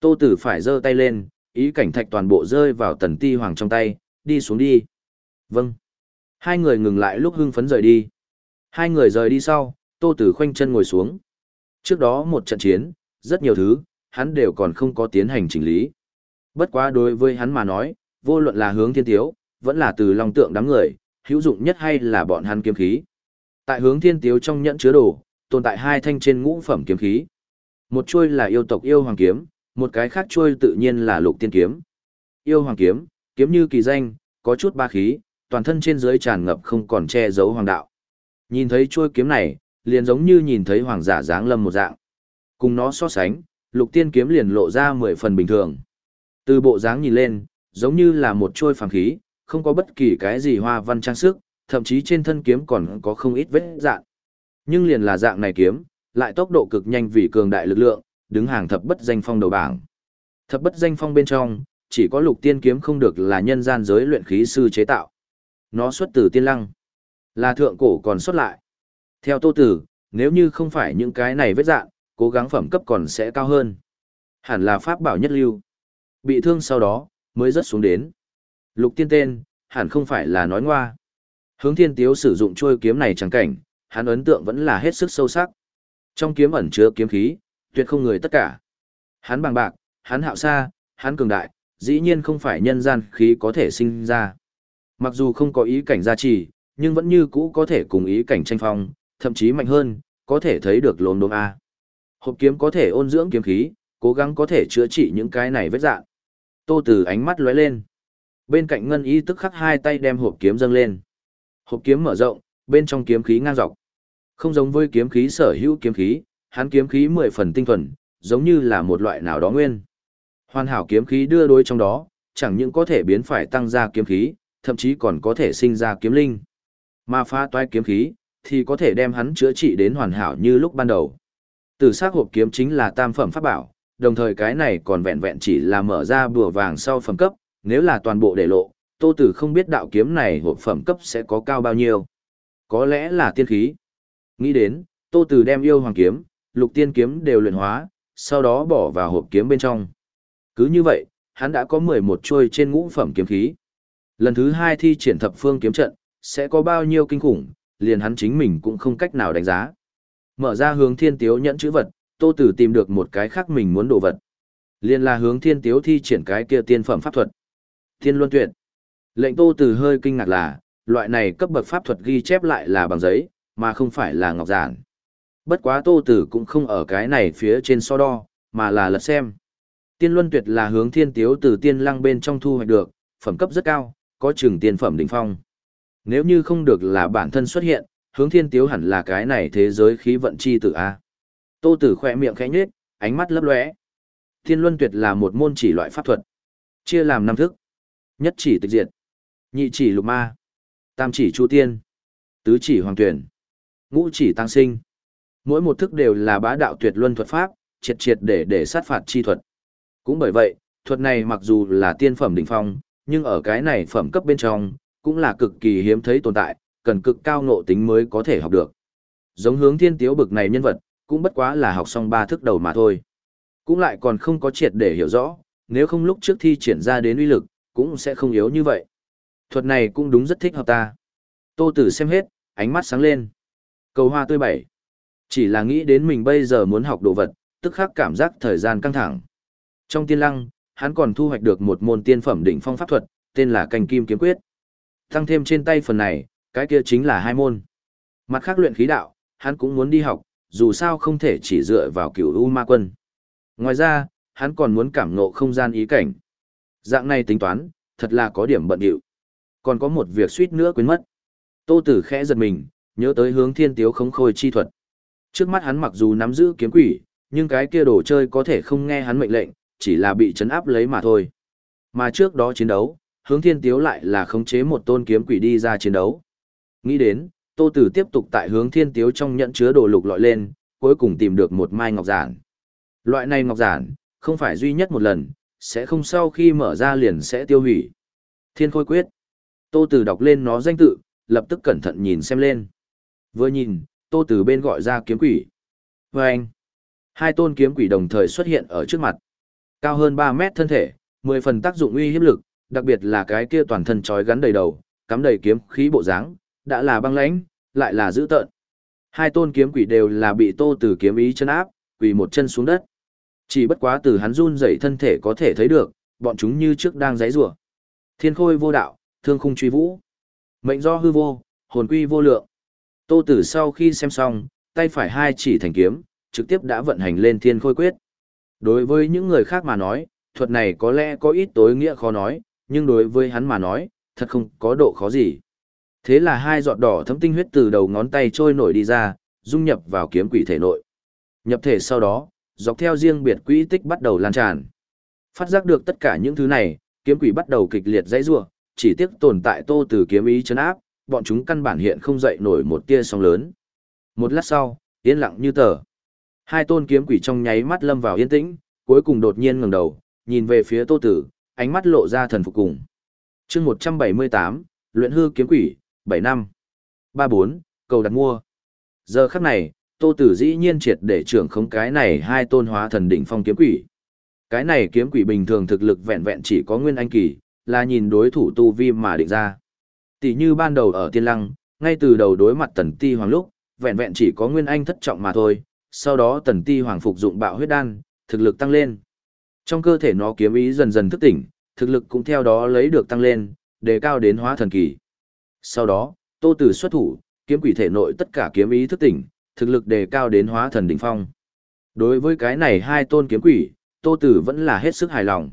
Speaker 1: Tô Tử phải giơ tay lên, ý cảnh thạch toàn bộ rơi vào tần ti hoàng trong tay, đi xuống đi. Vâng. Hai người ngừng lại lúc hưng phấn rời đi. Hai người rời đi sau, Tô Tử khoanh chân ngồi xuống. Trước đó một trận chiến, rất nhiều thứ, hắn đều còn không có tiến hành chỉnh lý. Bất quá đối với hắn mà nói, vô luận là hướng thiên tiếu, vẫn là từ long tượng đám người, hữu dụng nhất hay là bọn hắn kiếm khí. Tại hướng thiên tiếu trong nhẫn chứa đồ, tồn tại hai thanh trên ngũ phẩm kiếm khí. Một chuôi là yêu tộc yêu hoàng kiếm, một cái khác chuôi tự nhiên là lục tiên kiếm. Yêu hoàng kiếm, kiếm như kỳ danh, có chút ba khí, toàn thân trên dưới tràn ngập không còn che giấu hoàng đạo. Nhìn thấy chuôi kiếm này, liền giống như nhìn thấy hoàng giả dáng lâm một dạng. Cùng nó so sánh, lục tiên kiếm liền lộ ra mười phần bình thường. Từ bộ dáng nhìn lên, giống như là một chuôi phàm khí, không có bất kỳ cái gì hoa văn trang sức, thậm chí trên thân kiếm còn có không ít vết dạng. Nhưng liền là dạng này kiếm, lại tốc độ cực nhanh vì cường đại lực lượng, đứng hàng thập bất danh phong đầu bảng. Thập bất danh phong bên trong, chỉ có lục tiên kiếm không được là nhân gian giới luyện khí sư chế tạo. Nó xuất từ tiên lăng, là thượng cổ còn xuất lại. Theo tô tử, nếu như không phải những cái này vết dạn, cố gắng phẩm cấp còn sẽ cao hơn. Hẳn là pháp bảo nhất lưu. Bị thương sau đó, mới rớt xuống đến. Lục tiên tên, hẳn không phải là nói ngoa. Hướng thiên tiếu sử dụng trôi kiếm này chẳng cảnh, hắn ấn tượng vẫn là hết sức sâu sắc. Trong kiếm ẩn chứa kiếm khí, tuyệt không người tất cả. Hắn bằng bạc, hắn hạo xa, hắn cường đại, dĩ nhiên không phải nhân gian khí có thể sinh ra. Mặc dù không có ý cảnh gia trì, nhưng vẫn như cũ có thể cùng ý cảnh tranh phong, thậm chí mạnh hơn, có thể thấy được lồn đốm A. Hộp kiếm có thể ôn dưỡng kiếm khí, cố gắng có thể chữa trị những cái này vết dạn. Tô Tử ánh mắt lóe lên. Bên cạnh ngân y tức khắc hai tay đem hộp kiếm dâng lên. Hộp kiếm mở rộng, bên trong kiếm khí ngang dọc. Không giống với kiếm khí sở hữu kiếm khí, hắn kiếm khí mười phần tinh thuần, giống như là một loại nào đó nguyên. Hoàn hảo kiếm khí đưa đối trong đó, chẳng những có thể biến phải tăng ra kiếm khí, thậm chí còn có thể sinh ra kiếm linh. Mà phá toái kiếm khí, thì có thể đem hắn chữa trị đến hoàn hảo như lúc ban đầu. Tử sắc hộp kiếm chính là tam phẩm pháp bảo, đồng thời cái này còn vẹn vẹn chỉ là mở ra bùa vàng sau phẩm cấp, nếu là toàn bộ để lộ, Tô Tử không biết đạo kiếm này hộp phẩm cấp sẽ có cao bao nhiêu. Có lẽ là tiên khí. Nghĩ đến, Tô Tử đem yêu hoàng kiếm, lục tiên kiếm đều luyện hóa, sau đó bỏ vào hộp kiếm bên trong. Cứ như vậy, hắn đã có 11 chuôi trên ngũ phẩm kiếm khí. Lần thứ hai thi triển thập phương kiếm trận, sẽ có bao nhiêu kinh khủng, liền hắn chính mình cũng không cách nào đánh giá. Mở ra hướng thiên tiếu nhẫn chữ vật, Tô Tử tìm được một cái khác mình muốn đồ vật. liền là hướng thiên tiếu thi triển cái kia tiên phẩm pháp thuật. Thiên luân tuyệt. Lệnh Tô Tử hơi kinh ngạc là, loại này cấp bậc pháp thuật ghi chép lại là bằng giấy, mà không phải là ngọc giản. Bất quá Tô Tử cũng không ở cái này phía trên so đo, mà là lật xem. Tiên luân tuyệt là hướng thiên tiếu từ tiên lăng bên trong thu hoạch được, phẩm cấp rất cao, có chừng tiên phẩm đỉnh phong. Nếu như không được là bản thân xuất hiện, hướng thiên tiếu hẳn là cái này thế giới khí vận chi tử A. Tô tử khỏe miệng khẽ nhếch, ánh mắt lấp lóe. Thiên luân tuyệt là một môn chỉ loại pháp thuật. Chia làm năm thức. Nhất chỉ tịch diệt. Nhị chỉ lục ma. Tam chỉ chu tiên. Tứ chỉ hoàng tuyển. Ngũ chỉ tăng sinh. Mỗi một thức đều là bá đạo tuyệt luân thuật pháp, triệt triệt để để sát phạt chi thuật. Cũng bởi vậy, thuật này mặc dù là tiên phẩm đỉnh phong, nhưng ở cái này phẩm cấp bên trong, cũng là cực kỳ hiếm thấy tồn tại, cần cực cao ngộ tính mới có thể học được. Giống hướng thiên tiếu bực này nhân vật, cũng bất quá là học xong ba thức đầu mà thôi. Cũng lại còn không có triệt để hiểu rõ, nếu không lúc trước thi triển ra đến uy lực, cũng sẽ không yếu như vậy. Thuật này cũng đúng rất thích hợp ta. Tô Tử xem hết, ánh mắt sáng lên. Cầu hoa tươi bảy. Chỉ là nghĩ đến mình bây giờ muốn học đồ vật, tức khắc cảm giác thời gian căng thẳng. Trong tiên lăng, hắn còn thu hoạch được một môn tiên phẩm đỉnh phong pháp thuật, tên là canh kim kiếm quyết. Tăng thêm trên tay phần này, cái kia chính là hai môn. Mặt khác luyện khí đạo, hắn cũng muốn đi học, dù sao không thể chỉ dựa vào cửu U ma quân. Ngoài ra, hắn còn muốn cảm ngộ không gian ý cảnh. Dạng này tính toán, thật là có điểm bận điệu. Còn có một việc suýt nữa quên mất. Tô Tử khẽ giật mình, nhớ tới hướng thiên tiếu khống khôi chi thuật. Trước mắt hắn mặc dù nắm giữ kiếm quỷ, nhưng cái kia đồ chơi có thể không nghe hắn mệnh lệnh, chỉ là bị chấn áp lấy mà thôi. Mà trước đó chiến đấu, hướng thiên tiếu lại là khống chế một tôn kiếm quỷ đi ra chiến đấu. Nghĩ đến, Tô Tử tiếp tục tại hướng thiên tiếu trong nhận chứa đồ lục lọi lên, cuối cùng tìm được một mai ngọc giản. Loại này ngọc giản, không phải duy nhất một lần, sẽ không sau khi mở ra liền sẽ tiêu hủy. Thiên Khôi Quyết. Tô Tử đọc lên nó danh tự, lập tức cẩn thận nhìn xem lên. Vừa nhìn, Tô Tử bên gọi ra kiếm quỷ. Vâng! anh. Hai tôn kiếm quỷ đồng thời xuất hiện ở trước mặt. Cao hơn 3 mét thân thể, 10 phần tác dụng uy hiếp lực, đặc biệt là cái kia toàn thân trói gắn đầy đầu, cắm đầy kiếm khí bộ dáng, đã là băng lãnh, lại là dữ tợn. Hai tôn kiếm quỷ đều là bị Tô Tử kiếm ý chân áp, quỳ một chân xuống đất. Chỉ bất quá từ hắn run rẩy thân thể có thể thấy được, bọn chúng như trước đang giãy giụa. Thiên khôi vô đạo, thương khung truy vũ. Mệnh do hư vô, hồn quy vô lượng. Tô Tử sau khi xem xong, tay phải hai chỉ thành kiếm, trực tiếp đã vận hành lên thiên khôi quyết. Đối với những người khác mà nói, thuật này có lẽ có ít tối nghĩa khó nói, nhưng đối với hắn mà nói, thật không có độ khó gì. Thế là hai giọt đỏ thấm tinh huyết từ đầu ngón tay trôi nổi đi ra, dung nhập vào kiếm quỷ thể nội. Nhập thể sau đó, dọc theo riêng biệt quỹ tích bắt đầu lan tràn. Phát giác được tất cả những thứ này, kiếm quỷ bắt đầu kịch liệt dãy rủa, chỉ tiếc tồn tại Tô từ kiếm ý chấn áp, bọn chúng căn bản hiện không dậy nổi một tia sóng lớn. Một lát sau, yên lặng như tờ. Hai tôn kiếm quỷ trong nháy mắt lâm vào yên tĩnh, cuối cùng đột nhiên ngẩng đầu, nhìn về phía Tô Tử, ánh mắt lộ ra thần phục cùng. Chương 178, Luyện hư kiếm quỷ, 7 năm. 34, cầu đặt mua. Giờ khắc này, Tô Tử dĩ nhiên triệt để trưởng khống cái này hai tôn hóa thần đỉnh phong kiếm quỷ. Cái này kiếm quỷ bình thường thực lực vẹn vẹn chỉ có nguyên anh kỳ, là nhìn đối thủ tu vi mà định ra. Tỷ như ban đầu ở Tiên Lăng, ngay từ đầu đối mặt Tần Ti Hoàng lúc, vẹn vẹn chỉ có nguyên anh thất trọng mà thôi, sau đó Tần Ti Hoàng phục dụng bạo huyết đan, thực lực tăng lên. Trong cơ thể nó kiếm ý dần dần thức tỉnh, thực lực cũng theo đó lấy được tăng lên, đề cao đến hóa thần kỳ. Sau đó, Tô Tử xuất thủ, kiếm quỷ thể nội tất cả kiếm ý thức tỉnh, thực lực đề cao đến hóa thần đỉnh phong. Đối với cái này hai tôn kiếm quỷ, Tô Tử vẫn là hết sức hài lòng.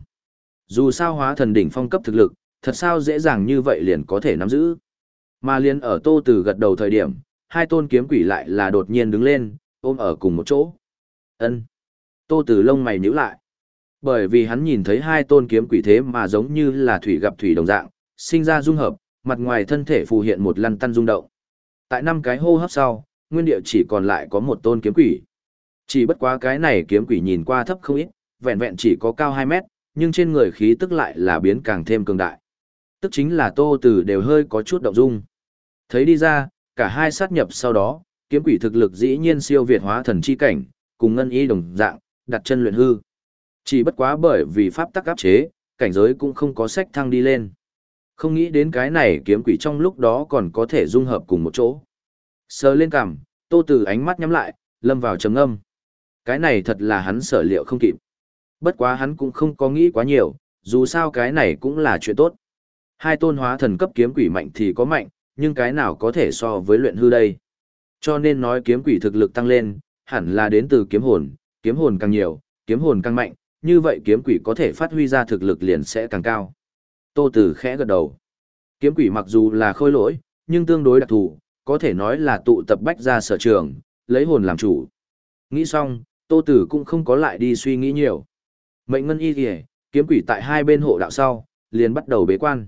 Speaker 1: Dù sao hóa thần đỉnh phong cấp thực lực, thật sao dễ dàng như vậy liền có thể nắm giữ. Mà liền ở Tô Tử gật đầu thời điểm, hai tôn kiếm quỷ lại là đột nhiên đứng lên, ôm ở cùng một chỗ. Ân. Tô Tử lông mày nhíu lại. Bởi vì hắn nhìn thấy hai tôn kiếm quỷ thế mà giống như là thủy gặp thủy đồng dạng, sinh ra dung hợp, mặt ngoài thân thể phù hiện một lăn tăn rung động. Tại năm cái hô hấp sau, nguyên địa chỉ còn lại có một tôn kiếm quỷ. Chỉ bất quá cái này kiếm quỷ nhìn qua thấp không ít, vẹn vẹn chỉ có cao 2 mét, nhưng trên người khí tức lại là biến càng thêm cường đại. Tức chính là tô tử đều hơi có chút động dung. Thấy đi ra, cả hai sát nhập sau đó, kiếm quỷ thực lực dĩ nhiên siêu việt hóa thần chi cảnh, cùng ngân y đồng dạng, đặt chân luyện hư. Chỉ bất quá bởi vì pháp tắc áp chế, cảnh giới cũng không có sách thăng đi lên. Không nghĩ đến cái này kiếm quỷ trong lúc đó còn có thể dung hợp cùng một chỗ. Sờ lên cằm, tô từ ánh mắt nhắm lại, lâm vào trầm âm. Cái này thật là hắn sở liệu không kịp. Bất quá hắn cũng không có nghĩ quá nhiều, dù sao cái này cũng là chuyện tốt. Hai tôn hóa thần cấp kiếm quỷ mạnh thì có mạnh, nhưng cái nào có thể so với luyện hư đây. Cho nên nói kiếm quỷ thực lực tăng lên, hẳn là đến từ kiếm hồn, kiếm hồn càng nhiều, kiếm hồn càng mạnh, như vậy kiếm quỷ có thể phát huy ra thực lực liền sẽ càng cao. Tô Tử khẽ gật đầu. Kiếm quỷ mặc dù là khôi lỗi, nhưng tương đối đặc thù, có thể nói là tụ tập bách ra sở trường, lấy hồn làm chủ. Nghĩ xong, Tô Tử cũng không có lại đi suy nghĩ nhiều. Mệnh ngân y kìa, kiếm quỷ tại hai bên hộ đạo sau, liền bắt đầu bế quan.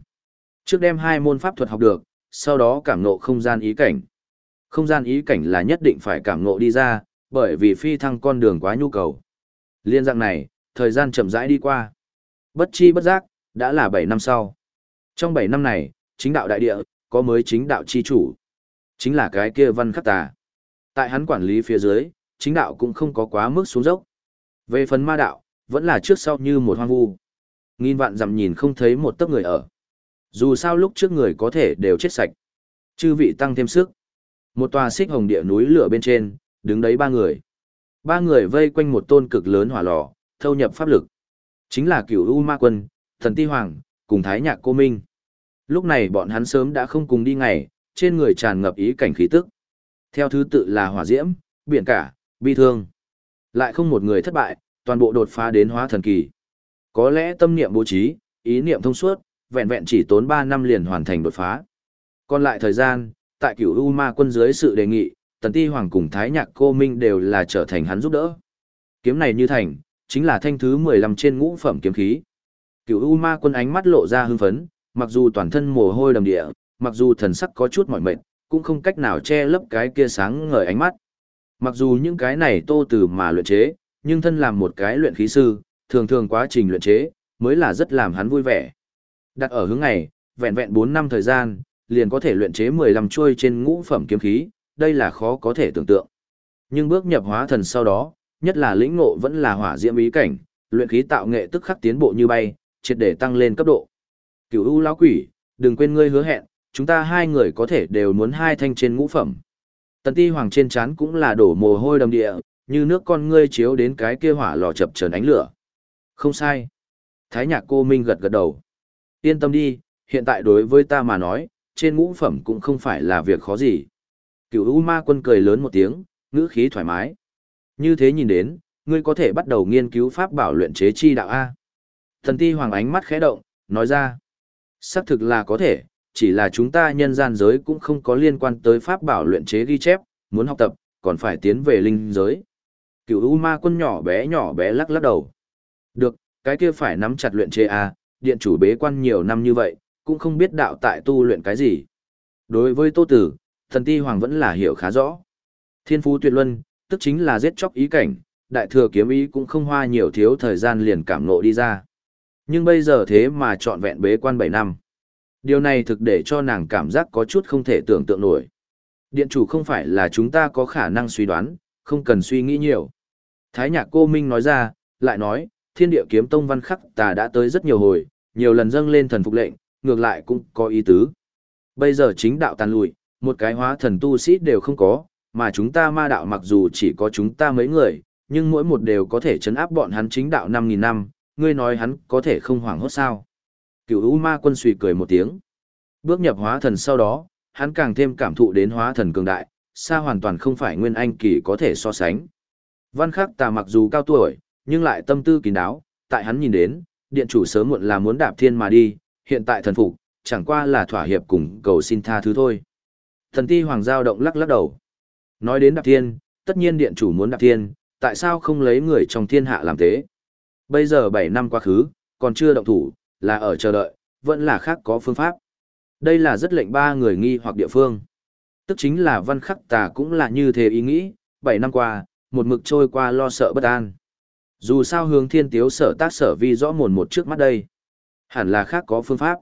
Speaker 1: Trước đem hai môn pháp thuật học được, sau đó cảm ngộ không gian ý cảnh. Không gian ý cảnh là nhất định phải cảm ngộ đi ra, bởi vì phi thăng con đường quá nhu cầu. Liên dạng này, thời gian chậm rãi đi qua. Bất chi bất giác, đã là 7 năm sau. Trong 7 năm này, chính đạo đại địa, có mới chính đạo chi chủ. Chính là cái kia văn khắc tà. Tại hắn quản lý phía dưới, chính đạo cũng không có quá mức xuống dốc. Về phần ma đạo, vẫn là trước sau như một hoang vu. Nghìn vạn dặm nhìn không thấy một tấc người ở. Dù sao lúc trước người có thể đều chết sạch. Chư vị tăng thêm sức. Một tòa xích hồng địa núi lửa bên trên, đứng đấy ba người. Ba người vây quanh một tôn cực lớn hỏa lò, thâu nhập pháp lực. Chính là cửu U Ma Quân, Thần Ti Hoàng, cùng Thái Nhạc Cô Minh. Lúc này bọn hắn sớm đã không cùng đi ngày, trên người tràn ngập ý cảnh khí tức. Theo thứ tự là hỏa diễm, biển cả, bi thương. Lại không một người thất bại, toàn bộ đột phá đến hóa thần kỳ. Có lẽ tâm niệm bố trí, ý niệm thông suốt, vẹn vẹn chỉ tốn 3 năm liền hoàn thành đột phá. Còn lại thời gian, tại cửu U Ma quân dưới sự đề nghị, Tần Ti Hoàng cùng Thái Nhạc Cô Minh đều là trở thành hắn giúp đỡ. Kiếm này như thành, chính là thanh thứ 15 trên ngũ phẩm kiếm khí. Cửu U Ma quân ánh mắt lộ ra hưng phấn, mặc dù toàn thân mồ hôi đầm địa, mặc dù thần sắc có chút mỏi mệt, cũng không cách nào che lấp cái kia sáng ngời ánh mắt. Mặc dù những cái này tô từ mà luyện chế, nhưng thân làm một cái luyện khí sư, thường thường quá trình luyện chế, mới là rất làm hắn vui vẻ. Đặt ở hướng này, vẹn vẹn 4 năm thời gian, liền có thể luyện chế 15 chuôi trên ngũ phẩm kiếm khí, đây là khó có thể tưởng tượng. Nhưng bước nhập hóa thần sau đó, nhất là lĩnh ngộ vẫn là hỏa diễm ý cảnh, luyện khí tạo nghệ tức khắc tiến bộ như bay, triệt để tăng lên cấp độ. Cửu U lão quỷ, đừng quên ngươi hứa hẹn, chúng ta hai người có thể đều muốn hai thanh trên ngũ phẩm. Tần Ti Hoàng trên trán cũng là đổ mồ hôi đầm địa, như nước con ngươi chiếu đến cái kia hỏa lò chập chờn ánh lửa. Không sai. Thái Nhạc Cô Minh gật gật đầu. Yên tâm đi, hiện tại đối với ta mà nói, trên ngũ phẩm cũng không phải là việc khó gì. Cửu U Ma Quân cười lớn một tiếng, ngữ khí thoải mái. Như thế nhìn đến, ngươi có thể bắt đầu nghiên cứu pháp bảo luyện chế chi đạo A. Thần ti hoàng ánh mắt khẽ động, nói ra. Xác thực là có thể, chỉ là chúng ta nhân gian giới cũng không có liên quan tới pháp bảo luyện chế ghi chép, muốn học tập, còn phải tiến về linh giới. Cựu U ma quân nhỏ bé nhỏ bé lắc lắc đầu. Được, cái kia phải nắm chặt luyện chế A, điện chủ bế quan nhiều năm như vậy, cũng không biết đạo tại tu luyện cái gì. Đối với Tô Tử, thần ti hoàng vẫn là hiểu khá rõ. Thiên phú tuyệt luân, tức chính là giết chóc ý cảnh, đại thừa kiếm ý cũng không hoa nhiều thiếu thời gian liền cảm nộ đi ra. Nhưng bây giờ thế mà trọn vẹn bế quan 7 năm. Điều này thực để cho nàng cảm giác có chút không thể tưởng tượng nổi. Điện chủ không phải là chúng ta có khả năng suy đoán, không cần suy nghĩ nhiều. Thái nhạc cô Minh nói ra, lại nói, thiên địa kiếm tông văn khắc ta đã tới rất nhiều hồi, nhiều lần dâng lên thần phục lệnh, ngược lại cũng có ý tứ. Bây giờ chính đạo tàn lụi, một cái hóa thần tu sĩ đều không có, mà chúng ta ma đạo mặc dù chỉ có chúng ta mấy người, nhưng mỗi một đều có thể chấn áp bọn hắn chính đạo 5.000 năm, ngươi nói hắn có thể không hoảng hốt sao. Cựu U ma quân suy cười một tiếng. Bước nhập hóa thần sau đó, hắn càng thêm cảm thụ đến hóa thần cường đại, xa hoàn toàn không phải nguyên anh kỳ có thể so sánh. Văn khắc tà mặc dù cao tuổi, nhưng lại tâm tư kín đáo, tại hắn nhìn đến, điện chủ sớm muộn là muốn đạp thiên mà đi, hiện tại thần phục, chẳng qua là thỏa hiệp cùng cầu xin tha thứ thôi. Thần ti hoàng giao động lắc lắc đầu. Nói đến đạp thiên, tất nhiên điện chủ muốn đạp thiên, tại sao không lấy người trong thiên hạ làm thế? Bây giờ bảy năm quá khứ, còn chưa động thủ, là ở chờ đợi, vẫn là khác có phương pháp. Đây là rất lệnh ba người nghi hoặc địa phương. Tức chính là văn khắc tà cũng là như thế ý nghĩ, bảy năm qua, một mực trôi qua lo sợ bất an. Dù sao hướng thiên tiếu sở tác sở vi rõ mồn một trước mắt đây. Hẳn là khác có phương pháp.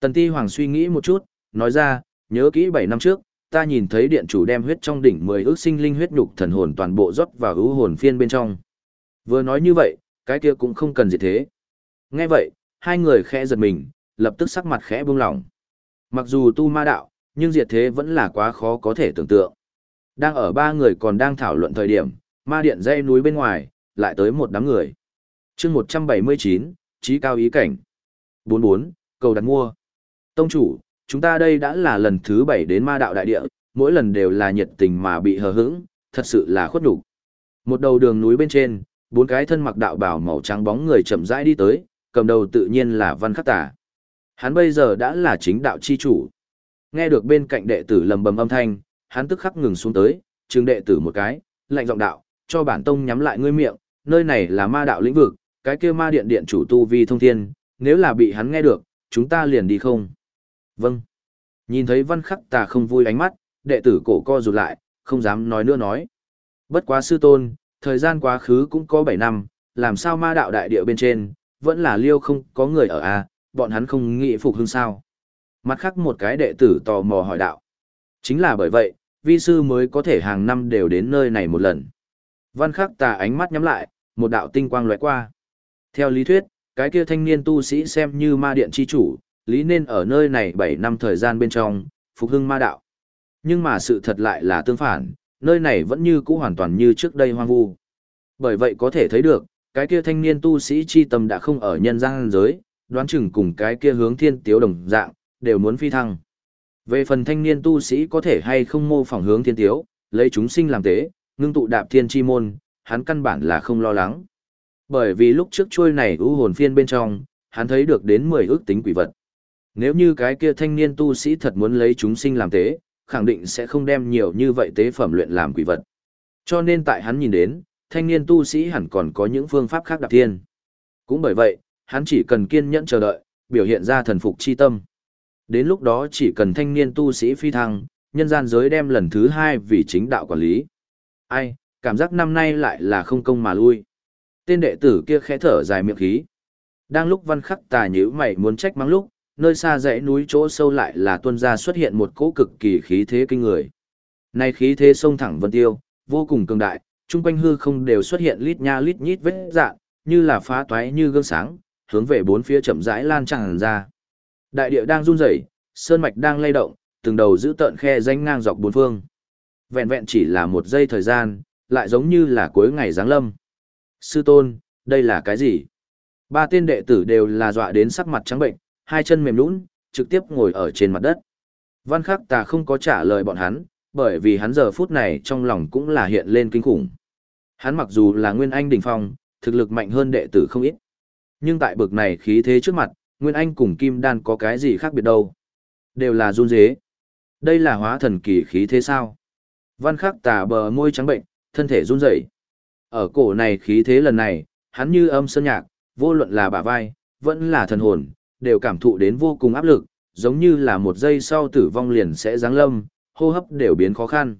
Speaker 1: Tần ti hoàng suy nghĩ một chút, nói ra, nhớ kỹ 7 năm trước, ta nhìn thấy điện chủ đem huyết trong đỉnh 10 ước sinh linh huyết nhục thần hồn toàn bộ rót vào hữu hồn phiên bên trong. Vừa nói như vậy, cái kia cũng không cần gì thế. Nghe vậy, hai người khẽ giật mình, lập tức sắc mặt khẽ buông lỏng. Mặc dù tu ma đạo, nhưng diệt thế vẫn là quá khó có thể tưởng tượng. Đang ở ba người còn đang thảo luận thời điểm, ma điện dây núi bên ngoài, lại tới một đám người. chương 179, trí cao ý cảnh. 44, cầu đặt mua. Tông chủ, chúng ta đây đã là lần thứ bảy đến ma đạo đại địa, mỗi lần đều là nhiệt tình mà bị hờ hững, thật sự là khuất nhục Một đầu đường núi bên trên, bốn cái thân mặc đạo bào màu trắng bóng người chậm rãi đi tới, cầm đầu tự nhiên là Văn Khắc Tà. Hắn bây giờ đã là chính đạo chi chủ. Nghe được bên cạnh đệ tử lầm bầm âm thanh, hắn tức khắc ngừng xuống tới, chừng đệ tử một cái, lạnh giọng đạo, cho bản tông nhắm lại ngươi miệng, nơi này là ma đạo lĩnh vực, cái kia ma điện điện chủ tu vi thông thiên, nếu là bị hắn nghe được, chúng ta liền đi không? Vâng. Nhìn thấy văn khắc tà không vui ánh mắt, đệ tử cổ co rụt lại, không dám nói nữa nói. Bất quá sư tôn, thời gian quá khứ cũng có 7 năm, làm sao ma đạo đại địa bên trên, vẫn là liêu không có người ở a bọn hắn không nghĩ phục hưng sao. Mặt khác một cái đệ tử tò mò hỏi đạo. Chính là bởi vậy, vi sư mới có thể hàng năm đều đến nơi này một lần. Văn khắc tà ánh mắt nhắm lại, một đạo tinh quang lóe qua. Theo lý thuyết, cái kia thanh niên tu sĩ xem như ma điện chi chủ, lý nên ở nơi này 7 năm thời gian bên trong, phục hưng ma đạo. Nhưng mà sự thật lại là tương phản, nơi này vẫn như cũ hoàn toàn như trước đây hoang vu. Bởi vậy có thể thấy được, cái kia thanh niên tu sĩ chi tâm đã không ở nhân gian giới, đoán chừng cùng cái kia hướng thiên tiếu đồng dạng, đều muốn phi thăng. Về phần thanh niên tu sĩ có thể hay không mô phỏng hướng thiên tiếu, lấy chúng sinh làm tế, ngưng tụ đạp thiên chi môn, hắn căn bản là không lo lắng. Bởi vì lúc trước trôi này ưu hồn phiên bên trong, hắn thấy được đến 10 ước tính quỷ vật. Nếu như cái kia thanh niên tu sĩ thật muốn lấy chúng sinh làm tế, khẳng định sẽ không đem nhiều như vậy tế phẩm luyện làm quỷ vật. Cho nên tại hắn nhìn đến, thanh niên tu sĩ hẳn còn có những phương pháp khác đặc thiên. Cũng bởi vậy, hắn chỉ cần kiên nhẫn chờ đợi, biểu hiện ra thần phục chi tâm. Đến lúc đó chỉ cần thanh niên tu sĩ phi thăng, nhân gian giới đem lần thứ hai vì chính đạo quản lý. Ai, cảm giác năm nay lại là không công mà lui. Tên đệ tử kia khẽ thở dài miệng khí. Đang lúc văn khắc tà nhữ mày muốn trách mắng lúc, nơi xa dãy núi chỗ sâu lại là tuân ra xuất hiện một cỗ cực kỳ khí thế kinh người. Này khí thế sông thẳng vân tiêu, vô cùng cường đại, chung quanh hư không đều xuất hiện lít nha lít nhít vết dạng, như là phá toái như gương sáng, hướng về bốn phía chậm rãi lan tràn ra. Đại địa đang run rẩy, sơn mạch đang lay động, từng đầu giữ tợn khe danh ngang dọc bốn phương. Vẹn vẹn chỉ là một giây thời gian, lại giống như là cuối ngày giáng lâm. Sư tôn, đây là cái gì? Ba tên đệ tử đều là dọa đến sắc mặt trắng bệnh, hai chân mềm lún, trực tiếp ngồi ở trên mặt đất. Văn khắc tà không có trả lời bọn hắn, bởi vì hắn giờ phút này trong lòng cũng là hiện lên kinh khủng. Hắn mặc dù là Nguyên Anh đỉnh phong, thực lực mạnh hơn đệ tử không ít. Nhưng tại bực này khí thế trước mặt, Nguyên Anh cùng Kim Đan có cái gì khác biệt đâu. Đều là run dế. Đây là hóa thần kỳ khí thế sao? Văn khắc tà bờ môi trắng bệnh, thân thể run rẩy. Ở cổ này khí thế lần này, hắn như âm sơn nhạc, vô luận là bả vai, vẫn là thần hồn, đều cảm thụ đến vô cùng áp lực, giống như là một giây sau tử vong liền sẽ giáng lâm, hô hấp đều biến khó khăn.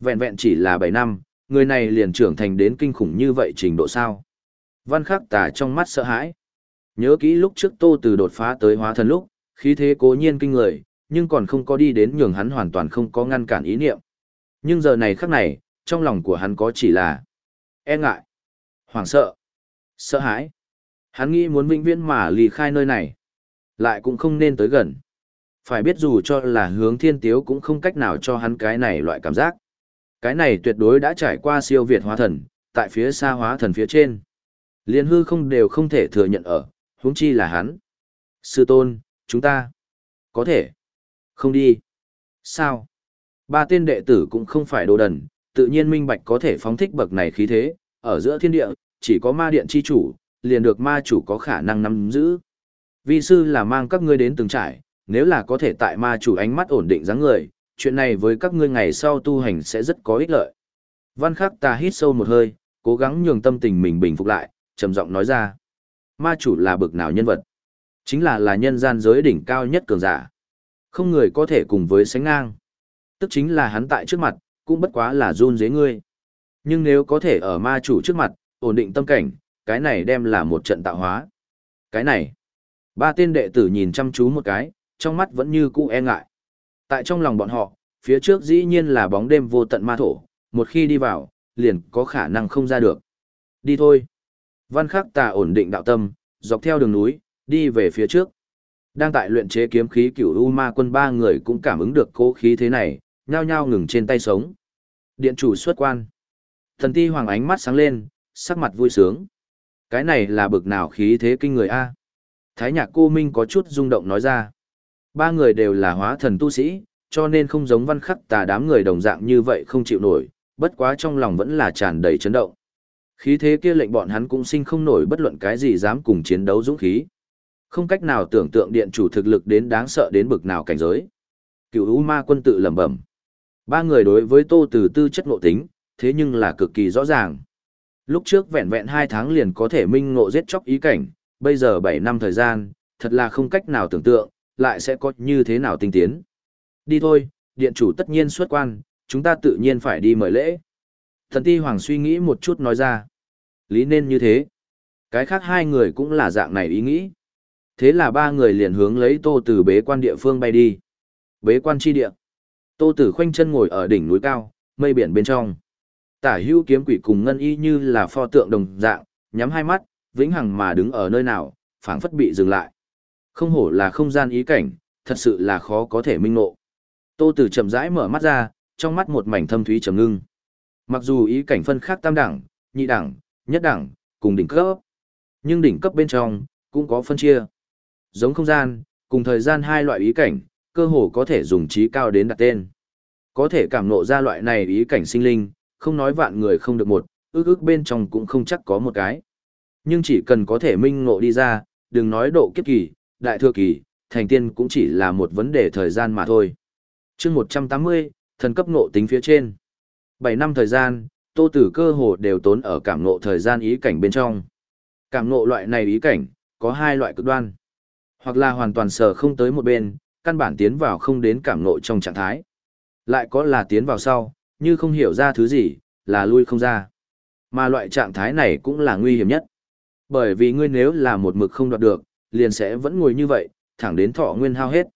Speaker 1: Vẹn vẹn chỉ là 7 năm, người này liền trưởng thành đến kinh khủng như vậy trình độ sao. Văn khắc tà trong mắt sợ hãi. Nhớ kỹ lúc trước tô từ đột phá tới hóa thần lúc, khí thế cố nhiên kinh người, nhưng còn không có đi đến nhường hắn hoàn toàn không có ngăn cản ý niệm. Nhưng giờ này khắc này, trong lòng của hắn có chỉ là e ngại, hoảng sợ, sợ hãi. Hắn nghĩ muốn vĩnh viễn mà lì khai nơi này, lại cũng không nên tới gần. Phải biết dù cho là hướng thiên tiếu cũng không cách nào cho hắn cái này loại cảm giác. Cái này tuyệt đối đã trải qua siêu việt hóa thần, tại phía xa hóa thần phía trên. Liên hư không đều không thể thừa nhận ở, huống chi là hắn. Sư tôn, chúng ta có thể không đi. Sao? Ba tên đệ tử cũng không phải đồ đần, tự nhiên minh bạch có thể phóng thích bậc này khí thế, ở giữa thiên địa, chỉ có ma điện chi chủ, liền được ma chủ có khả năng nắm giữ. Vi sư là mang các ngươi đến từng trải, nếu là có thể tại ma chủ ánh mắt ổn định dáng người, chuyện này với các ngươi ngày sau tu hành sẽ rất có ích lợi. Văn khắc ta hít sâu một hơi, cố gắng nhường tâm tình mình bình phục lại, trầm giọng nói ra. Ma chủ là bậc nào nhân vật? Chính là là nhân gian giới đỉnh cao nhất cường giả. Không người có thể cùng với sánh ngang. Tức chính là hắn tại trước mặt, cũng bất quá là run dế ngươi. Nhưng nếu có thể ở ma chủ trước mặt, ổn định tâm cảnh, cái này đem là một trận tạo hóa. Cái này, ba tên đệ tử nhìn chăm chú một cái, trong mắt vẫn như cũ e ngại. Tại trong lòng bọn họ, phía trước dĩ nhiên là bóng đêm vô tận ma thổ, một khi đi vào, liền có khả năng không ra được. Đi thôi. Văn khắc tà ổn định đạo tâm, dọc theo đường núi, đi về phía trước. Đang tại luyện chế kiếm khí cửu U Ma quân ba người cũng cảm ứng được cố khí thế này, nhao nhao ngừng trên tay sống. Điện chủ xuất quan. Thần ti hoàng ánh mắt sáng lên, sắc mặt vui sướng. Cái này là bực nào khí thế kinh người a? Thái nhạc cô Minh có chút rung động nói ra. Ba người đều là hóa thần tu sĩ, cho nên không giống văn khắc tà đám người đồng dạng như vậy không chịu nổi, bất quá trong lòng vẫn là tràn đầy chấn động. Khí thế kia lệnh bọn hắn cũng sinh không nổi bất luận cái gì dám cùng chiến đấu dũng khí. Không cách nào tưởng tượng điện chủ thực lực đến đáng sợ đến bực nào cảnh giới. Cựu U Ma quân tự lẩm bẩm. Ba người đối với Tô Từ tư chất ngộ tính, thế nhưng là cực kỳ rõ ràng. Lúc trước vẹn vẹn hai tháng liền có thể minh ngộ giết chóc ý cảnh, bây giờ bảy năm thời gian, thật là không cách nào tưởng tượng, lại sẽ có như thế nào tinh tiến. Đi thôi, điện chủ tất nhiên xuất quan, chúng ta tự nhiên phải đi mời lễ. Thần ti hoàng suy nghĩ một chút nói ra. Lý nên như thế. Cái khác hai người cũng là dạng này ý nghĩ. Thế là ba người liền hướng lấy tô từ bế quan địa phương bay đi. Bế quan chi địa. Tô tử khoanh chân ngồi ở đỉnh núi cao, mây biển bên trong. Tả hữu kiếm quỷ cùng ngân y như là pho tượng đồng dạng, nhắm hai mắt, vĩnh hằng mà đứng ở nơi nào, phảng phất bị dừng lại. Không hổ là không gian ý cảnh, thật sự là khó có thể minh ngộ. Tô Tử chậm rãi mở mắt ra, trong mắt một mảnh thâm thúy trầm ngưng. Mặc dù ý cảnh phân khác tam đẳng, nhị đẳng, nhất đẳng, cùng đỉnh cấp, nhưng đỉnh cấp bên trong cũng có phân chia. Giống không gian, cùng thời gian hai loại ý cảnh, cơ hồ có thể dùng trí cao đến đặt tên. Có thể cảm ngộ ra loại này ý cảnh sinh linh, không nói vạn người không được một, ước ước bên trong cũng không chắc có một cái. Nhưng chỉ cần có thể minh ngộ đi ra, đừng nói độ kiếp kỳ, đại thừa kỳ, thành tiên cũng chỉ là một vấn đề thời gian mà thôi. chương 180, thần cấp ngộ tính phía trên. 7 năm thời gian, tô tử cơ hồ đều tốn ở cảm ngộ thời gian ý cảnh bên trong. Cảm ngộ loại này ý cảnh, có hai loại cực đoan. Hoặc là hoàn toàn sở không tới một bên, căn bản tiến vào không đến cảm ngộ trong trạng thái. Lại có là tiến vào sau, như không hiểu ra thứ gì, là lui không ra. Mà loại trạng thái này cũng là nguy hiểm nhất. Bởi vì ngươi nếu là một mực không đoạt được, liền sẽ vẫn ngồi như vậy, thẳng đến thọ nguyên hao hết.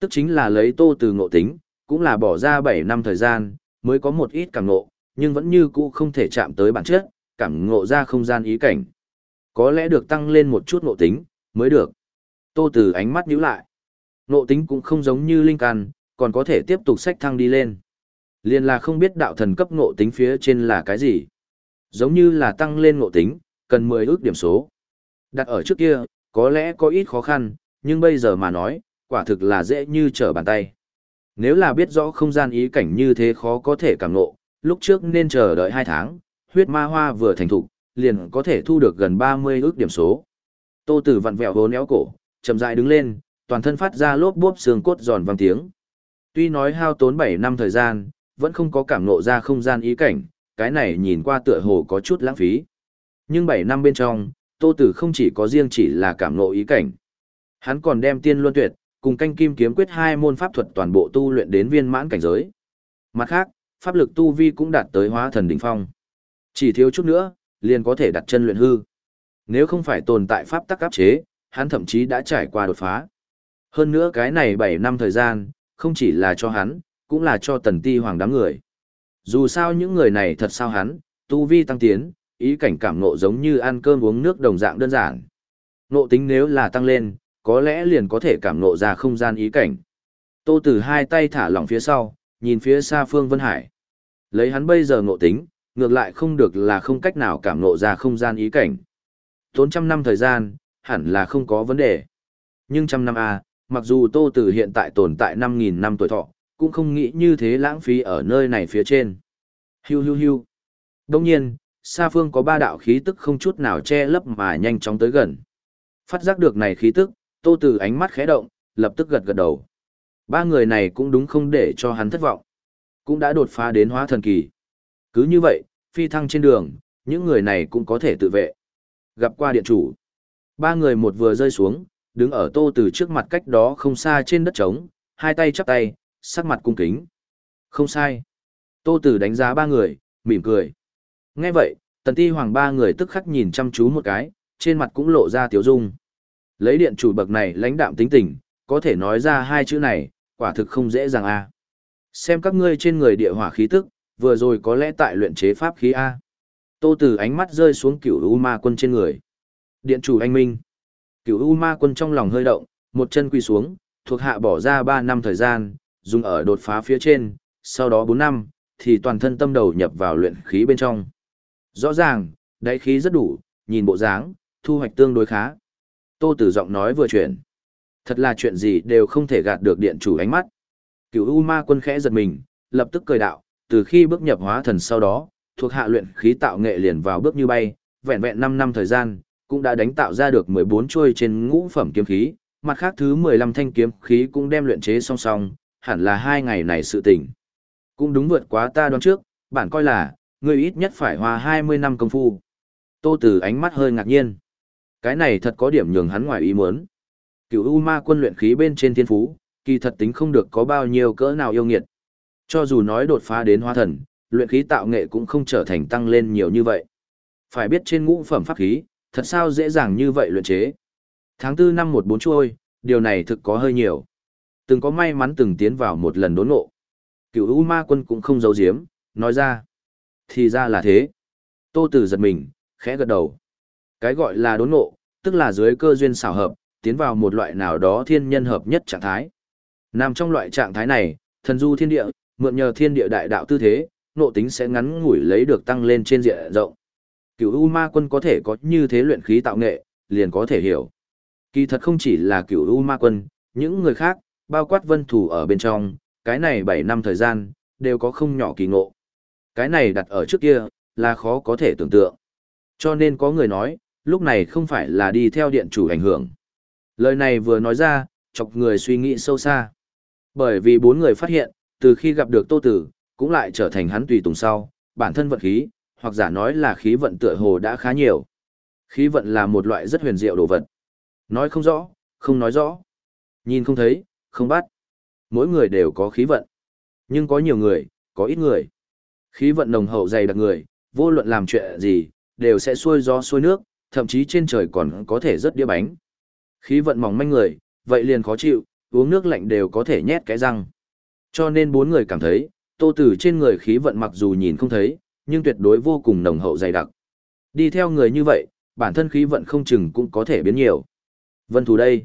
Speaker 1: Tức chính là lấy tô từ ngộ tính, cũng là bỏ ra 7 năm thời gian, mới có một ít cảm ngộ, nhưng vẫn như cũ không thể chạm tới bản chất, cảm ngộ ra không gian ý cảnh. Có lẽ được tăng lên một chút ngộ tính, mới được. Tô từ ánh mắt nhíu lại. Ngộ tính cũng không giống như linh can, còn có thể tiếp tục sách thăng đi lên. Liên là không biết đạo thần cấp ngộ tính phía trên là cái gì. Giống như là tăng lên ngộ tính, cần 10 ước điểm số. Đặt ở trước kia, có lẽ có ít khó khăn, nhưng bây giờ mà nói, quả thực là dễ như trở bàn tay. Nếu là biết rõ không gian ý cảnh như thế khó có thể cảm ngộ, lúc trước nên chờ đợi 2 tháng, huyết ma hoa vừa thành thục, liền có thể thu được gần 30 ước điểm số. Tô Tử vặn vẹo vốn éo cổ, chậm rãi đứng lên, toàn thân phát ra lốp bốp xương cốt giòn vang tiếng. Tuy nói hao tốn 7 năm thời gian, vẫn không có cảm ngộ ra không gian ý cảnh, cái này nhìn qua tựa hồ có chút lãng phí. Nhưng 7 năm bên trong, Tô Tử không chỉ có riêng chỉ là cảm ngộ ý cảnh. Hắn còn đem tiên luân tuyệt, cùng canh kim kiếm quyết hai môn pháp thuật toàn bộ tu luyện đến viên mãn cảnh giới. Mặt khác, pháp lực tu vi cũng đạt tới hóa thần đỉnh phong. Chỉ thiếu chút nữa, liền có thể đặt chân luyện hư. Nếu không phải tồn tại pháp tắc áp chế, hắn thậm chí đã trải qua đột phá. Hơn nữa cái này 7 năm thời gian, không chỉ là cho hắn, cũng là cho tần ti hoàng đám người. Dù sao những người này thật sao hắn, tu vi tăng tiến, ý cảnh cảm ngộ giống như ăn cơm uống nước đồng dạng đơn giản. Ngộ tính nếu là tăng lên, có lẽ liền có thể cảm ngộ ra không gian ý cảnh. Tô Tử hai tay thả lỏng phía sau, nhìn phía xa Phương Vân Hải. Lấy hắn bây giờ ngộ tính, ngược lại không được là không cách nào cảm ngộ ra không gian ý cảnh. Tốn trăm năm thời gian, hẳn là không có vấn đề. Nhưng trăm năm A, mặc dù Tô Tử hiện tại tồn tại 5.000 năm tuổi thọ, cũng không nghĩ như thế lãng phí ở nơi này phía trên. Hiu hiu hiu. Đông nhiên, xa phương có ba đạo khí tức không chút nào che lấp mà nhanh chóng tới gần. Phát giác được này khí tức, Tô Tử ánh mắt khẽ động, lập tức gật gật đầu. Ba người này cũng đúng không để cho hắn thất vọng. Cũng đã đột phá đến hóa thần kỳ. Cứ như vậy, phi thăng trên đường, những người này cũng có thể tự vệ. Gặp qua điện chủ. Ba người một vừa rơi xuống, đứng ở Tô Tử trước mặt cách đó không xa trên đất trống, hai tay chắp tay, sắc mặt cung kính. Không sai. Tô Tử đánh giá ba người, mỉm cười. Nghe vậy, Tần Ti Hoàng ba người tức khắc nhìn chăm chú một cái, trên mặt cũng lộ ra tiếu dung. Lấy điện chủ bậc này lãnh đạm tính tình, có thể nói ra hai chữ này, quả thực không dễ dàng a. Xem các ngươi trên người địa hỏa khí tức, vừa rồi có lẽ tại luyện chế pháp khí a. Tô Tử ánh mắt rơi xuống Cửu U Ma Quân trên người. Điện chủ anh minh. Cửu U Ma Quân trong lòng hơi động, một chân quỳ xuống, thuộc hạ bỏ ra 3 năm thời gian, dùng ở đột phá phía trên, sau đó 4 năm, thì toàn thân tâm đầu nhập vào luyện khí bên trong. Rõ ràng, đáy khí rất đủ, nhìn bộ dáng, thu hoạch tương đối khá. Tô Tử giọng nói vừa chuyển. Thật là chuyện gì đều không thể gạt được điện chủ ánh mắt. Cửu U Ma Quân khẽ giật mình, lập tức cười đạo, từ khi bước nhập hóa thần sau đó, thuộc hạ luyện khí tạo nghệ liền vào bước như bay, vẹn vẹn 5 năm thời gian, cũng đã đánh tạo ra được 14 chuôi trên ngũ phẩm kiếm khí, mặt khác thứ 15 thanh kiếm khí cũng đem luyện chế song song, hẳn là hai ngày này sự tình. Cũng đúng vượt quá ta đoán trước, bản coi là, người ít nhất phải hoa 20 năm công phu. Tô Tử ánh mắt hơi ngạc nhiên. Cái này thật có điểm nhường hắn ngoài ý muốn. Cửu U Ma quân luyện khí bên trên thiên phú, kỳ thật tính không được có bao nhiêu cỡ nào yêu nghiệt. Cho dù nói đột phá đến hóa thần, luyện khí tạo nghệ cũng không trở thành tăng lên nhiều như vậy. Phải biết trên ngũ phẩm pháp khí, thật sao dễ dàng như vậy luyện chế. Tháng 4 năm 14 trôi, điều này thực có hơi nhiều. Từng có may mắn từng tiến vào một lần đốn ngộ. cựu U Ma quân cũng không giấu giếm, nói ra. Thì ra là thế. Tô Tử giật mình, khẽ gật đầu. Cái gọi là đốn ngộ, tức là dưới cơ duyên xảo hợp, tiến vào một loại nào đó thiên nhân hợp nhất trạng thái. Nằm trong loại trạng thái này, thần du thiên địa, mượn nhờ thiên địa đại đạo tư thế, nộ tính sẽ ngắn ngủi lấy được tăng lên trên diện rộng cựu U Ma Quân có thể có như thế luyện khí tạo nghệ, liền có thể hiểu. Kỳ thật không chỉ là cựu U Ma Quân, những người khác, bao quát vân thủ ở bên trong, cái này 7 năm thời gian, đều có không nhỏ kỳ ngộ. Cái này đặt ở trước kia, là khó có thể tưởng tượng. Cho nên có người nói, lúc này không phải là đi theo điện chủ ảnh hưởng. Lời này vừa nói ra, chọc người suy nghĩ sâu xa. Bởi vì bốn người phát hiện, từ khi gặp được Tô Tử, cũng lại trở thành hắn tùy tùng sau, bản thân vận khí, hoặc giả nói là khí vận tựa hồ đã khá nhiều. Khí vận là một loại rất huyền diệu đồ vật. Nói không rõ, không nói rõ. Nhìn không thấy, không bắt. Mỗi người đều có khí vận. Nhưng có nhiều người, có ít người. Khí vận nồng hậu dày đặc người, vô luận làm chuyện gì, đều sẽ xuôi gió xuôi nước, thậm chí trên trời còn có thể rất đĩa bánh. Khí vận mỏng manh người, vậy liền khó chịu, uống nước lạnh đều có thể nhét cái răng. Cho nên bốn người cảm thấy, tô tử trên người khí vận mặc dù nhìn không thấy, nhưng tuyệt đối vô cùng nồng hậu dày đặc. Đi theo người như vậy, bản thân khí vận không chừng cũng có thể biến nhiều. Vân Thù đây.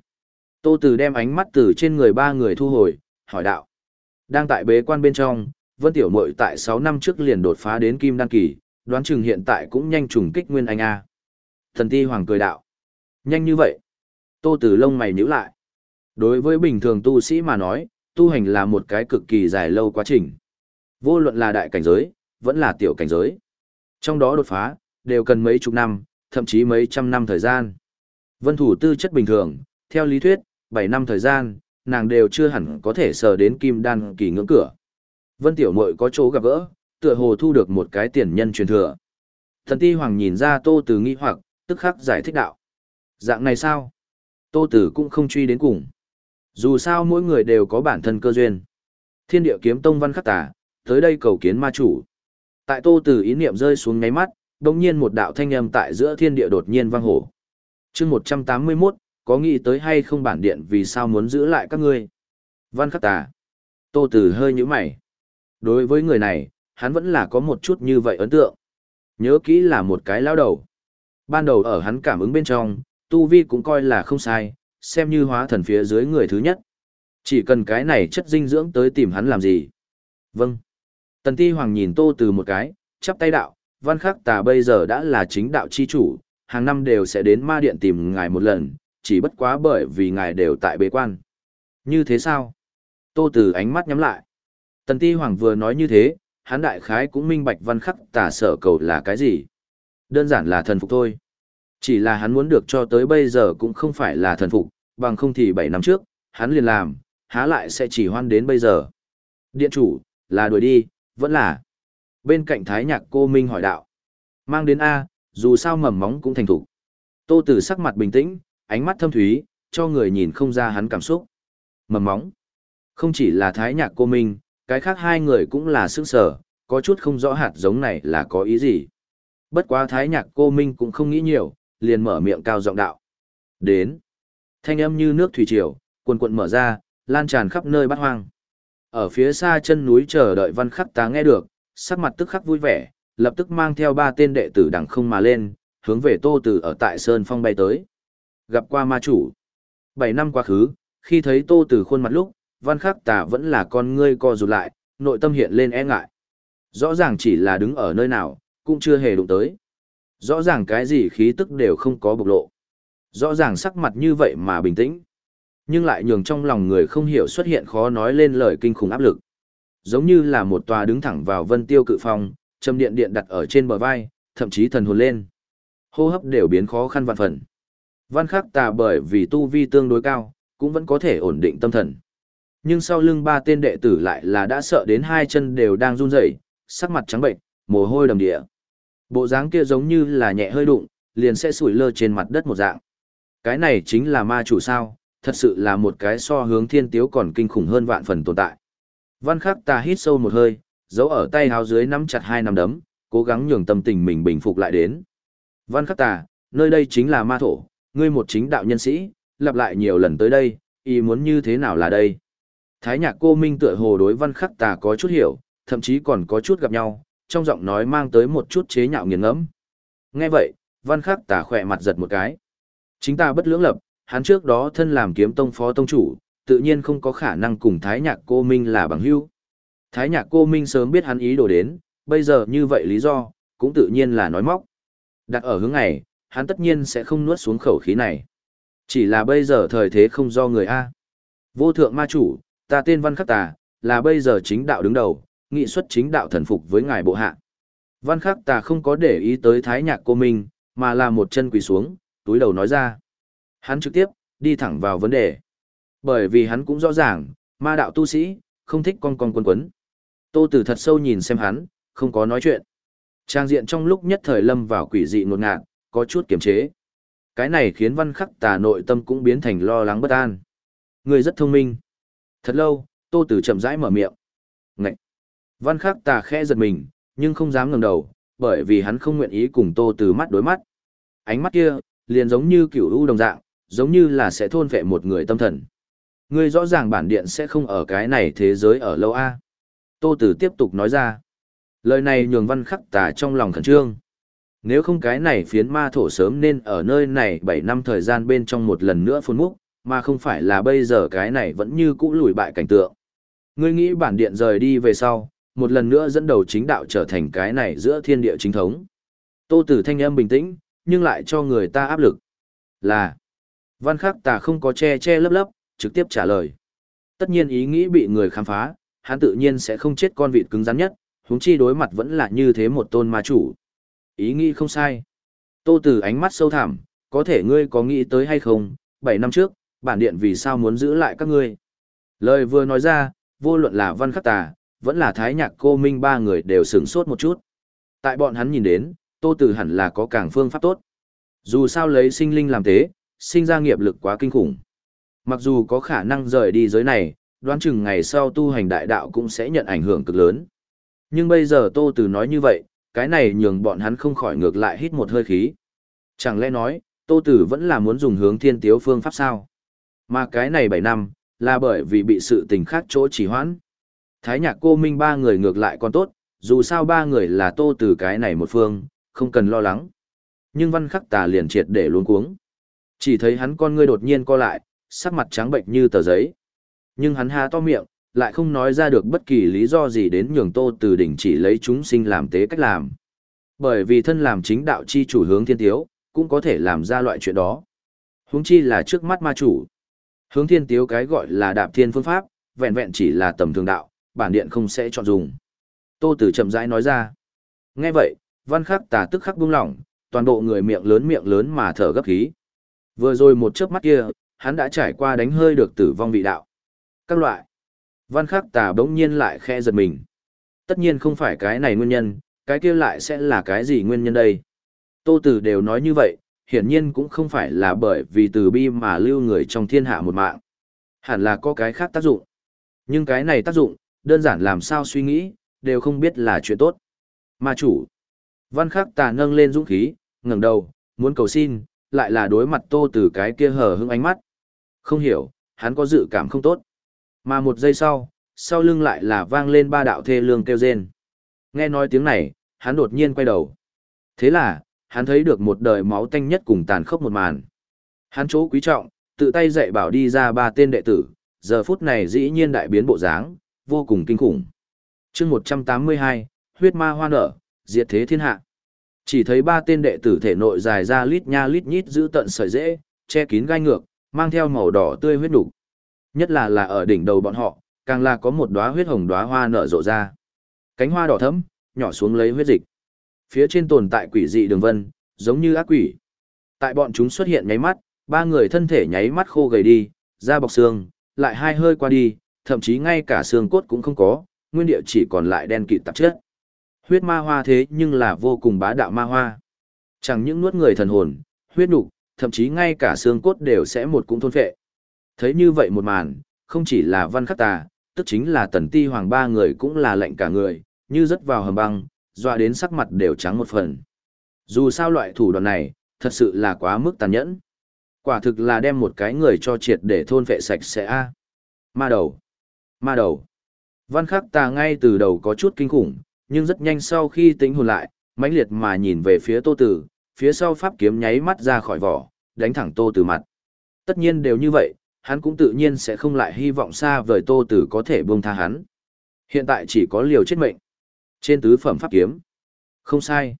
Speaker 1: Tô Tử đem ánh mắt từ trên người ba người thu hồi, hỏi đạo. Đang tại bế quan bên trong, Vân Tiểu Mội tại 6 năm trước liền đột phá đến Kim Đăng Kỳ, đoán chừng hiện tại cũng nhanh trùng kích Nguyên Anh A. Thần Ti Hoàng cười đạo. Nhanh như vậy. Tô Tử lông mày nhíu lại. Đối với bình thường tu sĩ mà nói, tu hành là một cái cực kỳ dài lâu quá trình. Vô luận là đại cảnh giới, vẫn là tiểu cảnh giới. Trong đó đột phá, đều cần mấy chục năm, thậm chí mấy trăm năm thời gian. Vân thủ tư chất bình thường, theo lý thuyết, 7 năm thời gian, nàng đều chưa hẳn có thể sờ đến kim đan kỳ ngưỡng cửa. Vân tiểu muội có chỗ gặp gỡ, tựa hồ thu được một cái tiền nhân truyền thừa. Thần ti hoàng nhìn ra tô từ nghi hoặc, tức khắc giải thích đạo. Dạng này sao? Tô tử cũng không truy đến cùng. Dù sao mỗi người đều có bản thân cơ duyên. Thiên địa kiếm tông văn khắc tả, tới đây cầu kiến ma chủ. Tại tô tử ý niệm rơi xuống ngáy mắt, đồng nhiên một đạo thanh âm tại giữa thiên địa đột nhiên vang hổ. chương 181, có nghĩ tới hay không bản điện vì sao muốn giữ lại các ngươi? Văn khắc tà. Tô tử hơi nhíu mày. Đối với người này, hắn vẫn là có một chút như vậy ấn tượng. Nhớ kỹ là một cái lao đầu. Ban đầu ở hắn cảm ứng bên trong, Tu Vi cũng coi là không sai, xem như hóa thần phía dưới người thứ nhất. Chỉ cần cái này chất dinh dưỡng tới tìm hắn làm gì. Vâng. Tần Ti Hoàng nhìn Tô Từ một cái, chắp tay đạo, văn khắc tà bây giờ đã là chính đạo chi chủ, hàng năm đều sẽ đến ma điện tìm ngài một lần, chỉ bất quá bởi vì ngài đều tại bế quan. Như thế sao? Tô Từ ánh mắt nhắm lại. Tần Ti Hoàng vừa nói như thế, hắn đại khái cũng minh bạch văn khắc tà sở cầu là cái gì. Đơn giản là thần phục thôi. Chỉ là hắn muốn được cho tới bây giờ cũng không phải là thần phục, bằng không thì 7 năm trước, hắn liền làm, há lại sẽ chỉ hoan đến bây giờ. Điện chủ, là đuổi đi, vẫn là. Bên cạnh thái nhạc cô Minh hỏi đạo. Mang đến A, dù sao mầm móng cũng thành thục. Tô Tử sắc mặt bình tĩnh, ánh mắt thâm thúy, cho người nhìn không ra hắn cảm xúc. Mầm móng. Không chỉ là thái nhạc cô Minh, cái khác hai người cũng là sức sở, có chút không rõ hạt giống này là có ý gì. Bất quá thái nhạc cô Minh cũng không nghĩ nhiều, liền mở miệng cao giọng đạo. Đến. Thanh âm như nước thủy triều, quần cuộn mở ra, lan tràn khắp nơi bát hoang. Ở phía xa chân núi chờ đợi văn khắc tá nghe được, sắc mặt tức khắc vui vẻ, lập tức mang theo ba tên đệ tử đằng không mà lên, hướng về tô tử ở tại Sơn Phong bay tới. Gặp qua ma chủ. Bảy năm quá khứ, khi thấy tô tử khuôn mặt lúc, văn khắc tà vẫn là con ngươi co rụt lại, nội tâm hiện lên e ngại. Rõ ràng chỉ là đứng ở nơi nào, cũng chưa hề đụng tới. Rõ ràng cái gì khí tức đều không có bộc lộ. Rõ ràng sắc mặt như vậy mà bình tĩnh. Nhưng lại nhường trong lòng người không hiểu xuất hiện khó nói lên lời kinh khủng áp lực. Giống như là một tòa đứng thẳng vào vân tiêu cự phong, châm điện điện đặt ở trên bờ vai, thậm chí thần hồn lên. Hô hấp đều biến khó khăn vạn phần. Văn khắc tà bởi vì tu vi tương đối cao, cũng vẫn có thể ổn định tâm thần. Nhưng sau lưng ba tên đệ tử lại là đã sợ đến hai chân đều đang run rẩy, sắc mặt trắng bệnh, mồ hôi đầm địa. Bộ dáng kia giống như là nhẹ hơi đụng, liền sẽ sủi lơ trên mặt đất một dạng. Cái này chính là ma chủ sao, thật sự là một cái so hướng thiên tiếu còn kinh khủng hơn vạn phần tồn tại. Văn khắc ta hít sâu một hơi, giấu ở tay háo dưới nắm chặt hai nắm đấm, cố gắng nhường tâm tình mình bình phục lại đến. Văn khắc ta, nơi đây chính là ma thổ, ngươi một chính đạo nhân sĩ, lặp lại nhiều lần tới đây, ý muốn như thế nào là đây? Thái nhạc cô Minh tựa hồ đối văn khắc ta có chút hiểu, thậm chí còn có chút gặp nhau, trong giọng nói mang tới một chút chế nhạo nghiền ngẫm. Nghe vậy, văn khắc tà khỏe mặt giật một cái. Chính ta bất lưỡng lập, hắn trước đó thân làm kiếm tông phó tông chủ, tự nhiên không có khả năng cùng Thái Nhạc Cô Minh là bằng hữu. Thái Nhạc Cô Minh sớm biết hắn ý đồ đến, bây giờ như vậy lý do, cũng tự nhiên là nói móc. Đặt ở hướng này, hắn tất nhiên sẽ không nuốt xuống khẩu khí này. Chỉ là bây giờ thời thế không do người A. Vô thượng ma chủ, ta tên Văn Khắc Tà, là bây giờ chính đạo đứng đầu, nghị xuất chính đạo thần phục với ngài bộ hạ. Văn Khắc Tà không có để ý tới Thái Nhạc Cô Minh, mà là một chân quỳ xuống, túi đầu nói ra. Hắn trực tiếp, đi thẳng vào vấn đề. Bởi vì hắn cũng rõ ràng, ma đạo tu sĩ, không thích con con quấn quấn. Tô Tử thật sâu nhìn xem hắn, không có nói chuyện. Trang diện trong lúc nhất thời lâm vào quỷ dị ngột ngạt, có chút kiềm chế. Cái này khiến văn khắc tà nội tâm cũng biến thành lo lắng bất an. Người rất thông minh. Thật lâu, Tô Tử chậm rãi mở miệng. Ngậy! Văn khắc tà khẽ giật mình, nhưng không dám ngẩng đầu, bởi vì hắn không nguyện ý cùng Tô Tử mắt đối mắt. Ánh mắt kia, liền giống như kiểu u đồng dạng, giống như là sẽ thôn vệ một người tâm thần. Ngươi rõ ràng bản điện sẽ không ở cái này thế giới ở lâu a. Tô Tử tiếp tục nói ra. Lời này nhường văn khắc tà trong lòng khẩn trương. Nếu không cái này phiến ma thổ sớm nên ở nơi này 7 năm thời gian bên trong một lần nữa phun múc, mà không phải là bây giờ cái này vẫn như cũ lùi bại cảnh tượng. Ngươi nghĩ bản điện rời đi về sau, một lần nữa dẫn đầu chính đạo trở thành cái này giữa thiên địa chính thống. Tô Tử thanh âm bình tĩnh, nhưng lại cho người ta áp lực. Là, văn khắc tà không có che che lấp lấp, trực tiếp trả lời. Tất nhiên ý nghĩ bị người khám phá, hắn tự nhiên sẽ không chết con vịt cứng rắn nhất, huống chi đối mặt vẫn là như thế một tôn ma chủ. Ý nghĩ không sai. Tô Tử ánh mắt sâu thẳm, có thể ngươi có nghĩ tới hay không, 7 năm trước, bản điện vì sao muốn giữ lại các ngươi. Lời vừa nói ra, vô luận là văn khắc tà, vẫn là thái nhạc cô minh ba người đều sửng sốt một chút. Tại bọn hắn nhìn đến, Tô Tử hẳn là có càng phương pháp tốt. Dù sao lấy sinh linh làm thế, sinh ra nghiệp lực quá kinh khủng. Mặc dù có khả năng rời đi giới này, đoán chừng ngày sau tu hành đại đạo cũng sẽ nhận ảnh hưởng cực lớn. Nhưng bây giờ Tô Tử nói như vậy, cái này nhường bọn hắn không khỏi ngược lại hít một hơi khí. Chẳng lẽ nói, Tô Tử vẫn là muốn dùng hướng thiên tiếu phương pháp sao? Mà cái này 7 năm, là bởi vì bị sự tình khác chỗ chỉ hoãn. Thái nhạc cô minh ba người ngược lại còn tốt, dù sao ba người là Tô Tử cái này một phương, không cần lo lắng. Nhưng văn khắc tà liền triệt để luống cuống. Chỉ thấy hắn con ngươi đột nhiên co lại, sắc mặt trắng bệnh như tờ giấy. Nhưng hắn há to miệng, lại không nói ra được bất kỳ lý do gì đến nhường Tô Từ đỉnh chỉ lấy chúng sinh làm tế cách làm. Bởi vì thân làm chính đạo chi chủ hướng thiên tiếu, cũng có thể làm ra loại chuyện đó. Huống chi là trước mắt ma chủ. Hướng thiên tiếu cái gọi là đạp thiên phương pháp, vẹn vẹn chỉ là tầm thường đạo, bản điện không sẽ chọn dùng. Tô Tử chậm rãi nói ra. Nghe vậy, văn khắc tà tức khắc buông lỏng, toàn bộ người miệng lớn miệng lớn mà thở gấp khí. Vừa rồi một chớp mắt kia, hắn đã trải qua đánh hơi được tử vong vị đạo. Các loại. Văn khắc tà bỗng nhiên lại khe giật mình. Tất nhiên không phải cái này nguyên nhân, cái kia lại sẽ là cái gì nguyên nhân đây? Tô Tử đều nói như vậy, hiển nhiên cũng không phải là bởi vì từ bi mà lưu người trong thiên hạ một mạng. Hẳn là có cái khác tác dụng. Nhưng cái này tác dụng, đơn giản làm sao suy nghĩ, đều không biết là chuyện tốt. Ma chủ. Văn khắc tà nâng lên dũng khí, ngẩng đầu, muốn cầu xin, lại là đối mặt tô từ cái kia hờ hững ánh mắt. Không hiểu, hắn có dự cảm không tốt. Mà một giây sau, sau lưng lại là vang lên ba đạo thê lương kêu rên. Nghe nói tiếng này, hắn đột nhiên quay đầu. Thế là, hắn thấy được một đời máu tanh nhất cùng tàn khốc một màn. Hắn chỗ quý trọng, tự tay dạy bảo đi ra ba tên đệ tử, giờ phút này dĩ nhiên đại biến bộ dáng, vô cùng kinh khủng. chương 182, huyết ma hoa nở, diệt thế thiên hạ. Chỉ thấy ba tên đệ tử thể nội dài ra lít nha lít nhít giữ tận sợi dễ, che kín gai ngược, mang theo màu đỏ tươi huyết đủ. Nhất là là ở đỉnh đầu bọn họ, càng là có một đóa huyết hồng đóa hoa nở rộ ra. Cánh hoa đỏ thẫm, nhỏ xuống lấy huyết dịch. Phía trên tồn tại quỷ dị đường vân, giống như ác quỷ. Tại bọn chúng xuất hiện nháy mắt, ba người thân thể nháy mắt khô gầy đi, da bọc xương, lại hai hơi qua đi, thậm chí ngay cả xương cốt cũng không có, nguyên địa chỉ còn lại đen kịt tạp chất. Huyết ma hoa thế nhưng là vô cùng bá đạo ma hoa. Chẳng những nuốt người thần hồn, huyết nục, thậm chí ngay cả xương cốt đều sẽ một cũng thôn phệ. Thấy như vậy một màn, không chỉ là văn khắc tà, tức chính là tần ti hoàng ba người cũng là lệnh cả người, như rớt vào hầm băng, dọa đến sắc mặt đều trắng một phần. Dù sao loại thủ đoạn này, thật sự là quá mức tàn nhẫn. Quả thực là đem một cái người cho triệt để thôn vệ sạch sẽ a. Ma đầu. Ma đầu. Văn khắc tà ngay từ đầu có chút kinh khủng, nhưng rất nhanh sau khi tính hồn lại, mãnh liệt mà nhìn về phía tô tử, phía sau pháp kiếm nháy mắt ra khỏi vỏ, đánh thẳng tô tử mặt. Tất nhiên đều như vậy, hắn cũng tự nhiên sẽ không lại hy vọng xa vời tô tử có thể buông tha hắn. Hiện tại chỉ có liều chết mệnh. Trên tứ phẩm pháp kiếm. Không sai.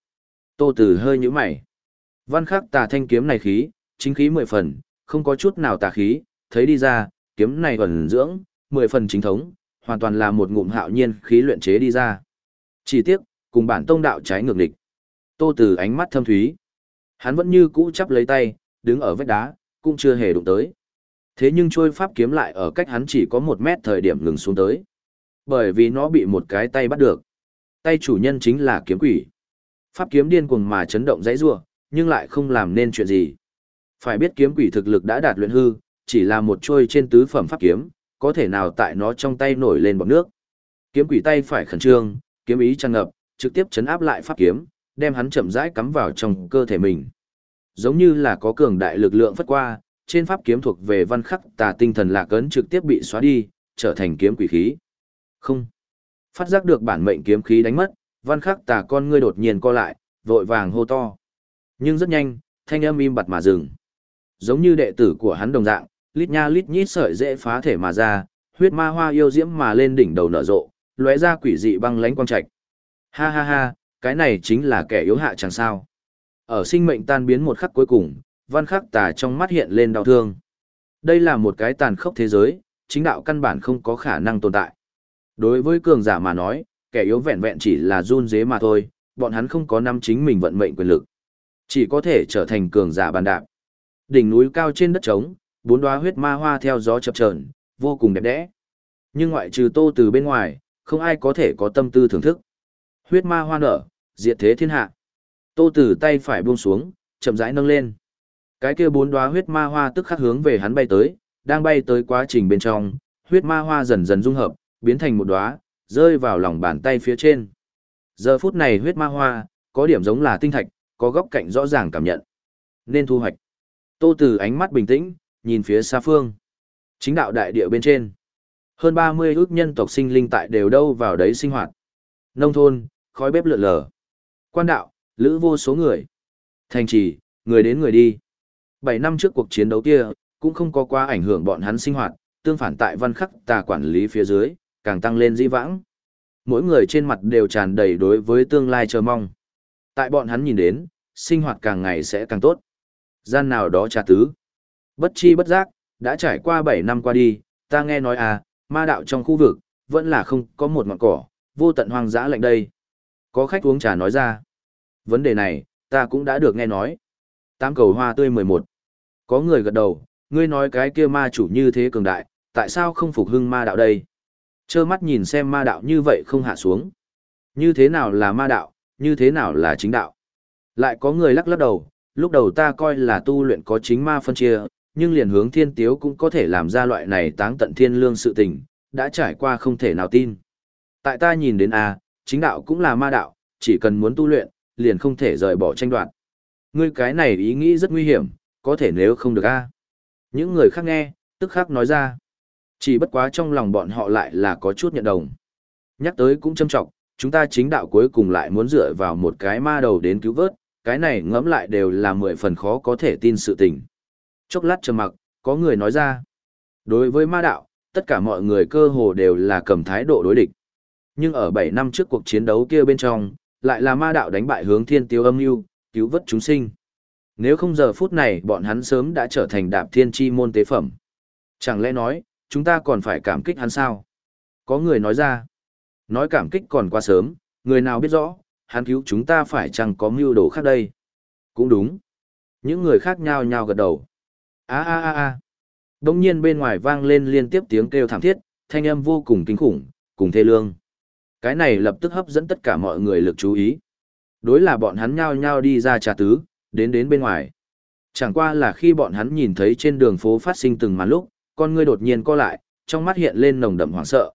Speaker 1: Tô tử hơi nhíu mày. Văn khắc tà thanh kiếm này khí, chính khí mười phần, không có chút nào tà khí, thấy đi ra, kiếm này thuần dưỡng, mười phần chính thống, hoàn toàn là một ngụm hạo nhiên khí luyện chế đi ra. Chỉ tiếc, cùng bản tông đạo trái ngược địch. Tô Từ ánh mắt thâm thúy. Hắn vẫn như cũ chắp lấy tay, đứng ở vách đá, cũng chưa hề đụng tới. Thế nhưng trôi pháp kiếm lại ở cách hắn chỉ có một mét thời điểm ngừng xuống tới. Bởi vì nó bị một cái tay bắt được. Tay chủ nhân chính là kiếm quỷ. Pháp kiếm điên cuồng mà chấn động dãy rủa nhưng lại không làm nên chuyện gì. Phải biết kiếm quỷ thực lực đã đạt luyện hư, chỉ là một trôi trên tứ phẩm pháp kiếm, có thể nào tại nó trong tay nổi lên bọt nước. Kiếm quỷ tay phải khẩn trương, kiếm ý tràn ngập, trực tiếp chấn áp lại pháp kiếm, đem hắn chậm rãi cắm vào trong cơ thể mình. Giống như là có cường đại lực lượng phất qua, trên pháp kiếm thuộc về văn khắc tà tinh thần lạc ấn trực tiếp bị xóa đi, trở thành kiếm quỷ khí. Không. Phát giác được bản mệnh kiếm khí đánh mất, văn khắc tà con ngươi đột nhiên co lại, vội vàng hô to. Nhưng rất nhanh, thanh âm im bặt mà dừng. Giống như đệ tử của hắn đồng dạng, lít nha lít nhít sợi dễ phá thể mà ra, huyết ma hoa yêu diễm mà lên đỉnh đầu nở rộ, lóe ra quỷ dị băng lãnh quang trạch. Ha ha ha, cái này chính là kẻ yếu hạ chẳng sao. Ở sinh mệnh tan biến một khắc cuối cùng, văn khắc tà trong mắt hiện lên đau thương. Đây là một cái tàn khốc thế giới, chính đạo căn bản không có khả năng tồn tại. Đối với cường giả mà nói, kẻ yếu vẹn vẹn chỉ là run dế mà thôi, bọn hắn không có năm chính mình vận mệnh quyền lực. Chỉ có thể trở thành cường giả bàn đạp. Đỉnh núi cao trên đất trống, bốn đóa huyết ma hoa theo gió chập chờn, vô cùng đẹp đẽ. Nhưng ngoại trừ Tô Từ bên ngoài, không ai có thể có tâm tư thưởng thức. Huyết ma hoa nở, diệt thế thiên hạ. Tô Từ tay phải buông xuống, chậm rãi nâng lên. Cái kia bốn đóa huyết ma hoa tức khắc hướng về hắn bay tới, đang bay tới quá trình bên trong, huyết ma hoa dần dần dung hợp, biến thành một đóa, rơi vào lòng bàn tay phía trên. Giờ phút này huyết ma hoa, có điểm giống là tinh thạch, có góc cạnh rõ ràng cảm nhận. Nên thu hoạch. Tô Từ ánh mắt bình tĩnh, nhìn phía xa phương. Chính đạo đại địa bên trên. Hơn 30 ước nhân tộc sinh linh tại đều đâu vào đấy sinh hoạt. Nông thôn, khói bếp lượn lờ. Quan đạo, lữ vô số người. Thành trì, người đến người đi. 7 năm trước cuộc chiến đấu kia, cũng không có quá ảnh hưởng bọn hắn sinh hoạt, tương phản tại văn khắc tà quản lý phía dưới, càng tăng lên di vãng. Mỗi người trên mặt đều tràn đầy đối với tương lai chờ mong. Tại bọn hắn nhìn đến, sinh hoạt càng ngày sẽ càng tốt. Gian nào đó trà tứ. Bất chi bất giác, đã trải qua 7 năm qua đi, ta nghe nói à, ma đạo trong khu vực, vẫn là không có một ngọn cỏ, vô tận hoang dã lạnh đây. Có khách uống trà nói ra. Vấn đề này, ta cũng đã được nghe nói. Tám cầu hoa tươi 11. Có người gật đầu, ngươi nói cái kia ma chủ như thế cường đại, tại sao không phục hưng ma đạo đây? Chơ mắt nhìn xem ma đạo như vậy không hạ xuống. Như thế nào là ma đạo, như thế nào là chính đạo? Lại có người lắc lắc đầu, lúc đầu ta coi là tu luyện có chính ma phân chia, nhưng liền hướng thiên tiếu cũng có thể làm ra loại này táng tận thiên lương sự tình, đã trải qua không thể nào tin. Tại ta nhìn đến A, chính đạo cũng là ma đạo, chỉ cần muốn tu luyện, liền không thể rời bỏ tranh đoạt. Ngươi cái này ý nghĩ rất nguy hiểm, có thể nếu không được A. Những người khác nghe, tức khắc nói ra. Chỉ bất quá trong lòng bọn họ lại là có chút nhận đồng. Nhắc tới cũng châm trọng, chúng ta chính đạo cuối cùng lại muốn dựa vào một cái ma đầu đến cứu vớt, cái này ngẫm lại đều là mười phần khó có thể tin sự tình. Chốc lát trầm mặc, có người nói ra. Đối với ma đạo, tất cả mọi người cơ hồ đều là cầm thái độ đối địch. Nhưng ở 7 năm trước cuộc chiến đấu kia bên trong, lại là ma đạo đánh bại hướng thiên tiêu âm mưu cứu vớt chúng sinh. Nếu không giờ phút này bọn hắn sớm đã trở thành đạp thiên chi môn tế phẩm. Chẳng lẽ nói, chúng ta còn phải cảm kích hắn sao? Có người nói ra. Nói cảm kích còn quá sớm, người nào biết rõ, hắn cứu chúng ta phải chăng có mưu đồ khác đây? Cũng đúng. Những người khác nhao nhao gật đầu a a a a bỗng nhiên bên ngoài vang lên liên tiếp tiếng kêu thảm thiết, thanh âm vô cùng kinh khủng, cùng thê lương. Cái này lập tức hấp dẫn tất cả mọi người lực chú ý. Đối là bọn hắn nhao nhao đi ra trà tứ, đến đến bên ngoài. Chẳng qua là khi bọn hắn nhìn thấy trên đường phố phát sinh từng màn lúc, con ngươi đột nhiên co lại, trong mắt hiện lên nồng đậm hoảng sợ.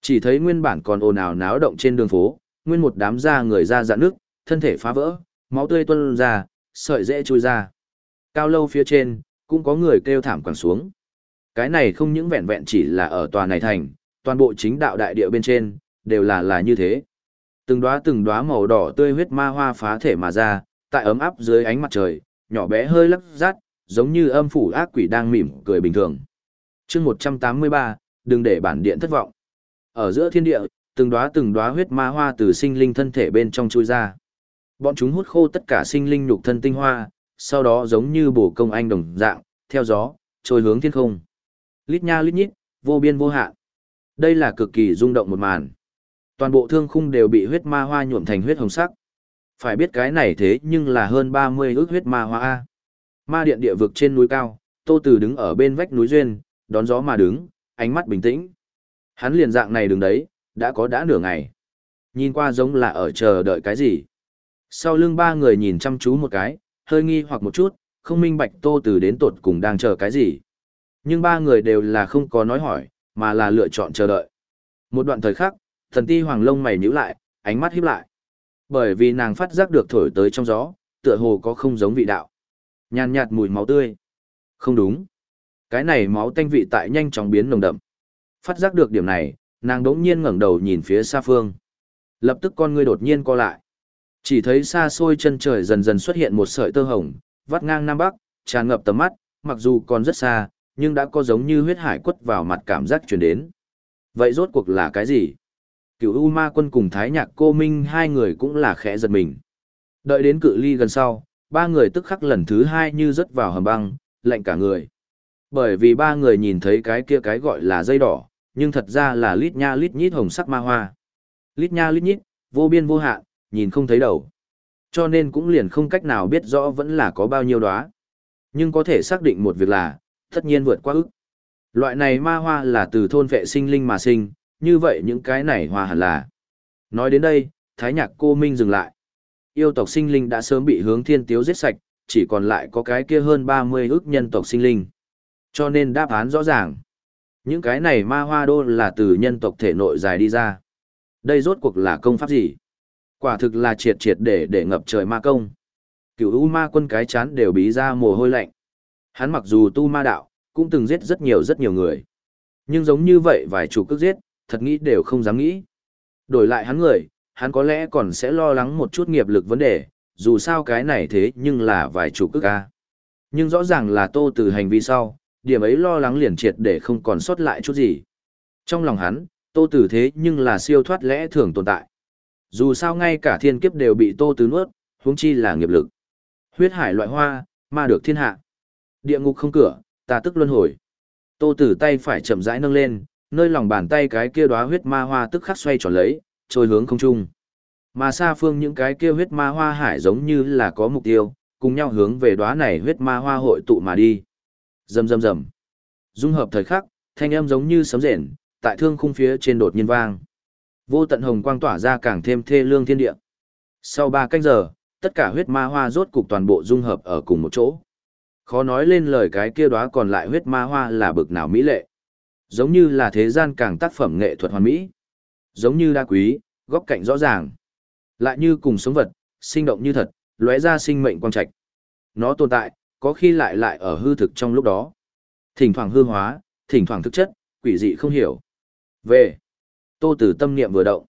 Speaker 1: Chỉ thấy nguyên bản còn ồn ào náo động trên đường phố, nguyên một đám da người da dạn nước, thân thể phá vỡ, máu tươi tuôn ra, sợi dễ trôi ra. Cao lâu phía trên, cũng có người kêu thảm quẳng xuống. Cái này không những vẹn vẹn chỉ là ở tòa này thành, toàn bộ chính đạo đại địa bên trên, đều là là như thế. Từng đóa từng đóa màu đỏ tươi huyết ma hoa phá thể mà ra, tại ấm áp dưới ánh mặt trời, nhỏ bé hơi lắc rát, giống như âm phủ ác quỷ đang mỉm cười bình thường. chương 183, đừng để bản điện thất vọng. Ở giữa thiên địa, từng đóa từng đóa huyết ma hoa từ sinh linh thân thể bên trong chui ra. Bọn chúng hút khô tất cả sinh linh nhục thân tinh hoa, sau đó giống như bổ công anh đồng dạng, theo gió, trôi hướng thiên không. Lít nha lít nhít, vô biên vô hạn. Đây là cực kỳ rung động một màn. Toàn bộ thương khung đều bị huyết ma hoa nhuộm thành huyết hồng sắc. Phải biết cái này thế nhưng là hơn 30 ước huyết ma hoa A. Ma điện địa vực trên núi cao, Tô Từ đứng ở bên vách núi duyên, đón gió mà đứng, ánh mắt bình tĩnh. Hắn liền dạng này đứng đấy, đã có đã nửa ngày. Nhìn qua giống là ở chờ đợi cái gì. Sau lưng ba người nhìn chăm chú một cái, hơi nghi hoặc một chút, không minh bạch Tô Từ đến tột cùng đang chờ cái gì. Nhưng ba người đều là không có nói hỏi, mà là lựa chọn chờ đợi. Một đoạn thời khắc, thần ti hoàng lông mày nhíu lại, ánh mắt híp lại. Bởi vì nàng phát giác được thổi tới trong gió, tựa hồ có không giống vị đạo. Nhàn nhạt mùi máu tươi. Không đúng. Cái này máu tanh vị tại nhanh chóng biến nồng đậm. Phát giác được điểm này, nàng đỗng nhiên ngẩng đầu nhìn phía xa phương. Lập tức con ngươi đột nhiên co lại. Chỉ thấy xa xôi chân trời dần dần xuất hiện một sợi tơ hồng, vắt ngang nam bắc, tràn ngập tầm mắt, mặc dù còn rất xa, nhưng đã có giống như huyết hải quất vào mặt cảm giác truyền đến. Vậy rốt cuộc là cái gì? Cựu U Ma Quân cùng Thái Nhạc Cô Minh hai người cũng là khẽ giật mình. Đợi đến cự ly gần sau, ba người tức khắc lần thứ hai như rớt vào hầm băng, lạnh cả người. Bởi vì ba người nhìn thấy cái kia cái gọi là dây đỏ, nhưng thật ra là lít nha lít nhít hồng sắc ma hoa. Lít nha lít nhít, vô biên vô hạn, nhìn không thấy đầu. Cho nên cũng liền không cách nào biết rõ vẫn là có bao nhiêu đóa. Nhưng có thể xác định một việc là, tất nhiên vượt qua ức. Loại này ma hoa là từ thôn vệ sinh linh mà sinh, như vậy những cái này hoa hẳn là. Nói đến đây, Thái Nhạc cô Minh dừng lại. Yêu tộc sinh linh đã sớm bị hướng thiên tiếu giết sạch, chỉ còn lại có cái kia hơn 30 ước nhân tộc sinh linh. Cho nên đáp án rõ ràng. Những cái này ma hoa đô là từ nhân tộc thể nội dài đi ra. Đây rốt cuộc là công pháp gì? Quả thực là triệt triệt để để ngập trời ma công. Cửu U ma quân cái chán đều bí ra mồ hôi lạnh. Hắn mặc dù tu ma đạo, cũng từng giết rất nhiều rất nhiều người. Nhưng giống như vậy vài chủ cước giết, thật nghĩ đều không dám nghĩ. Đổi lại hắn người, hắn có lẽ còn sẽ lo lắng một chút nghiệp lực vấn đề, dù sao cái này thế nhưng là vài chủ cước ca. Nhưng rõ ràng là tô từ hành vi sau, điểm ấy lo lắng liền triệt để không còn sót lại chút gì. Trong lòng hắn, tô tử thế nhưng là siêu thoát lẽ thường tồn tại. Dù sao ngay cả thiên kiếp đều bị tô tứ nuốt, huống chi là nghiệp lực. Huyết hải loại hoa, ma được thiên hạ. Địa ngục không cửa, ta tức luân hồi. Tô Tử tay phải chậm rãi nâng lên, nơi lòng bàn tay cái kia đóa huyết ma hoa tức khắc xoay tròn lấy, trôi hướng không trung. Mà xa phương những cái kia huyết ma hoa hải giống như là có mục tiêu, cùng nhau hướng về đóa này huyết ma hoa hội tụ mà đi. Rầm rầm rầm. Dung hợp thời khắc, thanh âm giống như sấm rền, tại thương khung phía trên đột nhiên vang. Vô tận hồng quang tỏa ra càng thêm thê lương thiên địa. Sau 3 canh giờ, tất cả huyết ma hoa rốt cục toàn bộ dung hợp ở cùng một chỗ. Khó nói lên lời cái kia đóa còn lại huyết ma hoa là bực nào mỹ lệ. Giống như là thế gian càng tác phẩm nghệ thuật hoàn mỹ. Giống như đa quý, góc cạnh rõ ràng. Lại như cùng sống vật, sinh động như thật, lóe ra sinh mệnh quang trạch. Nó tồn tại, có khi lại lại ở hư thực trong lúc đó. Thỉnh thoảng hư hóa, thỉnh thoảng thực chất, quỷ dị không hiểu. Về. Tô Tử tâm niệm vừa động.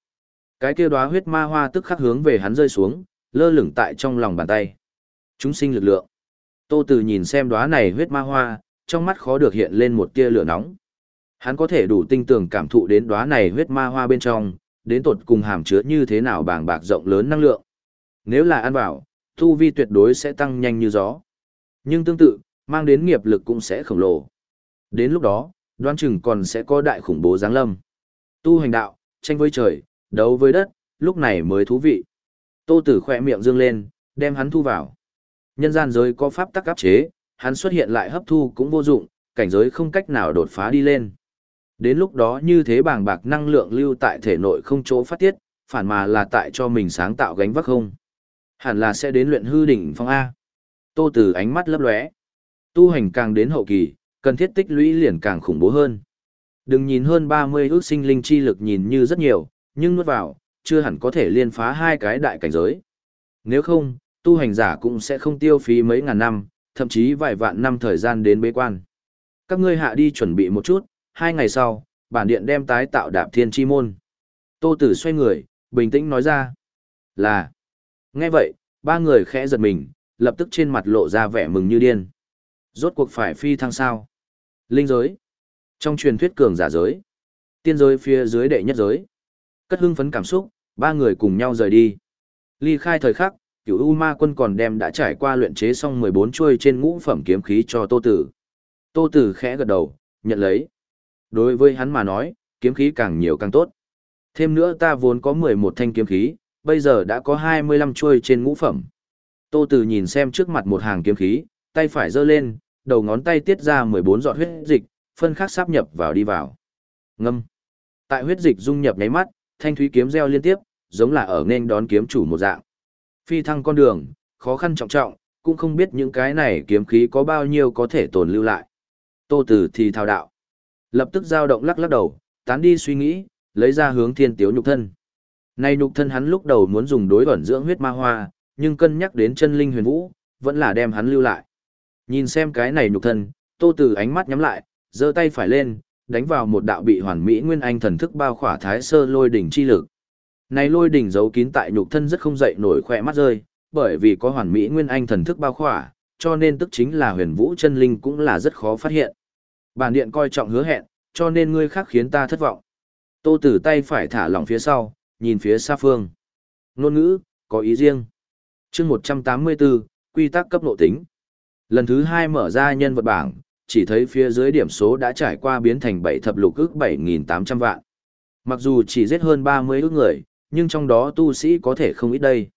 Speaker 1: Cái kia đóa huyết ma hoa tức khắc hướng về hắn rơi xuống, lơ lửng tại trong lòng bàn tay. Chúng sinh lực lượng. Tô Tử nhìn xem đóa này huyết ma hoa, trong mắt khó được hiện lên một tia lửa nóng. Hắn có thể đủ tinh tường cảm thụ đến đóa này huyết ma hoa bên trong, đến tột cùng hàm chứa như thế nào bàng bạc rộng lớn năng lượng. Nếu là ăn vào, thu vi tuyệt đối sẽ tăng nhanh như gió. Nhưng tương tự, mang đến nghiệp lực cũng sẽ khổng lồ. Đến lúc đó, đoan chừng còn sẽ có đại khủng bố giáng lâm. Tu hành đạo, tranh với trời, đấu với đất, lúc này mới thú vị. Tô Tử khoe miệng dương lên, đem hắn thu vào. Nhân gian giới có pháp tắc áp chế, hắn xuất hiện lại hấp thu cũng vô dụng, cảnh giới không cách nào đột phá đi lên. Đến lúc đó như thế bàng bạc năng lượng lưu tại thể nội không chỗ phát tiết, phản mà là tại cho mình sáng tạo gánh vác không. Hẳn là sẽ đến luyện hư đỉnh phong A. Tô Tử ánh mắt lấp lóe. Tu hành càng đến hậu kỳ, cần thiết tích lũy liền càng khủng bố hơn. Đừng nhìn hơn 30 ước sinh linh chi lực nhìn như rất nhiều, nhưng nuốt vào, chưa hẳn có thể liên phá hai cái đại cảnh giới. Nếu không, tu hành giả cũng sẽ không tiêu phí mấy ngàn năm, thậm chí vài vạn năm thời gian đến bế quan. Các ngươi hạ đi chuẩn bị một chút, hai ngày sau, bản điện đem tái tạo đạp thiên chi môn. Tô Tử xoay người, bình tĩnh nói ra. Là. Nghe vậy, ba người khẽ giật mình, lập tức trên mặt lộ ra vẻ mừng như điên. Rốt cuộc phải phi thăng sao? Linh giới. Trong truyền thuyết cường giả giới. Tiên giới phía dưới đệ nhất giới. Cất hưng phấn cảm xúc, ba người cùng nhau rời đi. Ly khai thời khắc, cửu U Ma quân còn đem đã trải qua luyện chế xong 14 chuôi trên ngũ phẩm kiếm khí cho Tô Tử. Tô Tử khẽ gật đầu, nhận lấy. Đối với hắn mà nói, kiếm khí càng nhiều càng tốt. Thêm nữa ta vốn có 11 thanh kiếm khí, bây giờ đã có 25 chuôi trên ngũ phẩm. Tô Tử nhìn xem trước mặt một hàng kiếm khí, tay phải giơ lên, đầu ngón tay tiết ra 14 giọt huyết dịch, phân khắc sáp nhập vào đi vào. Ngâm. Tại huyết dịch dung nhập nháy mắt, thanh thúy kiếm reo liên tiếp, giống là ở nên đón kiếm chủ một dạng. Phi thăng con đường, khó khăn trọng trọng, cũng không biết những cái này kiếm khí có bao nhiêu có thể tồn lưu lại. Tô Tử thì thao đạo. Lập tức dao động lắc lắc đầu, tán đi suy nghĩ, lấy ra hướng thiên tiếu nhục thân. Nay nhục thân hắn lúc đầu muốn dùng đối ẩn dưỡng huyết ma hoa, nhưng cân nhắc đến chân linh huyền vũ, vẫn là đem hắn lưu lại. Nhìn xem cái này nhục thân, Tô Tử ánh mắt nhắm lại, giơ tay phải lên, đánh vào một đạo bị hoàn mỹ nguyên anh thần thức bao khỏa thái sơ lôi đỉnh chi lực. Này lôi đỉnh giấu kín tại nhục thân rất không dậy nổi khỏe mắt rơi, bởi vì có hoàn mỹ nguyên anh thần thức bao khỏa, cho nên tức chính là huyền vũ chân linh cũng là rất khó phát hiện. Bản điện coi trọng hứa hẹn, cho nên ngươi khác khiến ta thất vọng. Tô Tử tay phải thả lỏng phía sau, nhìn phía xa phương. Nôn ngữ, có ý riêng. Chương 184, quy tắc cấp độ tính. Lần thứ hai mở ra nhân vật bảng, chỉ thấy phía dưới điểm số đã trải qua biến thành bảy thập lục ước 7.800 vạn. Mặc dù chỉ giết hơn 30 ước người, nhưng trong đó tu sĩ có thể không ít đây.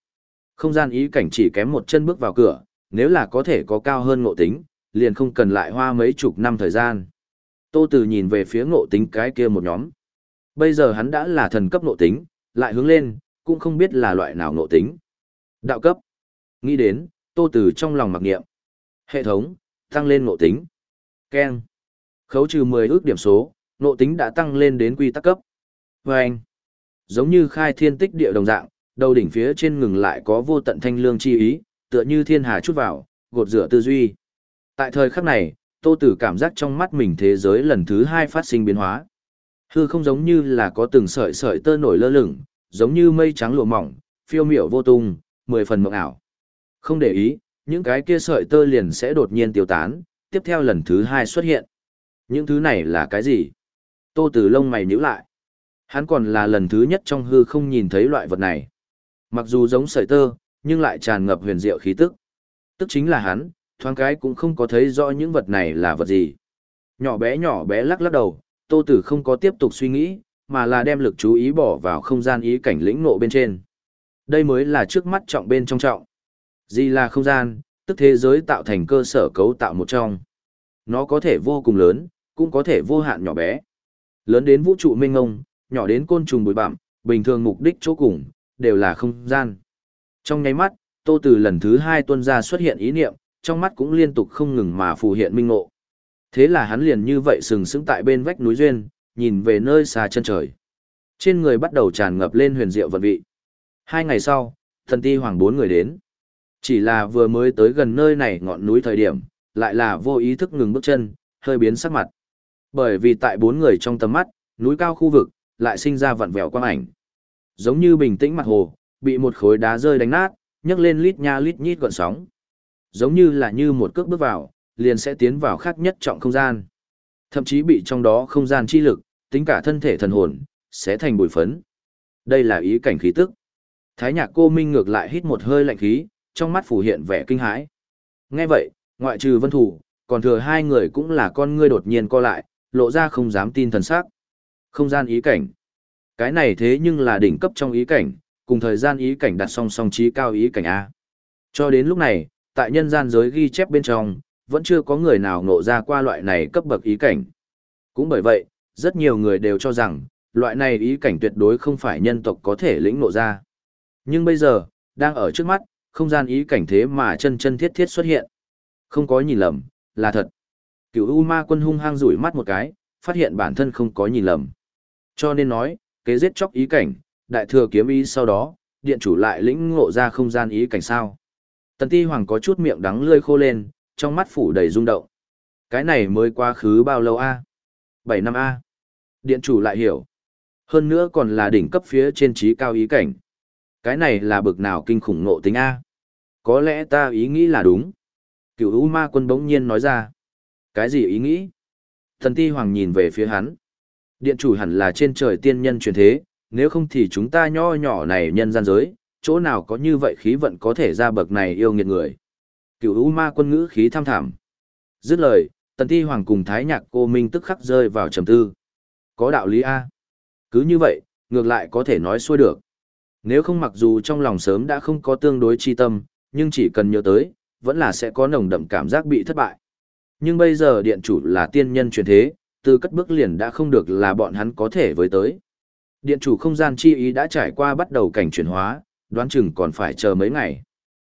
Speaker 1: Không gian ý cảnh chỉ kém một chân bước vào cửa, nếu là có thể có cao hơn ngộ tính, liền không cần lại hoa mấy chục năm thời gian. Tô Tử nhìn về phía ngộ tính cái kia một nhóm. Bây giờ hắn đã là thần cấp ngộ tính, lại hướng lên, cũng không biết là loại nào ngộ tính. Đạo cấp. Nghĩ đến, Tô Tử trong lòng mặc niệm. Hệ thống, tăng lên ngộ tính keng Khấu trừ 10 ước điểm số, nộ tính đã tăng lên đến quy tắc cấp. vê anh. Giống như khai thiên tích địa đồng dạng, đầu đỉnh phía trên ngừng lại có vô tận thanh lương chi ý, tựa như thiên hà chút vào, gột rửa tư duy. Tại thời khắc này, Tô Tử cảm giác trong mắt mình thế giới lần thứ hai phát sinh biến hóa. Hư không giống như là có từng sợi sợi tơ nổi lơ lửng, giống như mây trắng lụa mỏng, phiêu miểu vô tung, mười phần mộng ảo. Không để ý, những cái kia sợi tơ liền sẽ đột nhiên tiêu tán, tiếp theo lần thứ hai xuất hiện. Những thứ này là cái gì? Tô Tử lông mày nhíu lại. Hắn còn là lần thứ nhất trong hư không nhìn thấy loại vật này. Mặc dù giống sợi tơ, nhưng lại tràn ngập huyền diệu khí tức. Tức chính là hắn, thoáng cái cũng không có thấy rõ những vật này là vật gì. Nhỏ bé nhỏ bé lắc lắc đầu, Tô Tử không có tiếp tục suy nghĩ, mà là đem lực chú ý bỏ vào không gian ý cảnh lĩnh ngộ bên trên. Đây mới là trước mắt trọng bên trong trọng. Gì là không gian, tức thế giới tạo thành cơ sở cấu tạo một trong. Nó có thể vô cùng lớn, cũng có thể vô hạn nhỏ bé. Lớn đến vũ trụ mênh ngông, nhỏ đến côn trùng bụi bặm, bình thường mục đích chỗ cùng, đều là không gian. Trong nháy mắt, Tô Từ lần thứ hai tuân ra xuất hiện ý niệm, trong mắt cũng liên tục không ngừng mà phù hiện minh ngộ. Thế là hắn liền như vậy sừng sững tại bên vách núi duyên, nhìn về nơi xa chân trời. Trên người bắt đầu tràn ngập lên huyền diệu vận vị. Hai ngày sau, thần ti hoàng bốn người đến. Chỉ là vừa mới tới gần nơi này ngọn núi thời điểm, lại là vô ý thức ngừng bước chân, hơi biến sắc mặt. Bởi vì tại bốn người trong tầm mắt, núi cao khu vực, lại sinh ra vặn vẹo quang ảnh. Giống như bình tĩnh mặt hồ, bị một khối đá rơi đánh nát, nhấc lên lít nha lít nhít gọn sóng. Giống như là như một cước bước vào, liền sẽ tiến vào khác nhất trọng không gian. Thậm chí bị trong đó không gian chi lực, tính cả thân thể thần hồn, sẽ thành bụi phấn. Đây là ý cảnh khí tức. Thái nhạc cô Minh ngược lại hít một hơi lạnh khí, trong mắt phủ hiện vẻ kinh hãi. Nghe vậy, ngoại trừ vân thủ, còn thừa hai người cũng là con ngươi đột nhiên co lại, lộ ra không dám tin thần sắc. Không gian ý cảnh. Cái này thế nhưng là đỉnh cấp trong ý cảnh, cùng thời gian ý cảnh đặt song song trí cao ý cảnh A. Cho đến lúc này, tại nhân gian giới ghi chép bên trong, vẫn chưa có người nào ngộ ra qua loại này cấp bậc ý cảnh. Cũng bởi vậy, rất nhiều người đều cho rằng, loại này ý cảnh tuyệt đối không phải nhân tộc có thể lĩnh ngộ ra. Nhưng bây giờ, đang ở trước mắt, không gian ý cảnh thế mà chân chân thiết thiết xuất hiện. Không có nhìn lầm, là thật. Cửu U Ma quân hung hăng rủi mắt một cái, phát hiện bản thân không có nhìn lầm. Cho nên nói, kế giết chóc ý cảnh, đại thừa kiếm ý sau đó, điện chủ lại lĩnh ngộ ra không gian ý cảnh sao. Tần ti hoàng có chút miệng đắng lươi khô lên, trong mắt phủ đầy rung động. Cái này mới quá khứ bao lâu a? Bảy năm a. Điện chủ lại hiểu. Hơn nữa còn là đỉnh cấp phía trên trí cao ý cảnh. Cái này là bực nào kinh khủng ngộ tính a? Có lẽ ta ý nghĩ là đúng. Cựu U Ma quân bỗng nhiên nói ra. Cái gì ý nghĩ? Thần ti hoàng nhìn về phía hắn. Điện chủ hẳn là trên trời tiên nhân truyền thế, nếu không thì chúng ta nho nhỏ này nhân gian giới, chỗ nào có như vậy khí vận có thể ra bậc này yêu nghiệt người. Cựu U Ma quân ngữ khí tham thảm. Dứt lời, Tần Ti Hoàng cùng Thái Nhạc cô Minh tức khắc rơi vào trầm tư. Có đạo lý A. Cứ như vậy, ngược lại có thể nói xuôi được. Nếu không mặc dù trong lòng sớm đã không có tương đối chi tâm, nhưng chỉ cần nhớ tới, vẫn là sẽ có nồng đậm cảm giác bị thất bại. Nhưng bây giờ điện chủ là tiên nhân truyền thế, từ cất bước liền đã không được là bọn hắn có thể với tới. Điện chủ không gian chi ý đã trải qua bắt đầu cảnh chuyển hóa, đoán chừng còn phải chờ mấy ngày.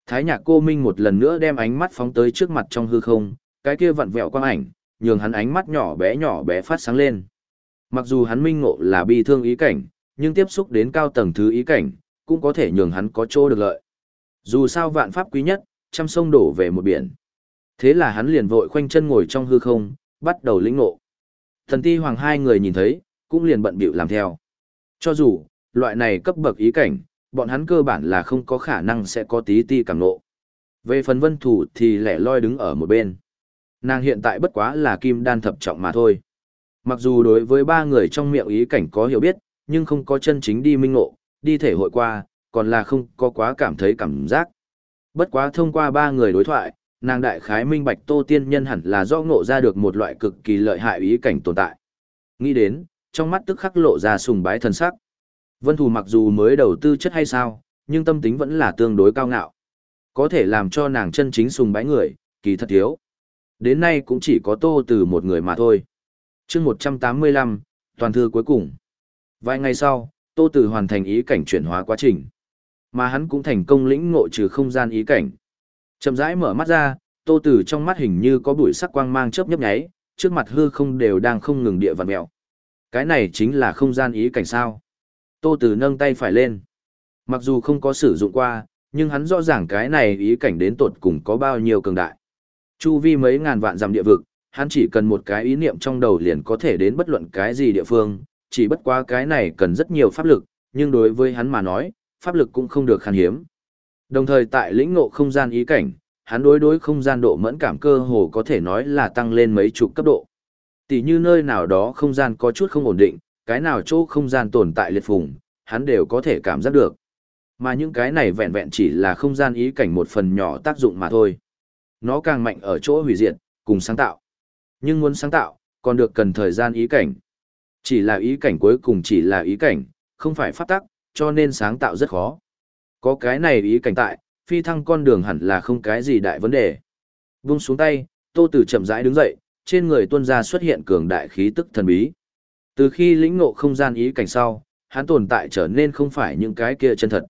Speaker 1: Thái nhạc cô Minh một lần nữa đem ánh mắt phóng tới trước mặt trong hư không, cái kia vặn vẹo quang ảnh, nhường hắn ánh mắt nhỏ bé nhỏ bé phát sáng lên. Mặc dù hắn minh ngộ là bi thương ý cảnh, nhưng tiếp xúc đến cao tầng thứ ý cảnh, cũng có thể nhường hắn có chỗ được lợi. Dù sao vạn pháp quý nhất, trăm sông đổ về một biển. Thế là hắn liền vội khoanh chân ngồi trong hư không, bắt đầu lĩnh ngộ. Thần ti hoàng hai người nhìn thấy, cũng liền bận bịu làm theo. Cho dù, loại này cấp bậc ý cảnh, bọn hắn cơ bản là không có khả năng sẽ có tí ti càng nộ. Về phần vân thủ thì lẻ loi đứng ở một bên. Nàng hiện tại bất quá là kim đan thập trọng mà thôi. Mặc dù đối với ba người trong miệng ý cảnh có hiểu biết, nhưng không có chân chính đi minh ngộ, đi thể hội qua, còn là không có quá cảm thấy cảm giác. Bất quá thông qua ba người đối thoại, nàng đại khái minh bạch tô tiên nhân hẳn là do ngộ ra được một loại cực kỳ lợi hại ý cảnh tồn tại. Nghĩ đến, trong mắt tức khắc lộ ra sùng bái thần sắc. Vân Thù mặc dù mới đầu tư chất hay sao, nhưng tâm tính vẫn là tương đối cao ngạo. Có thể làm cho nàng chân chính sùng bái người, kỳ thật thiếu. Đến nay cũng chỉ có tô từ một người mà thôi. chương 185, toàn thư cuối cùng. Vài ngày sau, tô từ hoàn thành ý cảnh chuyển hóa quá trình. Mà hắn cũng thành công lĩnh ngộ trừ không gian ý cảnh. Chậm rãi mở mắt ra, tô tử trong mắt hình như có bụi sắc quang mang chớp nhấp nháy, trước mặt hư không đều đang không ngừng địa vặn mèo. Cái này chính là không gian ý cảnh sao. Tô tử nâng tay phải lên. Mặc dù không có sử dụng qua, nhưng hắn rõ ràng cái này ý cảnh đến tột cùng có bao nhiêu cường đại. Chu vi mấy ngàn vạn dặm địa vực, hắn chỉ cần một cái ý niệm trong đầu liền có thể đến bất luận cái gì địa phương, chỉ bất quá cái này cần rất nhiều pháp lực, nhưng đối với hắn mà nói, pháp lực cũng không được khan hiếm. Đồng thời tại lĩnh ngộ không gian ý cảnh, hắn đối đối không gian độ mẫn cảm cơ hồ có thể nói là tăng lên mấy chục cấp độ. Tỷ như nơi nào đó không gian có chút không ổn định, cái nào chỗ không gian tồn tại liệt phùng, hắn đều có thể cảm giác được. Mà những cái này vẹn vẹn chỉ là không gian ý cảnh một phần nhỏ tác dụng mà thôi. Nó càng mạnh ở chỗ hủy diệt, cùng sáng tạo. Nhưng muốn sáng tạo, còn được cần thời gian ý cảnh. Chỉ là ý cảnh cuối cùng chỉ là ý cảnh, không phải pháp tắc, cho nên sáng tạo rất khó. Có cái này ý cảnh tại, phi thăng con đường hẳn là không cái gì đại vấn đề. Vung xuống tay, Tô Tử chậm rãi đứng dậy, trên người tuôn ra xuất hiện cường đại khí tức thần bí. Từ khi lĩnh ngộ không gian ý cảnh sau, hắn tồn tại trở nên không phải những cái kia chân thật.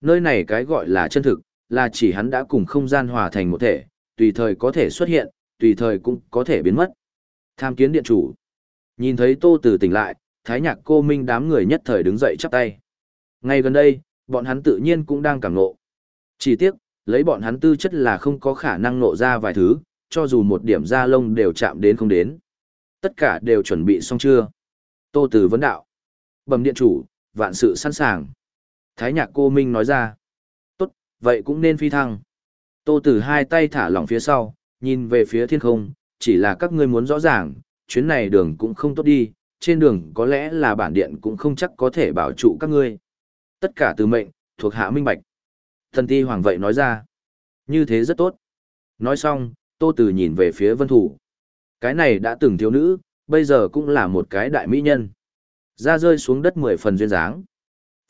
Speaker 1: Nơi này cái gọi là chân thực, là chỉ hắn đã cùng không gian hòa thành một thể, tùy thời có thể xuất hiện, tùy thời cũng có thể biến mất. Tham kiến điện chủ. Nhìn thấy Tô Tử tỉnh lại, Thái Nhạc Cô Minh đám người nhất thời đứng dậy chắp tay. Ngay gần đây, bọn hắn tự nhiên cũng đang cảm ngộ. Chỉ tiếc, lấy bọn hắn tư chất là không có khả năng nộ ra vài thứ, cho dù một điểm da lông đều chạm đến không đến. Tất cả đều chuẩn bị xong chưa? Tô Tử vấn đạo. Bẩm điện chủ, vạn sự sẵn sàng. Thái nhạc cô Minh nói ra. Tốt, vậy cũng nên phi thăng. Tô Tử hai tay thả lỏng phía sau, nhìn về phía thiên không, chỉ là các ngươi muốn rõ ràng, chuyến này đường cũng không tốt đi, trên đường có lẽ là bản điện cũng không chắc có thể bảo trụ các ngươi. Tất cả từ mệnh, thuộc hạ minh bạch. Thần ti hoàng vậy nói ra. Như thế rất tốt. Nói xong, Tô từ nhìn về phía vân thủ. Cái này đã từng thiếu nữ, bây giờ cũng là một cái đại mỹ nhân. Ra rơi xuống đất mười phần duyên dáng.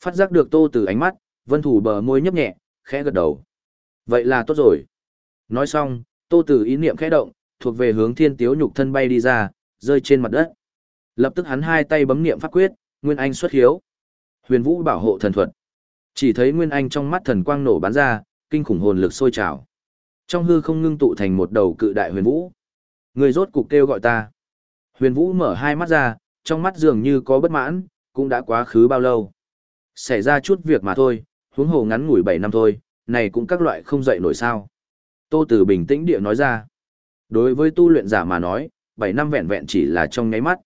Speaker 1: Phát giác được Tô từ ánh mắt, vân thủ bờ môi nhấp nhẹ, khẽ gật đầu. Vậy là tốt rồi. Nói xong, Tô từ ý niệm khẽ động, thuộc về hướng thiên tiếu nhục thân bay đi ra, rơi trên mặt đất. Lập tức hắn hai tay bấm niệm pháp quyết, Nguyên Anh xuất hiếu. Huyền Vũ bảo hộ thần thuật. Chỉ thấy Nguyên Anh trong mắt thần quang nổ bắn ra, kinh khủng hồn lực sôi trào. Trong hư không ngưng tụ thành một đầu cự đại huyền vũ. Người rốt cục kêu gọi ta. Huyền Vũ mở hai mắt ra, trong mắt dường như có bất mãn, cũng đã quá khứ bao lâu. Xảy ra chút việc mà thôi, huống hồ ngắn ngủi bảy năm thôi, này cũng các loại không dậy nổi sao. Tô Tử bình tĩnh địa nói ra. Đối với tu luyện giả mà nói, bảy năm vẹn vẹn chỉ là trong nháy mắt.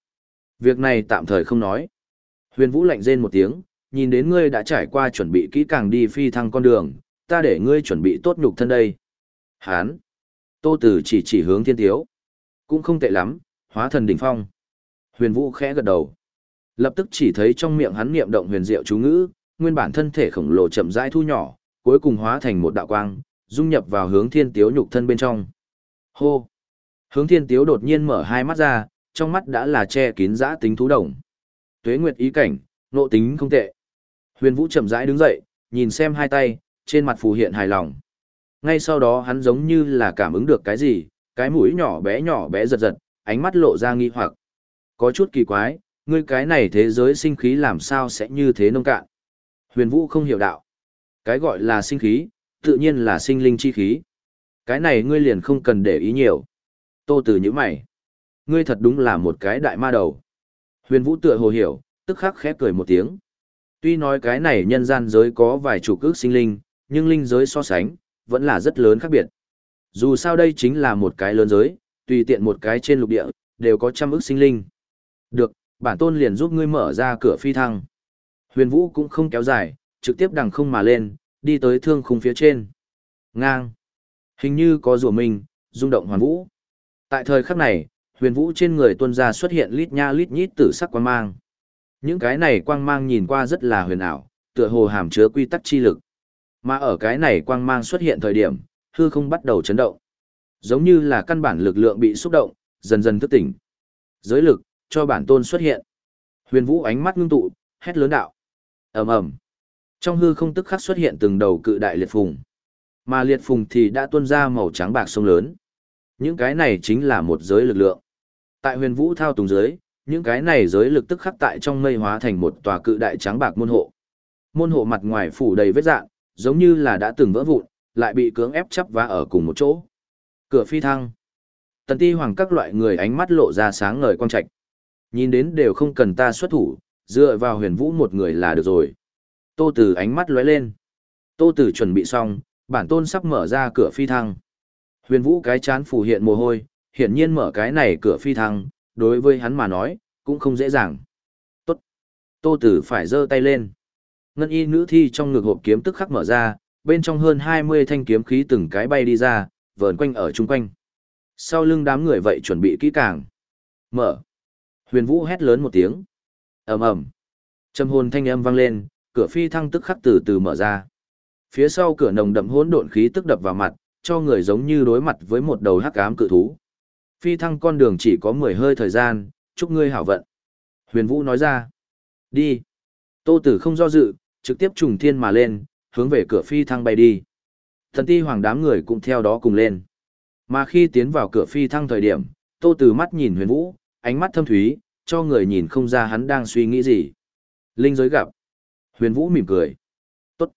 Speaker 1: Việc này tạm thời không nói. Huyền Vũ lạnh rên một tiếng, nhìn đến ngươi đã trải qua chuẩn bị kỹ càng đi phi thăng con đường, ta để ngươi chuẩn bị tốt nhục thân đây. Hán. Tô Tử chỉ chỉ hướng thiên thiếu. Cũng không tệ lắm, hóa thần đỉnh phong. Huyền Vũ khẽ gật đầu. Lập tức chỉ thấy trong miệng hắn niệm động huyền diệu chú ngữ, nguyên bản thân thể khổng lồ chậm rãi thu nhỏ, cuối cùng hóa thành một đạo quang, dung nhập vào hướng thiên tiếu nhục thân bên trong. Hô! Hướng thiên tiếu đột nhiên mở hai mắt ra, trong mắt đã là che kín dã tính thú đồng. Tuế nguyệt ý cảnh, nộ tính không tệ. Huyền Vũ chậm rãi đứng dậy, nhìn xem hai tay, trên mặt phù hiện hài lòng. Ngay sau đó hắn giống như là cảm ứng được cái gì, cái mũi nhỏ bé nhỏ bé giật giật, ánh mắt lộ ra nghi hoặc. Có chút kỳ quái, ngươi cái này thế giới sinh khí làm sao sẽ như thế nông cạn. Huyền Vũ không hiểu đạo. Cái gọi là sinh khí, tự nhiên là sinh linh chi khí. Cái này ngươi liền không cần để ý nhiều. Tô Tử như mày. Ngươi thật đúng là một cái đại ma đầu. Huyền Vũ tựa hồ hiểu, tức khắc khẽ cười một tiếng. Tuy nói cái này nhân gian giới có vài chủ cước sinh linh, nhưng linh giới so sánh, vẫn là rất lớn khác biệt. Dù sao đây chính là một cái lớn giới, tùy tiện một cái trên lục địa, đều có trăm ước sinh linh. Được, bản tôn liền giúp ngươi mở ra cửa phi thăng. Huyền Vũ cũng không kéo dài, trực tiếp đằng không mà lên, đi tới thương khung phía trên. Ngang. Hình như có rùa mình, rung động hoàn vũ. Tại thời khắc này, huyền vũ trên người tuân ra xuất hiện lít nha lít nhít tử sắc quang mang. Những cái này quang mang nhìn qua rất là huyền ảo, tựa hồ hàm chứa quy tắc chi lực. Mà ở cái này quang mang xuất hiện thời điểm, hư không bắt đầu chấn động. Giống như là căn bản lực lượng bị xúc động, dần dần thức tỉnh. Giới lực, cho bản tôn xuất hiện. Huyền vũ ánh mắt ngưng tụ, hét lớn đạo. ầm ầm Trong hư không tức khắc xuất hiện từng đầu cự đại liệt phùng. Mà liệt phùng thì đã tuôn ra màu trắng bạc sông lớn. Những cái này chính là một giới lực lượng. Tại huyền vũ thao túng giới, những cái này giới lực tức khắc tại trong mây hóa thành một tòa cự đại trắng bạc môn hộ. Môn hộ mặt ngoài phủ đầy vết dạng, giống như là đã từng vỡ vụn, lại bị cưỡng ép chắp vá ở cùng một chỗ. Cửa phi thăng. Tần ti hoàng các loại người ánh mắt lộ ra sáng ngời quang trạch. Nhìn đến đều không cần ta xuất thủ, dựa vào huyền vũ một người là được rồi. Tô Tử ánh mắt lóe lên. Tô Tử chuẩn bị xong, bản tôn sắp mở ra cửa phi thăng. Huyền vũ cái chán phủ hiện mồ hôi, hiển nhiên mở cái này cửa phi thăng, đối với hắn mà nói, cũng không dễ dàng. Tốt. Tô Tử phải giơ tay lên. Ngân y nữ thi trong ngực hộp kiếm tức khắc mở ra, bên trong hơn 20 thanh kiếm khí từng cái bay đi ra, vờn quanh ở chung quanh. Sau lưng đám người vậy chuẩn bị kỹ càng. Mở. Huyền Vũ hét lớn một tiếng. ầm ầm, Trầm hồn thanh âm vang lên, cửa phi thăng tức khắc từ từ mở ra. Phía sau cửa nồng đậm hỗn độn khí tức đập vào mặt, cho người giống như đối mặt với một đầu hắc ám cự thú. Phi thăng con đường chỉ có 10 hơi thời gian, chúc ngươi hảo vận. Huyền Vũ nói ra. Đi. Tô Tử không do dự, trực tiếp trùng thiên mà lên, hướng về cửa phi thăng bay đi. Thần ti hoàng đám người cũng theo đó cùng lên. Mà khi tiến vào cửa phi thăng thời điểm, Tô Tử mắt nhìn Huyền Vũ, ánh mắt thâm thúy, cho người nhìn không ra hắn đang suy nghĩ gì. Linh giới gặp. Huyền Vũ mỉm cười. Tốt.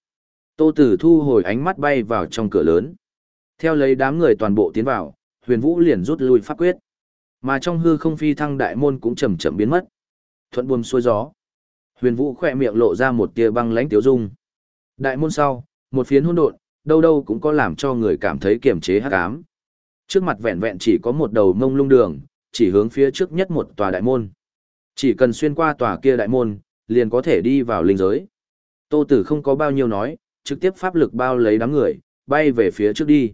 Speaker 1: Tô Tử thu hồi ánh mắt bay vào trong cửa lớn. Theo lấy đám người toàn bộ tiến vào, Huyền Vũ liền rút lui pháp quyết. Mà trong hư không phi thăng đại môn cũng chậm chậm biến mất. Thuận buồm xuôi gió. Huyền Vũ khỏe miệng lộ ra một tia băng lãnh tiếu dung. Đại môn sau, một phiến hỗn độn, đâu đâu cũng có làm cho người cảm thấy kiềm chế hắc ám. Trước mặt vẹn vẹn chỉ có một đầu mông lung đường, chỉ hướng phía trước nhất một tòa đại môn. Chỉ cần xuyên qua tòa kia đại môn, liền có thể đi vào linh giới. Tô Tử không có bao nhiêu nói, trực tiếp pháp lực bao lấy đám người, bay về phía trước đi.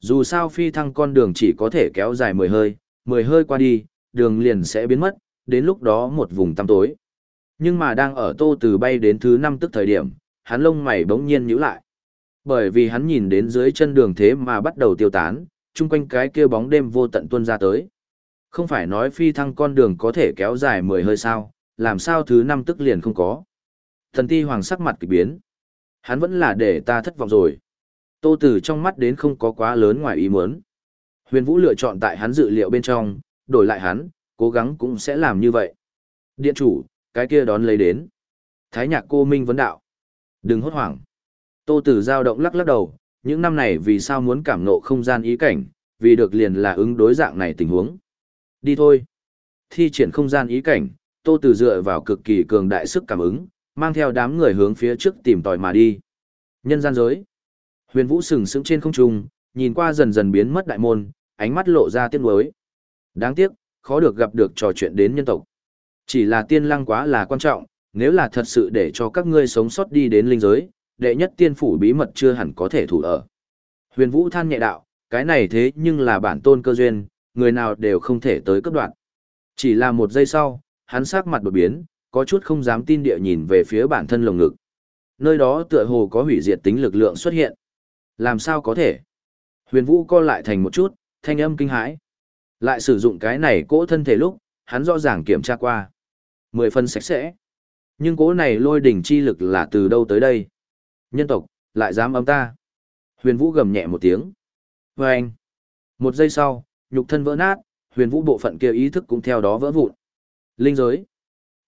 Speaker 1: Dù sao phi thăng con đường chỉ có thể kéo dài 10 hơi, 10 hơi qua đi, đường liền sẽ biến mất, đến lúc đó một vùng tăm tối. Nhưng mà đang ở Tô từ bay đến thứ 5 tức thời điểm, hắn lông mày bỗng nhiên nhíu lại. Bởi vì hắn nhìn đến dưới chân đường thế mà bắt đầu tiêu tán, chung quanh cái kia bóng đêm vô tận tuôn ra tới. Không phải nói phi thăng con đường có thể kéo dài 10 hơi sao, làm sao thứ 5 tức liền không có. Thần ti hoàng sắc mặt kỳ biến. Hắn vẫn là để ta thất vọng rồi. Tô Tử trong mắt đến không có quá lớn ngoài ý muốn. Huyền Vũ lựa chọn tại hắn dự liệu bên trong, đổi lại hắn, cố gắng cũng sẽ làm như vậy. Điện chủ, cái kia đón lấy đến. Thái nhạc cô Minh vấn đạo. Đừng hốt hoảng. Tô Tử giao động lắc lắc đầu, những năm này vì sao muốn cảm ngộ không gian ý cảnh, vì được liền là ứng đối dạng này tình huống. Đi thôi. Thi triển không gian ý cảnh, Tô Tử dựa vào cực kỳ cường đại sức cảm ứng, mang theo đám người hướng phía trước tìm tòi mà đi. Nhân gian giới. Huyền Vũ sừng sững trên không trung, nhìn qua dần dần biến mất đại môn, ánh mắt lộ ra tiếc nuối. Đáng tiếc, khó được gặp được trò chuyện đến nhân tộc. Chỉ là tiên lăng quá là quan trọng, nếu là thật sự để cho các ngươi sống sót đi đến linh giới, đệ nhất tiên phủ bí mật chưa hẳn có thể thủ ở. Huyền Vũ than nhẹ đạo, cái này thế nhưng là bản tôn cơ duyên, người nào đều không thể tới cấp đoạn. Chỉ là một giây sau, hắn sắc mặt đột biến, có chút không dám tin địa nhìn về phía bản thân lồng ngực. Nơi đó tựa hồ có hủy diệt tính lực lượng xuất hiện. Làm sao có thể? Huyền Vũ co lại thành một chút, thanh âm kinh hãi. Lại sử dụng cái này cỗ thân thể lúc, hắn rõ ràng kiểm tra qua. Mười phân sạch sẽ. Nhưng cỗ này lôi đỉnh chi lực là từ đâu tới đây? Nhân tộc, lại dám âm ta. Huyền Vũ gầm nhẹ một tiếng. Và anh. Một giây sau, nhục thân vỡ nát, huyền vũ bộ phận kia ý thức cũng theo đó vỡ vụn. Linh giới.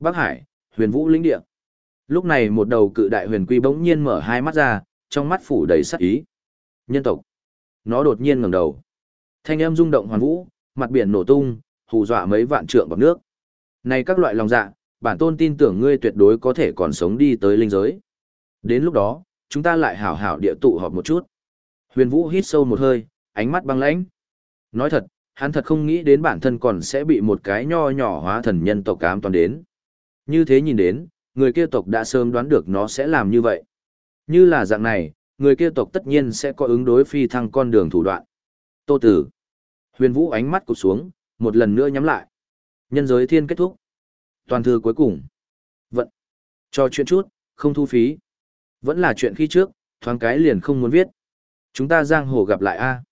Speaker 1: Bắc Hải, huyền vũ lĩnh địa. Lúc này một đầu cự đại huyền quy bỗng nhiên mở hai mắt ra, trong mắt phủ đầy sắc ý. Nhân tộc. Nó đột nhiên ngẩng đầu. Thanh âm rung động hoàn vũ, mặt biển nổ tung, hù dọa mấy vạn trượng bọt nước. Này các loại lòng dạ, bản tôn tin tưởng ngươi tuyệt đối có thể còn sống đi tới linh giới. Đến lúc đó, chúng ta lại hảo hảo địa tụ họp một chút. Huyền Vũ hít sâu một hơi, ánh mắt băng lãnh. Nói thật, hắn thật không nghĩ đến bản thân còn sẽ bị một cái nho nhỏ hóa thần nhân tộc cám toàn đến. Như thế nhìn đến, người kia tộc đã sớm đoán được nó sẽ làm như vậy. Như là dạng này, người kia tộc tất nhiên sẽ có ứng đối phi thăng con đường thủ đoạn. Tô Tử. Huyền Vũ ánh mắt cụp xuống, một lần nữa nhắm lại. Nhân giới thiên kết thúc. Toàn thư cuối cùng. Vận. Cho chuyện chút, không thu phí. Vẫn là chuyện khi trước, thoáng cái liền không muốn viết. Chúng ta giang hồ gặp lại a.